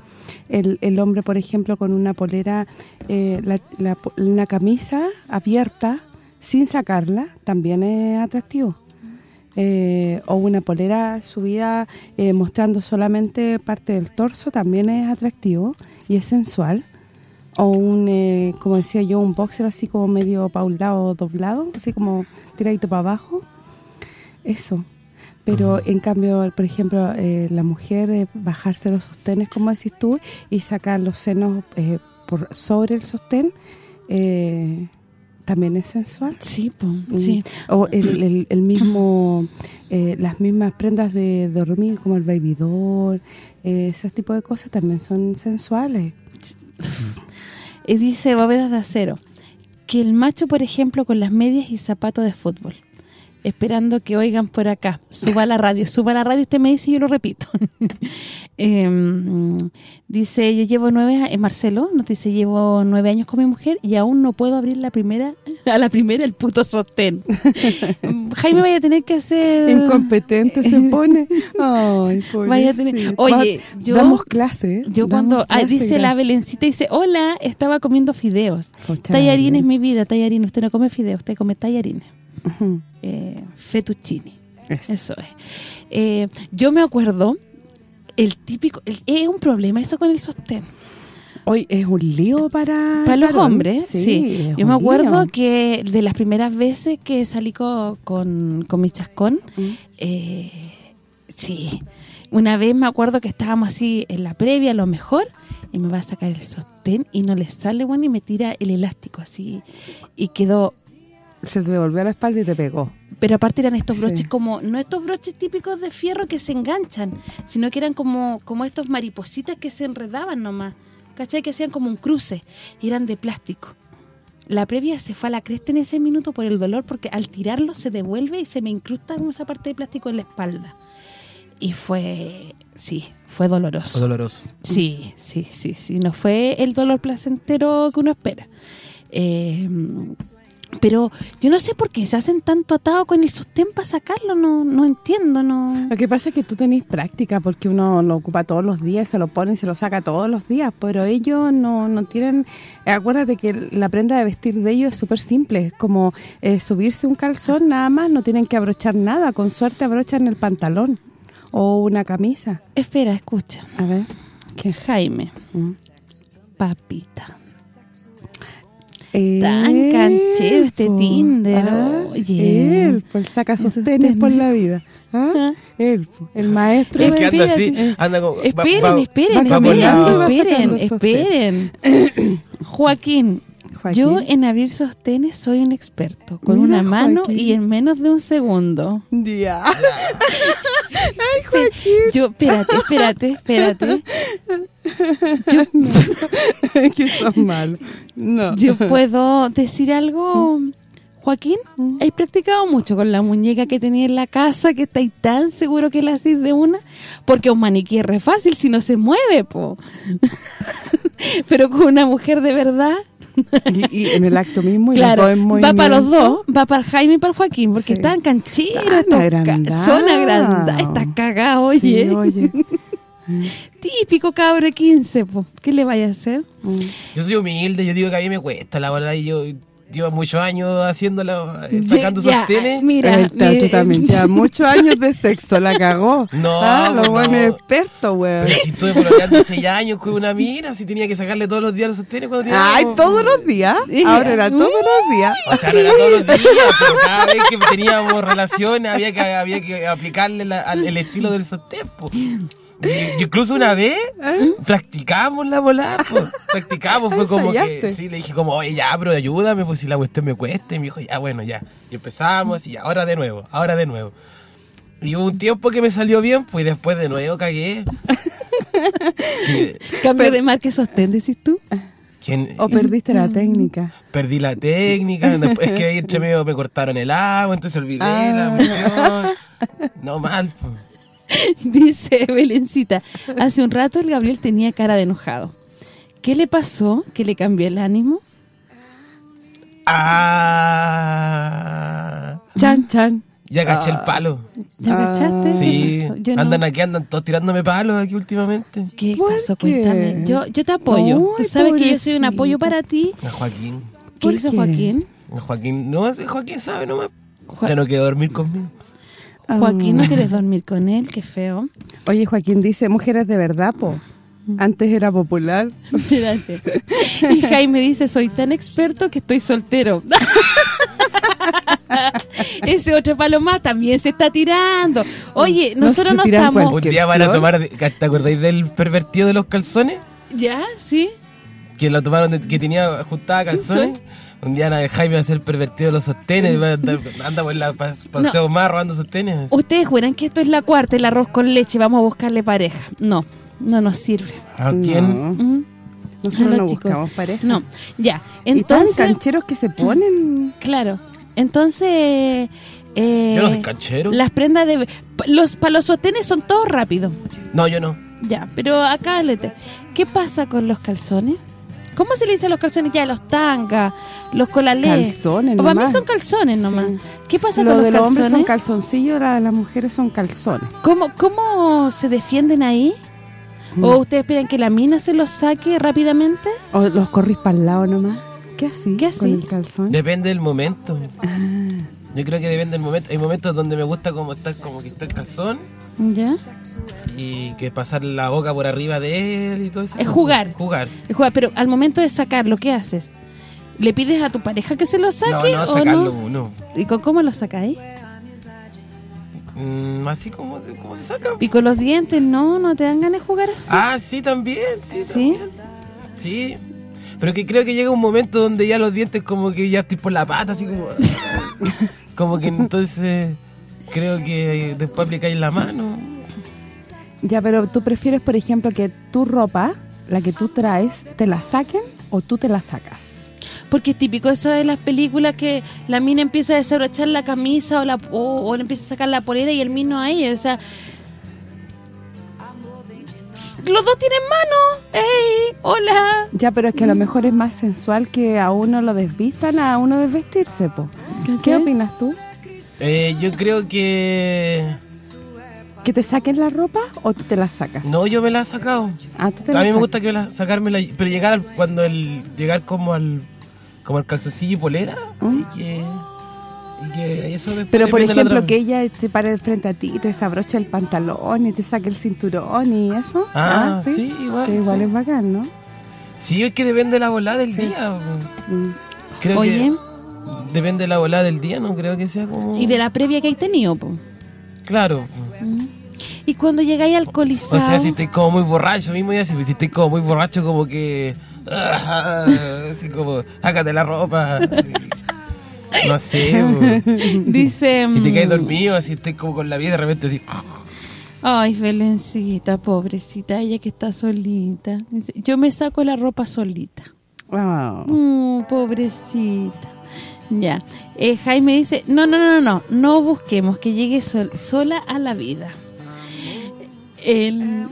el, el hombre, por ejemplo, con una polera, eh, la, una camisa abierta sin sacarla, también es atractivo. Eh, o una polera subida eh, mostrando solamente parte del torso también es atractivo y es sensual. O un, eh, como decía yo, un boxer así como medio para un lado doblado, así como tiradito para abajo. Eso. Pero en cambio, por ejemplo, eh, la mujer eh, bajarse los sostenes, como decís tú, y sacar los senos por sobre el sostén, eh, también es sensual. Sí, po, Mm. sí. O el, el- el mismo, eh, las mismas prendas de dormir, como el baby doll, eh, ese tipo de cosas también son sensuales. Y dice Bóvedas de Acero, que el macho, por ejemplo, con las medias y zapatos de fútbol, esperando que oigan por acá, suba la radio, suba la radio, usted me dice y yo lo repito. Em, dice, yo llevo nueve años, Marcelo nos dice, llevo nueve años con mi mujer y aún no puedo abrir la primera, a la primera el puto sostén. Jaime vaya a tener que hacer... Incompetente se pone. Ay, Vaya a tener-. Oye, yo- Damos clase. ¿eh? Yo Damos cuando ah, dice la. Belencita, dice, hola, estaba comiendo fideos. Tallarines mi vida, tallarines. Usted no come fideos, usted come tallarines. Eh, fettuccini. Eso. Eso es. Eh, yo me acuerdo El típico, el- es un problema eso con el sostén. Hoy es un lío para... Para los varón. hombres, sí. Yo me acuerdo lío. que de las primeras veces que salí co- con, con mi chascón, Mm. eh, sí, una vez me acuerdo que estábamos así en la previa, a lo mejor, y me va a sacar el sostén y no le sale, bueno, y me tira el elástico así, y quedó... Se te devolvió a la espalda y te pegó. Pero aparte eran estos Sí. broches como, no estos broches típicos de fierro que se enganchan, sino que eran como como estos maripositas que se enredaban nomás, ¿cachai? Que hacían como un cruce, y eran de plástico. La previa se fue a la cresta en ese minuto por el dolor, porque al tirarlo se devuelve y se me incrusta como esa parte de plástico en la espalda. Y fue, sí, fue doloroso. Fue doloroso. Sí, sí, sí, sí. No fue el dolor placentero que uno espera. Eh, pero yo no sé por qué se hacen tanto atado con el sostén para sacarlo, no no entiendo, no... Lo que pasa es que tú tenés práctica porque uno lo ocupa todos los días, se lo pone y se lo saca todos los días, pero ellos no, no tienen... Acuérdate que la prenda de vestir de ellos es súper simple, es como eh, subirse un calzón nada más, no tienen que abrochar nada, con suerte abrochan el pantalón o una camisa. Espera, escucha. A ver, ¿qué? Jaime, papita. Él, Tan canchero este po. Tinder, Ah, oye. Él, pues saca sostenes por la vida. ¿Ah? Él, po, el maestro Es que anda así, anda Esperen, va- esperen, va esperen, esperen, esperen. Joaquín, Joaquín. yo en abrir sostenes soy un experto, con Mira, una mano Joaquín. y en menos de un segundo. Ya. Yo, espérate, espérate, espérate. Yo, que son malos. No. yo puedo decir algo, Joaquín. ¿Has practicado mucho con la muñeca que tenía en la casa que estáis tan seguro que la hacís de una? Porque un maniquí es re fácil si no se mueve, po. Pero con una mujer de verdad... Y, y en el acto mismo y Claro, va para los dos, va para el Jaime y para el Joaquín, porque Sí. están cancheros, ca- agrandados. son agrandados, estás cagado, oye. Sí, oye. Típico cabro de 15, po. ¿qué le vaya a hacer? Yo soy humilde, yo digo que a mí me cuesta, la verdad, y yo llevo muchos años haciéndolo, eh, sacando Ya, sostenes. Mira, Ahí está, tú también, ya muchos años de sexo, la cagó. No, ah, lo no. bueno experto, weón. Pero si estuve pololeando seis años con una mina, si tenía que sacarle todos los días los sostenes cuando tenía... Ay, todos los días. Ahora era todos los días. O sea, no era todos los días, pero cada vez que teníamos relaciones había que había que aplicarle la- al- el estilo del sostén. Y- incluso una vez practicamos la volada, po. Practicamos, fue como que, sí, le dije como, oye, ya, pero ayúdame, pues si la cuestión me cuesta. Y me dijo, ya, bueno, ya. Y empezamos, y ahora de nuevo, ahora de nuevo. Y hubo un tiempo que me salió bien, pues y después de nuevo cagué. Cambio de marca sostén, decís tú. ¿quién- O perdiste la técnica. Perdí la técnica, después es que ahí entre medio me cortaron el agua, entonces olvidé la Ah. cuestión. No mal. po. Dice Belencita, hace un rato el Gabriel tenía cara de enojado. ¿Qué le pasó? ¿Que le cambió el ánimo? Ah, Chan, chan. ya caché el palo. ¿Ya Ah. cachaste? Sí, ¿Qué pasó? Yo no. andan aquí, andan todos tirándome palos aquí últimamente. ¿Qué ¿Por pasó? qué? Cuéntame. Yo yo te apoyo. Ay, Tú sabes que yo soy un apoyo para ti. A Joaquín. ¿Qué ¿Por hizo qué? Joaquín? A Joaquín, no, Joaquín sabe nomás. Jua- Ya no quiere dormir conmigo. Joaquín, ¿no quieres dormir con él? Qué feo. Oye, Joaquín dice, mujeres de verdad, po. Antes era popular. Espérate. Y Jaime dice, soy tan experto que estoy soltero. Ese otro palo más también se está tirando. Oye, No nosotros no estamos... Un día van a tomar, ¿te acordáis del pervertido de los calzones? ¿Ya? ¿Sí? Que lo tomaron, de- que tenía ajustada calzones. Un día Ana Jaime va a ser pervertido de los sostenes, va a andar, anda por la pa- paseo más robando sostenes. Ustedes juran que esto es la cuarta, el arroz con leche, vamos a buscarle pareja. No, no nos sirve. ¿A quién? No. ¿Mm? Nosotros los no chicos. buscamos pareja. No, ya. y tan Entonces, cancheros que se ponen. claro. Entonces, eh, Yo no soy canchero. las prendas de... Los, para los sostenes son todos rápidos. No, yo no. Ya, pero acá, lete, ¿qué pasa con los calzones? ¿Cómo se le dice a los calzones? Ya, los tangas, los colalés. Calzones Para mí nomás. son calzones nomás. Sí. ¿Qué pasa Lo con de los los hombres calzones? son calzoncillos, la- las mujeres son calzones. ¿Cómo, ¿Cómo se defienden ahí? Mm. ¿O ustedes esperan que la mina se los saque rápidamente? O los corrís para el lado nomás. ¿Qué así? ¿Qué así? Con el calzón. Depende del momento. Ah, Yo creo que depende del momento. Hay momentos donde me gusta como estar como que está el calzón ¿Ya? y que pasar la boca por arriba de él y todo eso. Es jugar. Jugar. Es jugar, pero al momento de sacarlo, ¿qué haces? ¿Le pides a tu pareja que se lo saque No, no, o sacarlo, no? no. ¿Y con cómo lo sacáis? Mm, así como, como se saca. ¿Y con los dientes? No, no te dan ganas de jugar así. Ah, sí, también, sí, ¿Sí? también. Sí. Pero que creo que llega un momento donde ya los dientes como que ya estoy por la pata, así como... como que entonces creo que después aplicáis la mano. Ya, pero tú prefieres, por ejemplo, que tu ropa, la que tú traes, te la saquen o tú te la sacas. Porque es típico eso de las películas que la mina empieza a desabrochar la camisa o, la, o, o le empieza a sacar la polera y el mino a ella. O sea, los dos tienen mano. ¡Ey! ¡Hola! Ya, pero es que a lo mejor es más sensual que a uno lo desvistan a uno desvestirse, po. ¿Qué opinas tú? Eh, yo creo que... ¿Que te saquen la ropa o tú te la sacas? No, yo me la he sacado. Ah, tú te A la mí me gusta que la, sacármela, pero llegar al- cuando el llegar como al como al calzoncillo y polera y que y que eso. Pero, por ejemplo, que ella se pare de frente a ti y te desabrocha el pantalón y te saque el cinturón y eso. Ah, sí, igual, Sí, igual sí. es bacán, ¿no? Sí, es que depende de la volada del día. Mm. Creo Oye. que depende de la volada del día, no creo que sea como Y de la previa que hay tenido, po. Claro. Y cuando llegáis alcoholizado... O sea, si estoy como muy borracho, mismo ya si, estoy como muy borracho como que ah, así como sácate la ropa. No sé, po. Dice... Y te caes mm, dormido, así estoy como con la vida de repente así. Ay, Belencita, pobrecita, ella que está solita. Dice, yo me saco la ropa solita. Ah. Mm, pobrecita. Ya. Eh, Jaime dice, no, no, no, no, no, no busquemos que llegue sol- sola a la vida. El,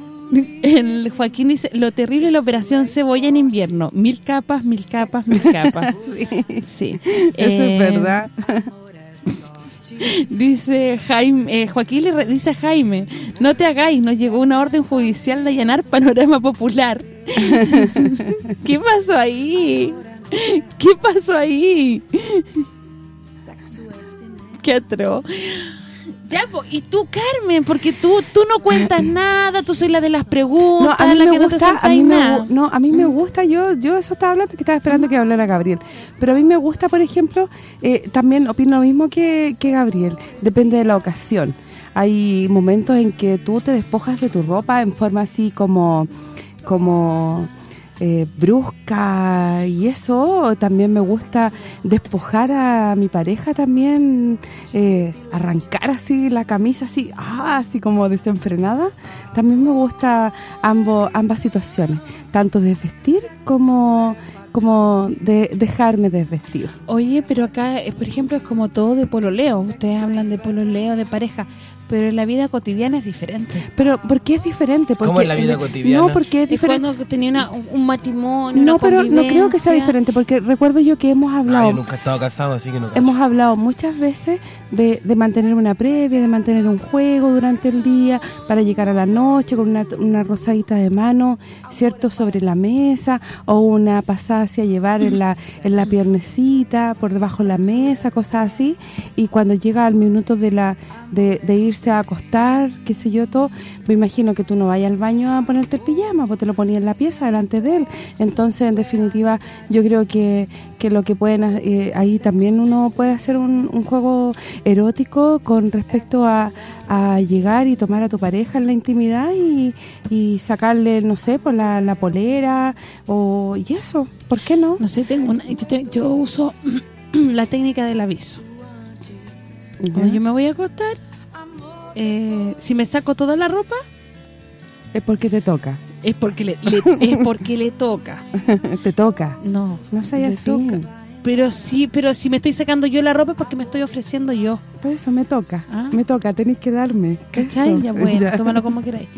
el Joaquín dice, lo terrible de la operación cebolla en invierno. Mil capas, mil capas, mil capas. sí. Eso Eh, es verdad. Dice Jaime, eh, Joaquín le dice a Jaime, no te hagáis, nos llegó una orden judicial de allanar panorama popular. ¿Qué pasó ahí? ¿Qué pasó ahí? Qué atro. Ya, y tú, Carmen, porque tú tú no cuentas nada, tú soy la de las No, preguntas, a mí la me que no te gusta, a mí nada. no, a mí me gusta, yo yo eso estaba hablando porque estaba esperando que hablara Gabriel, pero a mí me gusta, por ejemplo, eh, también opino lo mismo que, que Gabriel, depende de la ocasión. Hay momentos en que tú te despojas de tu ropa en forma así como como eh, brusca y eso también me gusta despojar a mi pareja también eh, arrancar así la camisa así ah, así como desenfrenada. También me gusta ambos ambas situaciones tanto desvestir como como de dejarme desvestir. Oye, pero acá, eh, por ejemplo, es como todo de pololeo. Ustedes hablan de pololeo, de pareja, pero en la vida cotidiana es diferente. pero ¿por qué es diferente? Porque, ¿Cómo es la vida cotidiana? no porque es Es diferente cuando tenía una- un- matrimonio, no una pero no creo que sea diferente porque recuerdo yo que hemos Ah, hablado yo nunca he estado casado, así que no. Hemos hablado muchas veces de, de mantener una previa, de mantener un juego durante el día para llegar a la noche con una, una rosadita de mano, ¿cierto? Sobre la mesa o una pasada hacia llevar en la, en la piernecita, por debajo de la mesa, cosas así. Y cuando llega al minuto de la de, de irse a acostar, qué sé yo, todo, me imagino que tú no vayas al baño a ponerte el pijama, pues te lo ponías en la pieza delante de él. Entonces, en definitiva, yo creo que, que lo que pueden eh, ahí también uno puede hacer un, un juego erótico con respecto a, a llegar y tomar a tu pareja en la intimidad y, y sacarle, no sé, por la, la polera o y eso, ¿por qué no? No sé, tengo una, yo, te- yo uso la técnica del aviso. Cuando yo me voy a acostar, eh, si me saco toda la ropa, Es porque te toca. es porque le, le- es porque le toca. te toca. No, No seas así. toca. Pero sí, pero si me estoy sacando yo la ropa es porque me estoy ofreciendo yo. Por eso me toca. Ah. Me toca, tenéis que darme. ¿Cachai? Eso. Ya bueno, Ya. tómalo como queráis.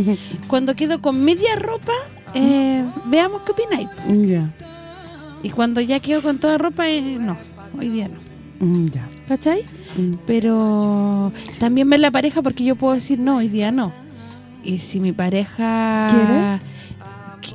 Cuando quedo con media ropa, eh, veamos qué opináis. Ya. Y cuando ya quedo con toda ropa, eh, no, hoy día no. Mm, Ya. ¿Cachai? Mm. Pero también ver la pareja porque yo puedo decir no, hoy día no. Y si mi pareja... ¿Quiere?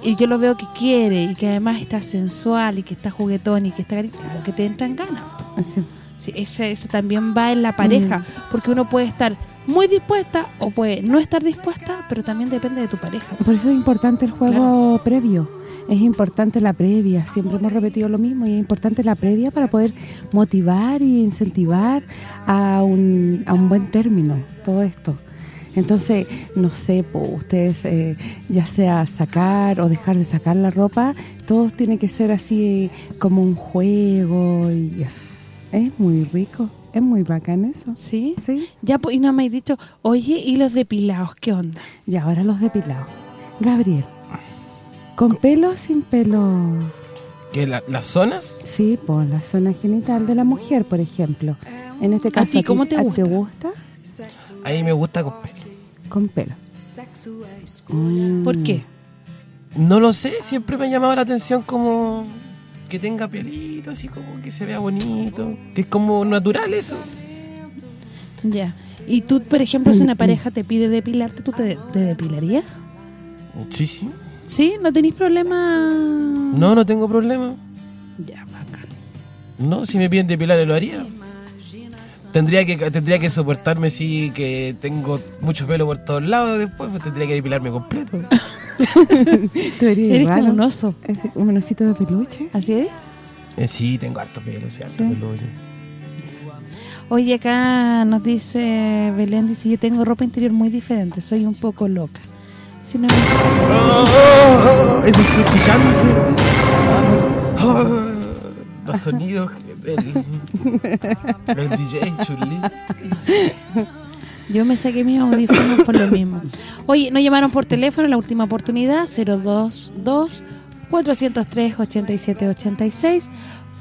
Y yo lo veo que quiere y que además está sensual y que está juguetón y que está... Claro que te entran ganas. Así. Sí, ese, ese también va en la pareja, porque uno puede estar muy dispuesta o puede no estar dispuesta, pero también depende de tu pareja. Por eso es importante el juego previo. Es importante la previa. Siempre hemos repetido lo mismo y es importante la previa para poder motivar y incentivar a un, a un buen término todo esto. Entonces, no sé, po, ustedes eh, ya sea sacar o dejar de sacar la ropa, todos tiene que ser así como un juego y eso. Es muy rico, es muy bacán eso. ¿Sí? Sí. Ya, pues, y no me has dicho, oye, ¿y los depilados qué onda? Y ahora los depilados. Gabriel, ¿con pelo o sin pelo? ¿Que la- las zonas? Sí, por la zona genital de la mujer, por ejemplo. En este caso, ti cómo te a gusta? gusta? Ahí me gusta con pelo. Con pelo. Mm. ¿Por qué? No lo sé, siempre me ha llamado la atención como que tenga pelito, así como que se vea bonito, que es como natural eso. Ya. Y tú, por ejemplo, si una pareja te pide depilarte, ¿tú te, te depilarías? Sí, sí. ¿Sí? ¿No tenéis problema? No, no tengo problema. Ya, bacán. No, si me piden depilar lo haría. Tendría que tendría que soportarme si que tengo mucho pelo por todos lados después, pues tendría que depilarme completo. Tú eres, Eres igual, como un oso. Es Un osito de peluche. ¿Así es? Eh, sí, tengo harto pelo, sí, harto Sí. sí. Oye, acá nos dice Belén, dice, yo tengo ropa interior muy diferente, soy un poco loca. Me- Oh, oh, oh. Oh, los sonidos del, del DJ Chulí. Yo me saqué mis audífonos por lo mismo. Oye, nos llamaron por teléfono la última oportunidad, 022 403 8786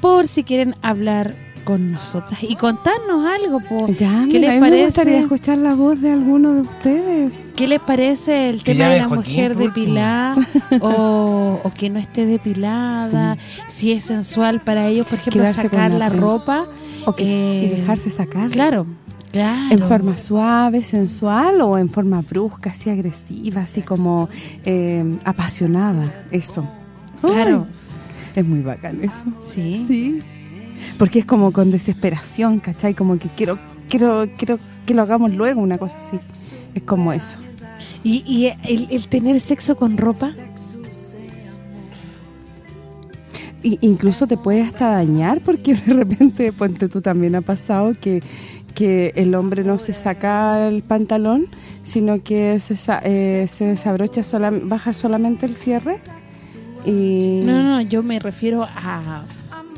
por si quieren hablar con nosotras y contarnos algo, po. Ya, ¿Qué mira, les mí me gustaría parece? escuchar la voz de alguno de ustedes. ¿Qué les parece el tema de la Joaquín, mujer depilada o, o que no esté depilada? Si es sensual para ellos, por ejemplo, Quedarse sacar la la ropa. O que, y eh, dejarse sacar. Claro, claro. En forma suave, sensual o en forma brusca, así agresiva, así como eh, apasionada, eso. Claro. Ay, es muy bacán eso. Sí. Sí. Porque es como con desesperación, ¿cachai? Como que quiero quiero quiero que lo hagamos luego, una cosa así. Es como eso. Y, y el, el tener sexo con ropa, Y incluso te puede hasta dañar porque de repente, ponte tú también ha pasado que, que el hombre no se saca el pantalón, sino que se, eh, se desabrocha, sola, baja solamente el cierre. Y no, no, yo me refiero a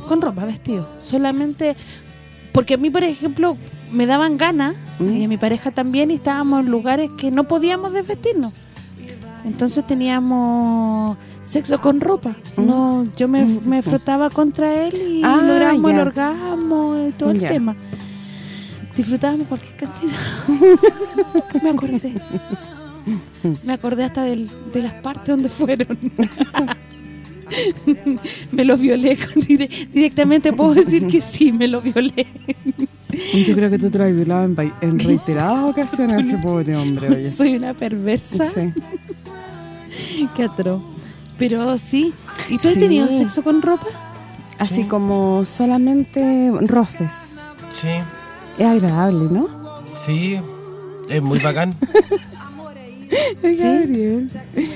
con ropa, vestido. Solamente porque a mí, por ejemplo, me daban ganas y a mi pareja también y estábamos en lugares que no podíamos desvestirnos. Entonces teníamos sexo con ropa. No, yo me, me frotaba contra él y Ah, logramos el orgasmo y todo el tema. Disfrutábamos cualquier cantidad. me acordé. Me acordé hasta del- de las partes donde fueron. me lo violé con dire- directamente puedo decir que sí, me lo violé. yo creo que tú te lo has violado en, reiteradas ocasiones a ese pobre hombre, oye. Soy una perversa. Sí. Qué atroz. Pero sí. ¿Y tú has tenido sexo con ropa? Así como solamente roces. Sí, Es agradable, ¿no? sí, es muy bacán. Es Sí.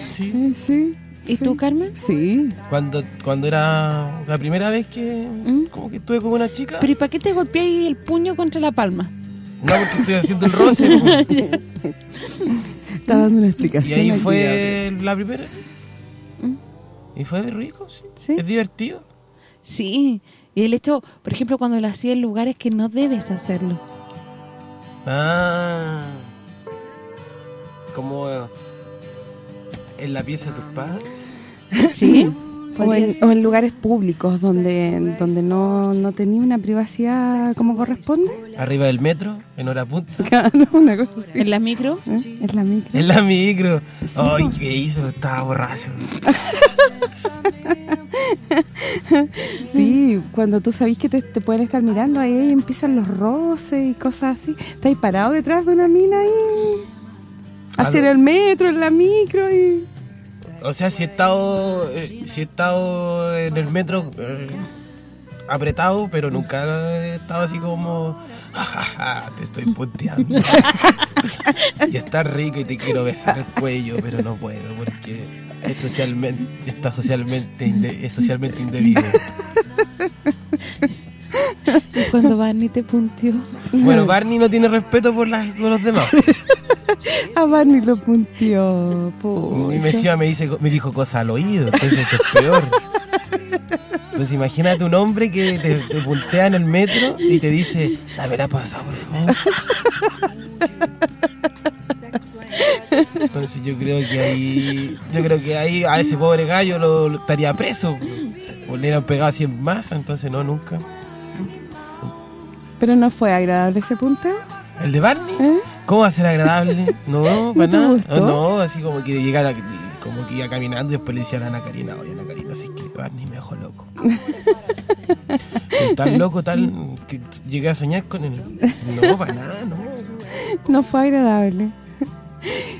Sí. Sí. ¿Y tú, Carmen? Sí. Cuando cuando era la primera vez que ¿Mm? como que estuve con una chica, ¿Pero y para qué te golpeáis el puño contra la palma? no porque estoy haciendo el roce. Está dando una y explicación. ahí aquí, fue la primera. ¿Mm? Y fue rico, sí. Sí. Es divertido. Sí. Y el hecho, por ejemplo, cuando lo hacía en lugares que no debes hacerlo. Ah. Como eh, en la pieza de tus padres. ¿Sí? O en, o en lugares públicos donde donde no, no tenía una privacidad como corresponde. Arriba del metro, en hora punta. Claro, una cosa así. ¿En la micro? ¿Eh? Es la micro. En la micro. Ay, ¿qué hizo? Estaba borracho. Sí, cuando tú sabes que te, te pueden estar mirando, ahí empiezan los roces y cosas así. Estás parado detrás de una mina ahí. Así en Algo- el metro, en la micro y... O sea, si he estado, eh, si he estado en el metro eh, apretado, pero nunca he estado así como, "Ja, ja, ja, te estoy punteando. y está rica y te quiero besar el cuello, pero no puedo porque es socialmente, está socialmente, es socialmente indebido. Y cuando Barney te puntió. Bueno, Barney no tiene respeto por, las, por los demás. A Barney lo puntió. Y me, encima me, dice, me dijo cosas al oído, entonces esto es peor. Entonces imagínate un hombre que te, te puntea en el metro y te dice, dame la pasada, por favor. Entonces yo creo que ahí, yo creo que ahí a ese pobre gallo lo, lo estaría preso. O le hubieran pegado 100 más, entonces no, nunca. Pero no fue agradable ese punteo. ¿El de Barney? ¿Eh? ¿Cómo va a ser agradable? No, para nada. No, así como que llegara, como que iba caminando y después le decían a Ana Karina, oye Ana Karina, sé que Barney me dejó loco. Tan loco, tan que llegué a soñar con él. No, para nada, no. No fue agradable.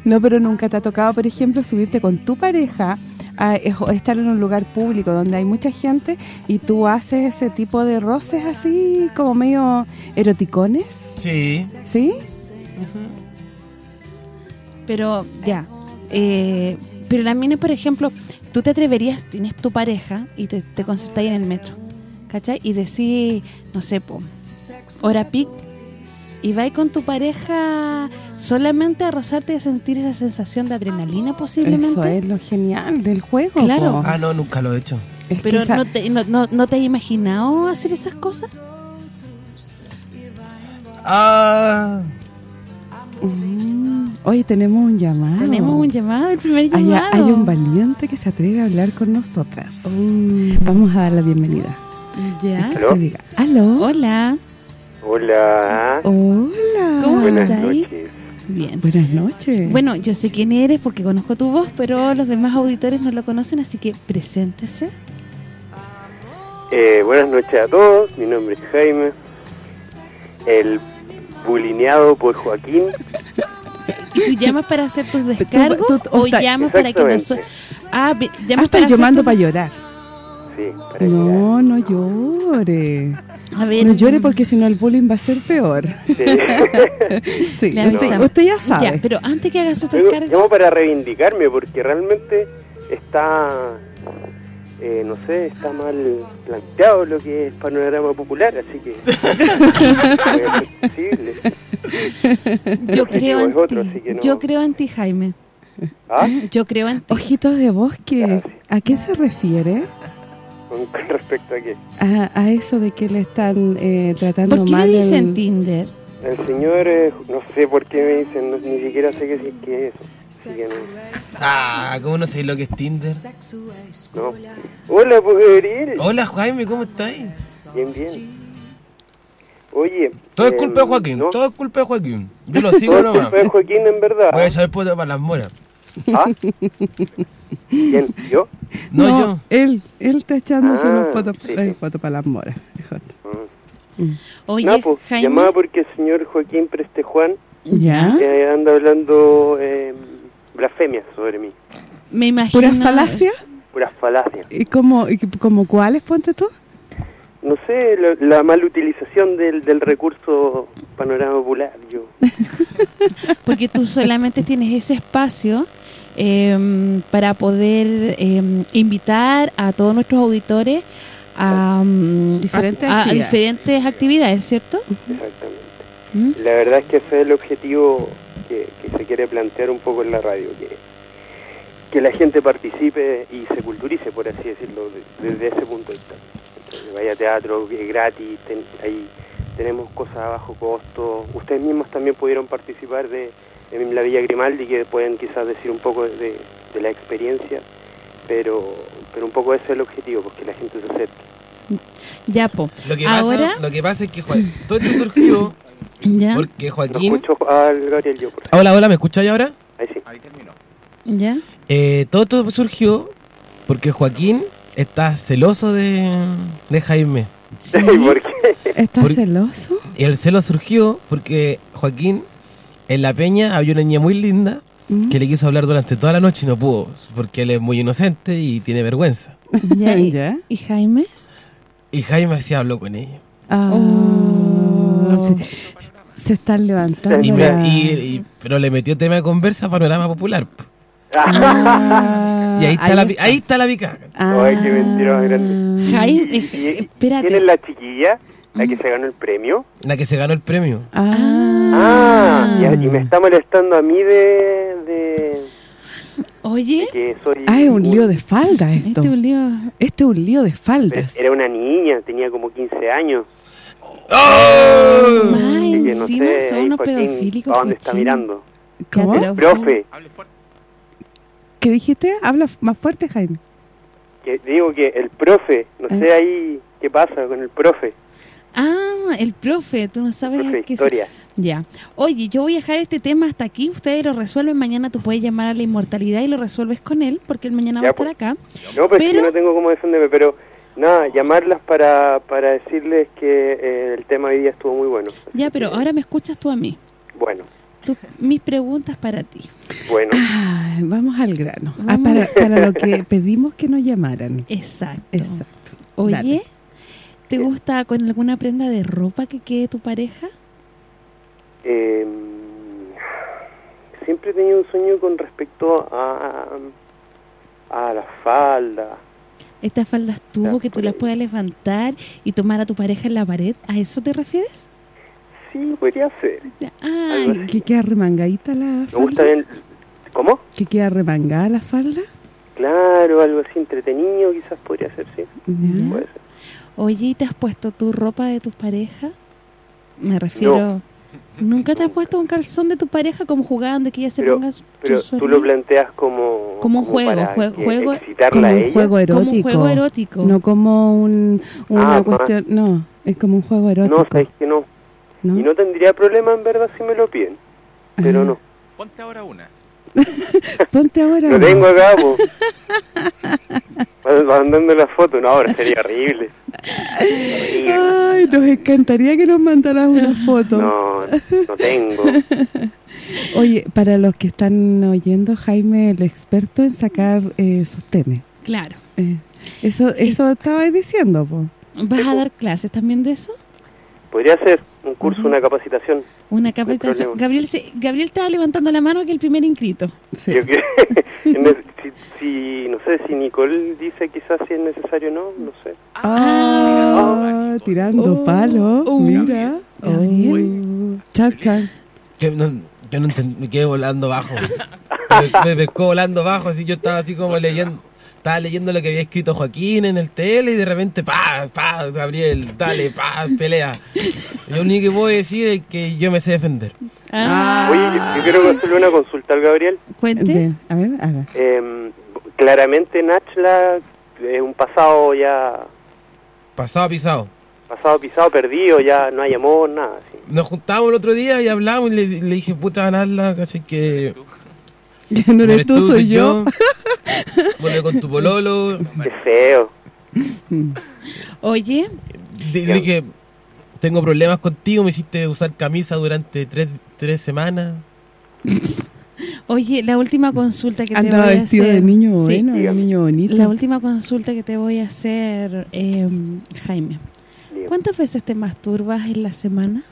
No, pero nunca te ha tocado, por ejemplo, subirte con tu pareja a estar en un lugar público donde hay mucha gente y tú haces ese tipo de roces así como medio eroticones, Sí. ¿sí? Pero ya. Eh, pero la mina, por ejemplo, tú te atreverías, tienes tu pareja y te, te concertáis en el metro, ¿cachai? Y decís, no sé, po, hora pic, y vais con tu pareja solamente a rozarte y a sentir esa sensación de adrenalina posiblemente. Eso es lo genial del juego. Claro. po. Ah, no, nunca lo he hecho. Es que Pero esa- no te, no, no, ¿no te has imaginado hacer esas cosas? Ah, Mm, Oye, tenemos un llamado. Tenemos un llamado, el primer Hay, llamado. hay un valiente que se atreve a hablar con nosotras. Vamos a dar la bienvenida. ¿Ya? Que diga, ¿Aló? Hola. Hola. Hola. ¿Cómo Buenas estás? noches. Bien. Buenas noches. Bueno, yo sé quién eres porque conozco tu voz, pero los demás auditores no lo conocen, así que preséntese. Eh, buenas noches a todos. Mi nombre es Jaime. El bulineado por Joaquín. ¿Y tú llamas para hacer tus descargos tú- o está- llamas para que nosotros... Ah, Ah, llamas está para llamando para llorar. Sí, para No, no llore. A ver, No llore porque si no el bullying va a ser peor. Sí, usted, ya sabe. Ya, pero antes que hagas su descarga... llamo para reivindicarme porque realmente está, eh, no sé, está mal planteado lo que es panorama popular, así que. Yo creo en es otro, ti. así que no- Yo creo en ti, Jaime. ¿Ah? Yo creo en ti. Ojitos de bosque, ¿a qué se refiere? ¿Con, con respecto a qué? A, a eso de que le están eh, tratando ¿Por qué mal le dicen el- Tinder? El señor, eh, no sé por qué me dicen, no- ni siquiera sé qué, es- qué es eso. Así que no. ah, ¿cómo no sé lo que es Tinder? no. Hola, Gabriel. Hola, Jaime, ¿cómo estás? Bien, bien. Oye. Todo es em, culpa de Joaquín, ¿no? todo es culpa de Joaquín. Yo lo sigo Todo es nomás. culpa de Joaquín, en verdad. Voy a saber puedo para las moras. ¿Ah? ¿Quién? ¿Yo? No, No, yo. él, él está echándose Ah, los fotos, sí, el foto para las moras. Jota. Oye, no, pues, Jaime... llamaba porque el señor Joaquín Preste Juan ¿Ya? eh, anda hablando eh, blasfemias sobre mí. Me imagino... ¿Puras falacias? Puras falacias. ¿Y como, y como cuáles, ponte tú? No sé, la, la mala utilización del, del recurso panorama popular. Yo. Porque tú solamente tienes ese espacio eh, para poder eh, invitar a todos nuestros auditores a, mm, Diferentes a- a actividades. diferentes actividades, ¿cierto? Exactamente. ¿Mm? La verdad es que ese es el objetivo que, que se quiere plantear un poco en la radio, que, que la gente participe y se culturice, por así decirlo, de- desde ese punto de vista. Vaya a teatro, que es gratis, ten- ahí tenemos cosas a bajo costo. Ustedes mismos también pudieron participar de, en la Villa Grimaldi, que pueden quizás decir un poco de, de la experiencia, pero, pero un poco ese es el objetivo, pues que la gente se acerque. Ya, po. Lo que, Ahora, pasa, lo que pasa es que todo esto surgió ya, porque No Joaquín... escucho al Gabriel yo, por Hola, hola, ¿me escucháis ahora? Ahí sí. ya. Eh, todo esto surgió porque Joaquín está celoso de, de Jaime. Sí. ¿Por qué? ¿Estás Por- celoso? Y el celo surgió porque Joaquín, en la peña, había una niña muy linda ¿Mm? que le quiso hablar durante toda la noche y no pudo, porque él es muy inocente y tiene vergüenza. Ya, y, Jaime? Y Jaime así habló con ella. Ah, Oh. sí. Se están levantando. Y me- y- pero le metió tema de conversa a Panorama Popular. Ah, y ahí está, ahí la, pi- ahí está la picada. Ay, qué mentira más grande. Jaime, ¿Y- y- y- espérate. ¿Quién es la chiquilla? ¿La que se ganó el premio? La que se ganó el premio. Ah, y, y me está molestando a mí de, de Oye, que soy... Ah, es un lío de falda esto. este es un lío. Este es un lío de Pero faldas. Era una niña, tenía como 15 años. ¡Oh! Más Así que no encima sé, son unos pedofílicos ¿A dónde está mirando? ¿Cómo? Pero- Profe, ¿Qué dijiste? Habla más fuerte, Jaime. que digo que el profe, no sé Eh. ahí qué pasa con el profe. Ah, el profe, tú no sabes Profe qué historia. Ya. Oye, yo voy a dejar este tema hasta aquí. Ustedes lo resuelven. Mañana tú puedes llamar a la inmortalidad y lo resuelves con él, porque él mañana va a Ya, estar pues. acá. No, pues Pero- sí, no tengo cómo defenderme, pero nada, llamarlas para, para decirles que eh, el tema hoy día estuvo muy bueno. Ya, pero ahora me escuchas tú a mí. Bueno, Tú- mis preguntas para ti. bueno. Ah, vamos al grano. Ah, para, para lo que pedimos que nos llamaran. Exacto. Exacto. Oye, Dale. ¿te gusta con alguna prenda de ropa que quede tu pareja? Eh, siempre he tenido un sueño con respecto a, a la falda. Estas faldas tubo que tú las puedas levantar y tomar a tu pareja en la pared. ¿A eso te refieres? Sí, podría ser. Ay, ¿Que queda remangadita la Me falda? gusta bien... ¿Cómo? ¿Que queda remangada la falda? Claro, algo así entretenido quizás podría ser, sí. Ya. Puede ser. Oye, ¿y te has puesto tu ropa de tu pareja? Me refiero... ¿Nunca te has puesto un calzón de tu pareja como jugando que ella se Pero, ponga su- pero tú lo planteas como... Como un juego, para juego- Como a un juego erótico. Como un juego erótico. No como un, una Ah, cuestión... No, es como un juego erótico. No, sabes que no. ¿No? Y no tendría problema en verdad si me lo piden. Pero no. Ponte ahora una. Ponte ahora... Lo tengo acá, po. Mandando la foto, no, ahora sería horrible. Horrible. Ay, nos encantaría que nos mandaras una foto. No, no tengo. Oye, para los que están oyendo, Jaime, el experto en sacar eh, sostenes. Claro. Eh, eso eso estaba diciendo, po. ¿Vas a dar clases también de eso? Podría ser un curso, una capacitación. Una capacitación. Gabriel se, Gabriel estaba levantando la mano que el primer inscrito. Sí. Yo si, si- no sé, si Nicole dice quizás si es necesario o no, no sé. Ah, tirando Oh, palo, oh. mira. Gabriel. Oh. Que no, yo no entendí, me quedé volando bajo. Me, me pescó volando bajo, así yo estaba así como leyendo, estaba leyendo lo que había escrito Joaquín en el tele y de repente, pa, pa, Gabriel, dale, pa, pelea. Yo lo único que puedo decir es que yo me sé defender. Ah, Oye, yo, yo quiero hacerle una consulta al Gabriel. cuente. De- a ver, haga. Eh, claramente Nachla es un pasado ya, Pasado pisado. pasado pisado, perdido, ya no hay amor, nada. así. Nos juntamos el otro día y hablamos y le, le dije, puta, ganarla, así que... Ya no eres tú, soy yo. Vuelve con tu pololo. Qué feo. Oye, Di- Dije, tengo problemas contigo, me hiciste usar camisa durante tres, tres semanas. oye, la última consulta que te Andaba voy a vestido hacer. de niño Sí. bueno, de Dígame. niño bonito. La última consulta que te voy a hacer, eh, Jaime. ¿Cuántas veces te masturbas en la semana?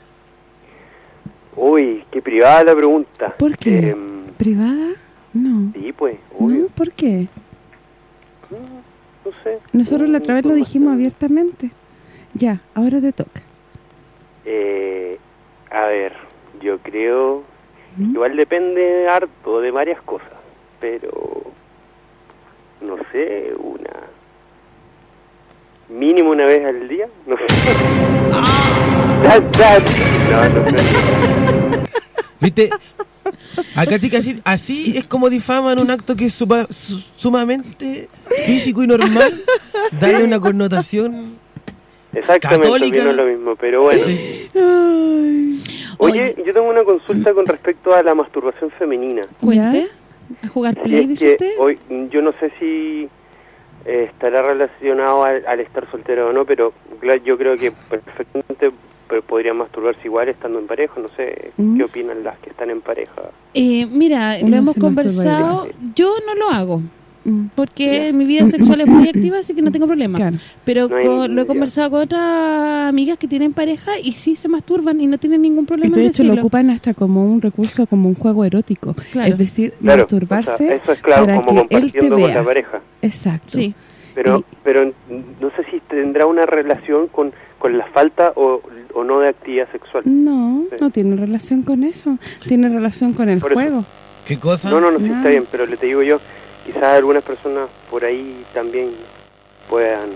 Uy, qué privada la pregunta. ¿Por qué? Em, ¿Privada? No. sí, pues, No. ¿por qué? No sé. Nosotros la otra vez lo No, dijimos no abiertamente. Ya, ahora te toca. Eh, a ver, yo creo... ¿Mm? Igual depende harto de varias cosas, pero... No sé, una... Mínimo una vez al día, no sé. That- No, no sé. ¿Viste? Acá así, así es como difaman un acto que es su- sumamente físico y normal. Darle una connotación. Exactamente, Católica. opino lo mismo, pero bueno. Oye, yo tengo una consulta con respecto a la masturbación femenina. Cuente. ¿A jugar play, Es dice que usted? hoy, yo no sé si eh, estará relacionado al, al estar soltero o no, pero claro, yo creo que perfectamente p- podrían masturbarse igual estando en pareja. No sé Mm. qué opinan las que están en pareja. Eh, mira, lo hemos conversado. Yo no lo hago. Mm. Porque mi vida sexual es muy activa, así que no tengo problema. Claro. Pero No con- lo he conversado con otras amigas que tienen pareja y sí se masturban y no tienen ningún problema de en hecho lo ocupan hasta como un recurso, como un juego erótico. Claro. Es decir, Claro, masturbarse o sea, eso es claro, para como que él te compartiendo con vea. la pareja. Exacto. Sí. Pero, pero no sé si tendrá una relación con, con la falta o, o no de actividad sexual. No, Sí. no tiene relación con eso. Tiene relación con el Por eso. juego. ¿Qué cosa? No, no, no, sí está bien, pero le te digo yo, quizás algunas personas por ahí también puedan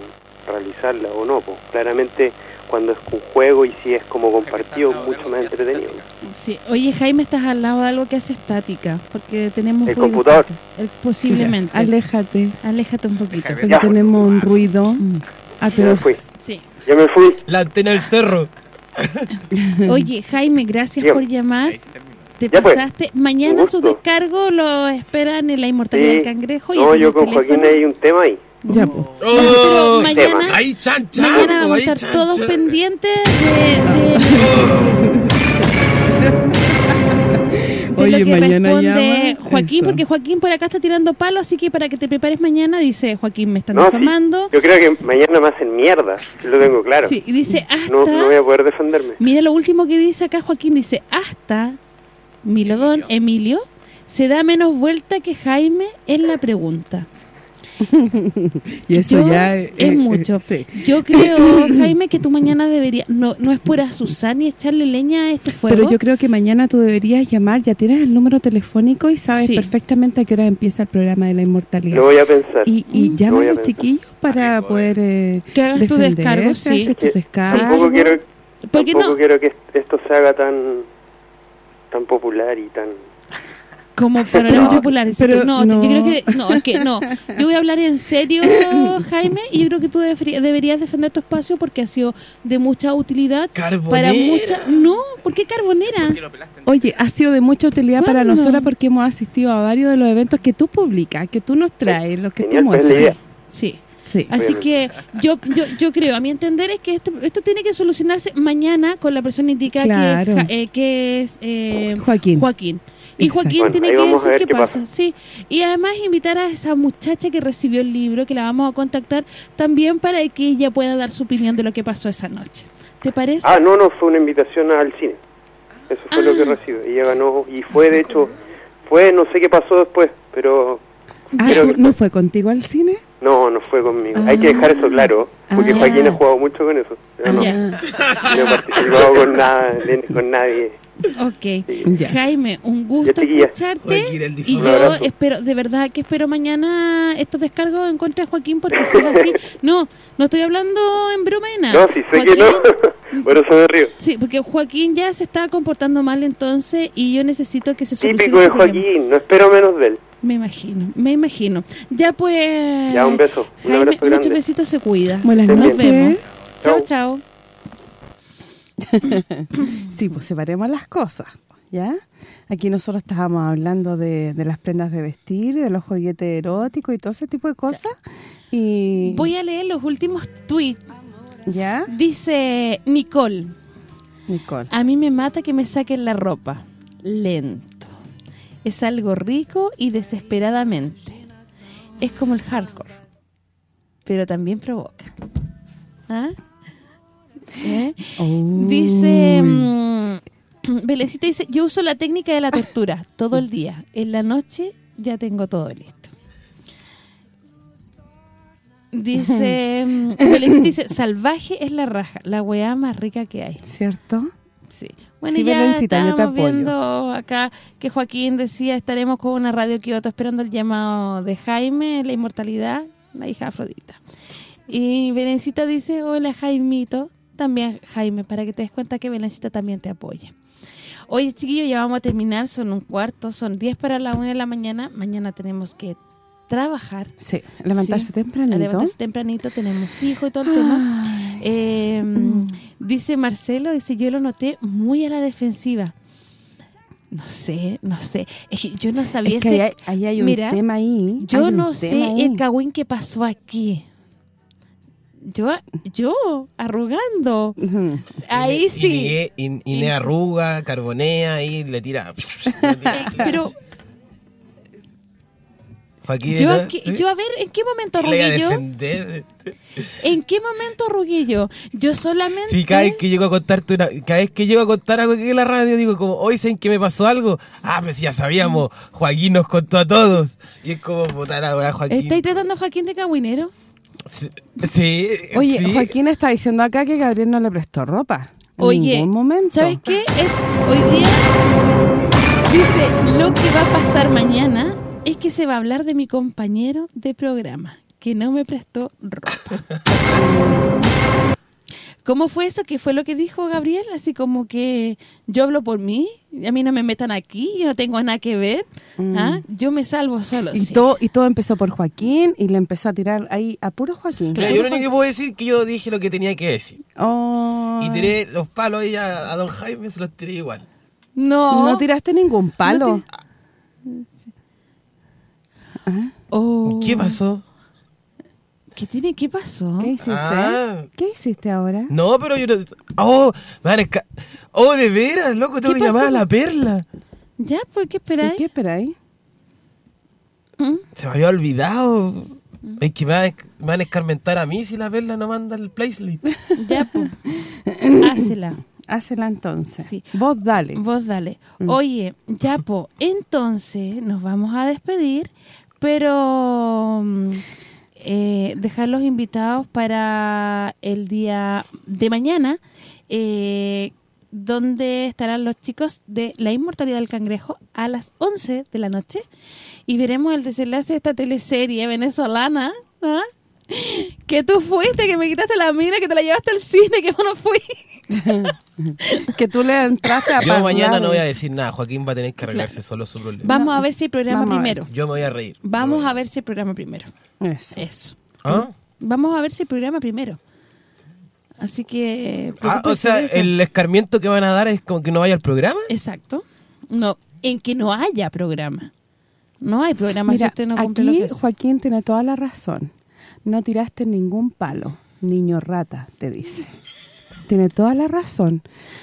realizarla o no. Pues. Claramente cuando es un juego y si es como compartido, mucho más entretenido. Sí. Oye, Jaime, estás al lado de algo que hace estática, porque tenemos El computador. El- posiblemente. Aléjate, Aléjate un poquito. porque Ya. tenemos un ruido Mm. Ya me fui. Sí. Ya me fui. La antena del cerro. Oye, Jaime, gracias por llamar. Te Ya, pues. pasaste. Mañana Un su descargo lo esperan en la inmortalidad Sí. del cangrejo. y No, yo con Joaquín teléfono. hay un tema ahí. Ya, pues. ¡Oh! mañana- Tema. ¡Ahí, chan, chan! Mañana vamos a estar chan, todos chan. pendientes de, de- de Oye, lo que responde Joaquín, eso. porque Joaquín por acá está tirando palo, así que para que te prepares mañana, dice Joaquín, me están No, sí, yo creo que mañana me hacen mierda, lo tengo claro. Sí, y dice hasta... No, no voy a poder defenderme. Mira lo último que dice acá Joaquín, dice hasta Milodón Emilio se da menos vuelta que Jaime en la pregunta. Y eso Yo- ya es mucho. sí. Yo creo, Jaime, que tú mañana deberías, no no es por asusar ni echarle leña a este fuego. Pero yo creo que mañana tú deberías llamar, ya tienes el número telefónico y sabes Sí. perfectamente a qué hora empieza el programa de la inmortalidad. Lo voy a pensar. Y, y Mm. llama Lo a los pensar. chiquillos para poder eh, Que hagas tu descargo, sí. haces tu descargo. Tampoco quiero, ¿Por qué tampoco no? quiero que esto se haga tan tan popular y tan... Como panoramas No, populares. pero no, no. yo creo que no, es que no. Yo voy a hablar en serio, Jaime, y yo creo que tú deberí- deberías defender tu espacio porque ha sido de mucha utilidad Carbonera. para mucha No, ¿por qué carbonera? Oye, ha sido de mucha utilidad para ¿Cuándo? nosotras porque hemos asistido a varios de los eventos que tú publicas, que tú nos traes, los que tú muestras. Sí. Sí. Así que yo, yo yo creo, a mi entender es que esto, esto tiene que solucionarse mañana con la persona indicada Claro. que eh, que es eh, Joaquín. Joaquín. Y. Joaquín Bueno, tiene que decir qué qué pasa. pasa. Sí. Y además invitar a esa muchacha que recibió el libro, que la vamos a contactar también para que ella pueda dar su opinión de lo que pasó esa noche. ¿Te parece? Ah, no, no, fue una invitación al cine. Eso fue lo que Ah. recibió. Ella ganó y fue, de hecho, fue, no sé qué pasó después, pero... Ah, creo ¿tú- que- ¿no fue contigo al cine? No, no fue conmigo. Ah. Hay que dejar eso claro, porque Ah. Joaquín ha jugado mucho con eso. Yo no, Ya. no he participado con, nada, con nadie. Ok. Ya. Jaime, un gusto escucharte. Y yo espero, de verdad que espero mañana estos descargos en contra de Joaquín, porque si es así, no, no estoy hablando en broma de nada. No, sí sé que no, eso me río. Sí, porque Joaquín ya se está comportando mal entonces y yo necesito que se solucione. Típico de este. Joaquín, no espero menos de él. Me imagino, me imagino. Ya pues... Ya, un beso, un Jaime, abrazo muchos besitos, se cuida. Buenas Estén Nos vemos. Chao, Chao. Sí, pues separemos las cosas, ¿ya? Aquí nosotros estábamos hablando de, de las prendas de vestir, de los juguetes eróticos y todo ese tipo de cosas. Y Voy a leer los últimos tweets. ¿Ya? Dice Nicole, Nicole. a mí me mata que me saquen la ropa. Lento. Es algo rico y desesperadamente. Es como el hardcore. Pero también provoca. ¿Ah? ¿Eh? Dice... mm, Belecita dice, yo uso la técnica de la tortura todo el día. En la noche ya tengo todo listo. Dice, mm, Belecita dice, salvaje es la raja, la weá más rica que hay. ¿Cierto? Sí. Bueno, Sí, y ya Belencita, yo te estábamos apoyo. viendo acá que Joaquín decía, estaremos con una radio Kioto esperando el llamado de Jaime, la inmortalidad, la hija Afrodita. Y Belencita dice, hola Jaimito, también Jaime, para que te des cuenta que Belencita también te apoya. Oye, chiquillos, ya vamos a terminar, son un cuarto, son 10 para la una de la mañana, mañana tenemos que trabajar. Sí, levantarse Sí, tempranito. levantarse tempranito, tenemos hijo y todo el tema. Eh, dice Marcelo, dice, yo lo noté muy a la defensiva. No sé, no sé. Es que yo no sabía Es que ese- ahí hay, ahí hay un Mira, tema ahí. Yo no sé ahí. el cagüín que pasó aquí. Yo, yo, arrugando. Ahí sí. Y, y, y le Sí. arruga, carbonea y le tira. le tira- Pero Joaquín, Yo, ¿no? aquí- ¿Sí? yo a ver, ¿en qué momento arrugué yo? ¿En qué momento arrugué yo? Yo solamente... Sí, cada vez que llego a contarte una, cada vez que llego a contar algo aquí en la radio, digo como, hoy ¿saben que me pasó algo? Ah, pues ya sabíamos, Joaquín nos contó a todos. Y es como, puta la weá, Joaquín. ¿Estáis tratando a Joaquín de cagüinero? Sí, Oye, sí. Joaquín está diciendo acá que Gabriel no le prestó ropa. En Oye, ningún momento. ¿sabes qué? Es- hoy día dice, lo que va a pasar mañana es que se va a hablar de mi compañero de programa, que no me prestó ropa. ¿Cómo fue eso? ¿Qué fue lo que dijo Gabriel? Así como que yo hablo por mí, a mí no me metan aquí, yo no tengo nada que ver, Mm. ¿ah? yo me salvo solo. Y, sí. todo, y todo empezó por Joaquín y le empezó a tirar ahí a puro Joaquín. Mira, yo lo único que puedo decir es que yo dije lo que tenía que decir. Oh. Y tiré los palos ahí a, a don Jaime, se los tiré igual. No. No tiraste ningún palo. Oh. ¿Qué pasó? ¿Qué tiene? ¿Qué pasó? ¿Qué hiciste? Ah. ¿Qué hiciste ahora? No, pero yo no... Oh, me van a esca- Oh, de veras, loco, tengo ¿Qué que llamar a la perla. ¿Ya? ¿Por qué esperáis? ¿Y qué esperáis? ¿Mm? Se me había olvidado. Es que me van, a, me van a escarmentar a mí si la perla no manda el placement. Ya, pues. Hácela. Hácela entonces. Sí. Vos dale. Vos dale. Mm. Oye, ya, po, entonces nos vamos a despedir, pero mm, eh, dejar los invitados para el día de mañana, eh, donde estarán los chicos de La Inmortalidad del Cangrejo a las 11 de la noche y veremos el desenlace de esta teleserie venezolana, ¿ah? que tú fuiste, que me quitaste la mina, que te la llevaste al cine, que yo no fui. que tú le entraste a Yo mañana no voy a decir nada. Joaquín va a tener que arreglarse solo su problema. Vamos a ver si el programa Vamos primero. Yo me voy a reír. Vamos a ver si el programa primero. Eso. Eso. ¿Ah? Vamos a ver si el programa primero. Así que... Ah, o sea, el escarmiento que van a dar es como que no vaya al programa. Exacto. No, en que no haya programa. No hay programa si Mira, usted no cumple lo aquí que es. Joaquín tiene toda la razón. No tiraste ningún palo. Niño rata, te dice. Tiene toda la razón.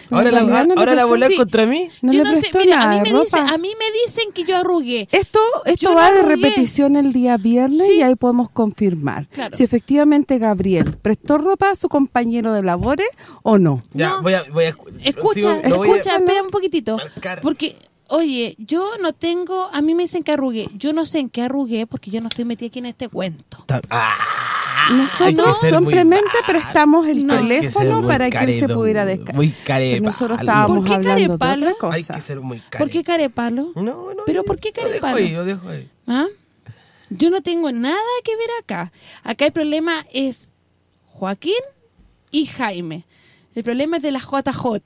Ahora la, no ahora la prestó- Sí. contra mí. No Yo le no sé, prestó mira, nada a mí, me dice, ropa. a mí me dicen que yo arrugué. Esto esto Yo va de repetición el día viernes Sí. y ahí podemos confirmar Claro. si efectivamente Gabriel prestó ropa a su compañero de labores o no. Ya, No. voy a... Voy a Escucha, sigo- lo voy a- escucha, espera un poquitito. Marcar. Porque, oye, yo no tengo... A mí me dicen que arrugué. Yo no sé en qué arrugué porque yo no estoy metida aquí en este cuento. Ah, Nosotros simplemente prestamos el No. Que teléfono para que él se pudiera descargar. Muy carepalo. Nosotros estábamos ¿Por qué hablando de carepalo? otra cosa. Hay que ser muy carepalo. ¿Por qué carepalo? No, no. ¿Pero yo- por qué Lo dejo carepalo? ahí, lo dejo ahí. ¿Ah? Yo no tengo nada que ver acá. Acá el problema es Joaquín y Jaime. El problema es de la JJ.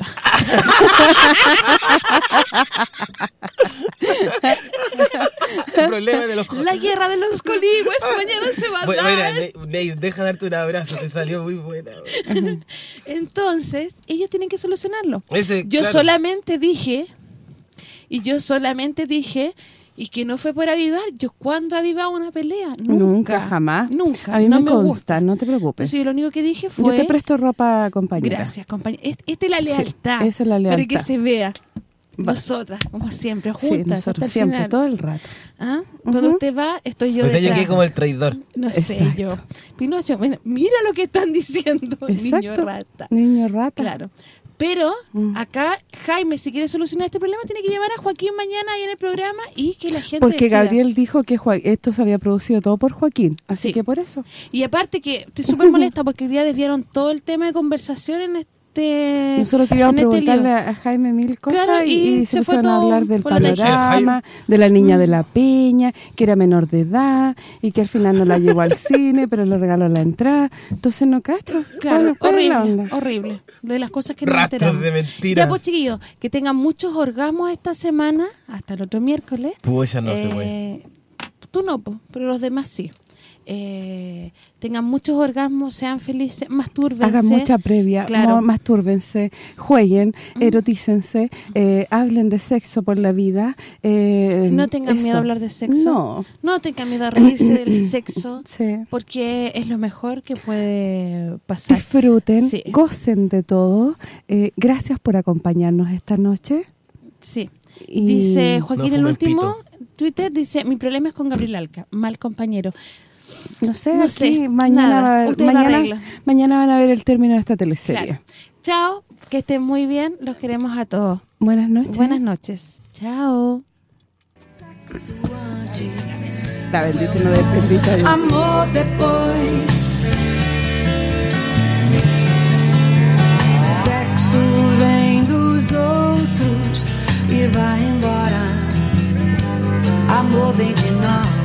El problema de los... La guerra de los coligües mañana se va a Bueno, dar. mira, deja darte un abrazo, te salió muy buena. Entonces, ellos tienen que solucionarlo. Ese, Yo claro. solamente dije, y yo solamente dije, y que no fue por avivar, yo cuando avivaba una pelea, nunca, Nunca, jamás. Nunca, A mí no me consta, gusta. no te preocupes. Entonces, yo lo único que dije Yo te presto ropa, compañera. Gracias, compañera. Es- Esta es la lealtad. esa es la Para que lealtad. se vea. Va. Nosotras, como siempre, Sí, juntas hasta nosotros el siempre, final. todo el rato. ¿Ah? Donde Ujú. usted va, estoy yo O sea, yo detrás. como el traidor. No sé yo. Pinocho, mira, mira lo que están diciendo, niño rata. Niño rata. Claro. Pero Mm. acá Jaime, si quiere solucionar este problema, tiene que llamar a Joaquín mañana ahí en el programa y que la gente Porque decida. Gabriel dijo que esto se había producido todo por Joaquín. Así Sí. que por eso. Y aparte que estoy súper molesta porque hoy día desviaron todo el tema de conversación en este Nosotros queríamos en este preguntarle a Jaime mil cosas Claro, y, se se, fue a hablar del panorama, de la niña de la peña, que era menor de edad y que al final no la llevó al cine, pero le regaló la entrada. Entonces no cacho. Claro, ¿Cuál- cuál es la horrible, horrible. De las cosas que enteramos. de mentiras. Ya, pues, chiquillos, que tengan muchos orgasmos esta semana, hasta el otro miércoles. Pucha, no se Eh, puede. Tú no, po, pero los demás sí. Eh, tengan muchos orgasmos, sean felices, mastúrbense. Hagan mucha previa, Claro. mastúrbense, jueguen, erotícense, eh, hablen de sexo por la vida. eh, No tengan miedo a hablar de sexo. No. No tengan miedo a reírse del sexo. Sí. Porque es lo mejor que puede pasar. Disfruten, Sí. gocen de todo. Eh, gracias por acompañarnos esta noche. Sí. Y- Dice Joaquín No el último, Twitter dice, mi problema es con Gabriel Alca, mal compañero. No sé, No aquí sé, mañana, va mañana, mañana van a ver el término de esta teleserie. Claro. Chao, que estén muy bien, los queremos a todos. Buenas noches. Buenas noches. Chao. La bendita no desperdita de- Amor depois. Sexo vem dos outros e vai embora. Amor vem de nós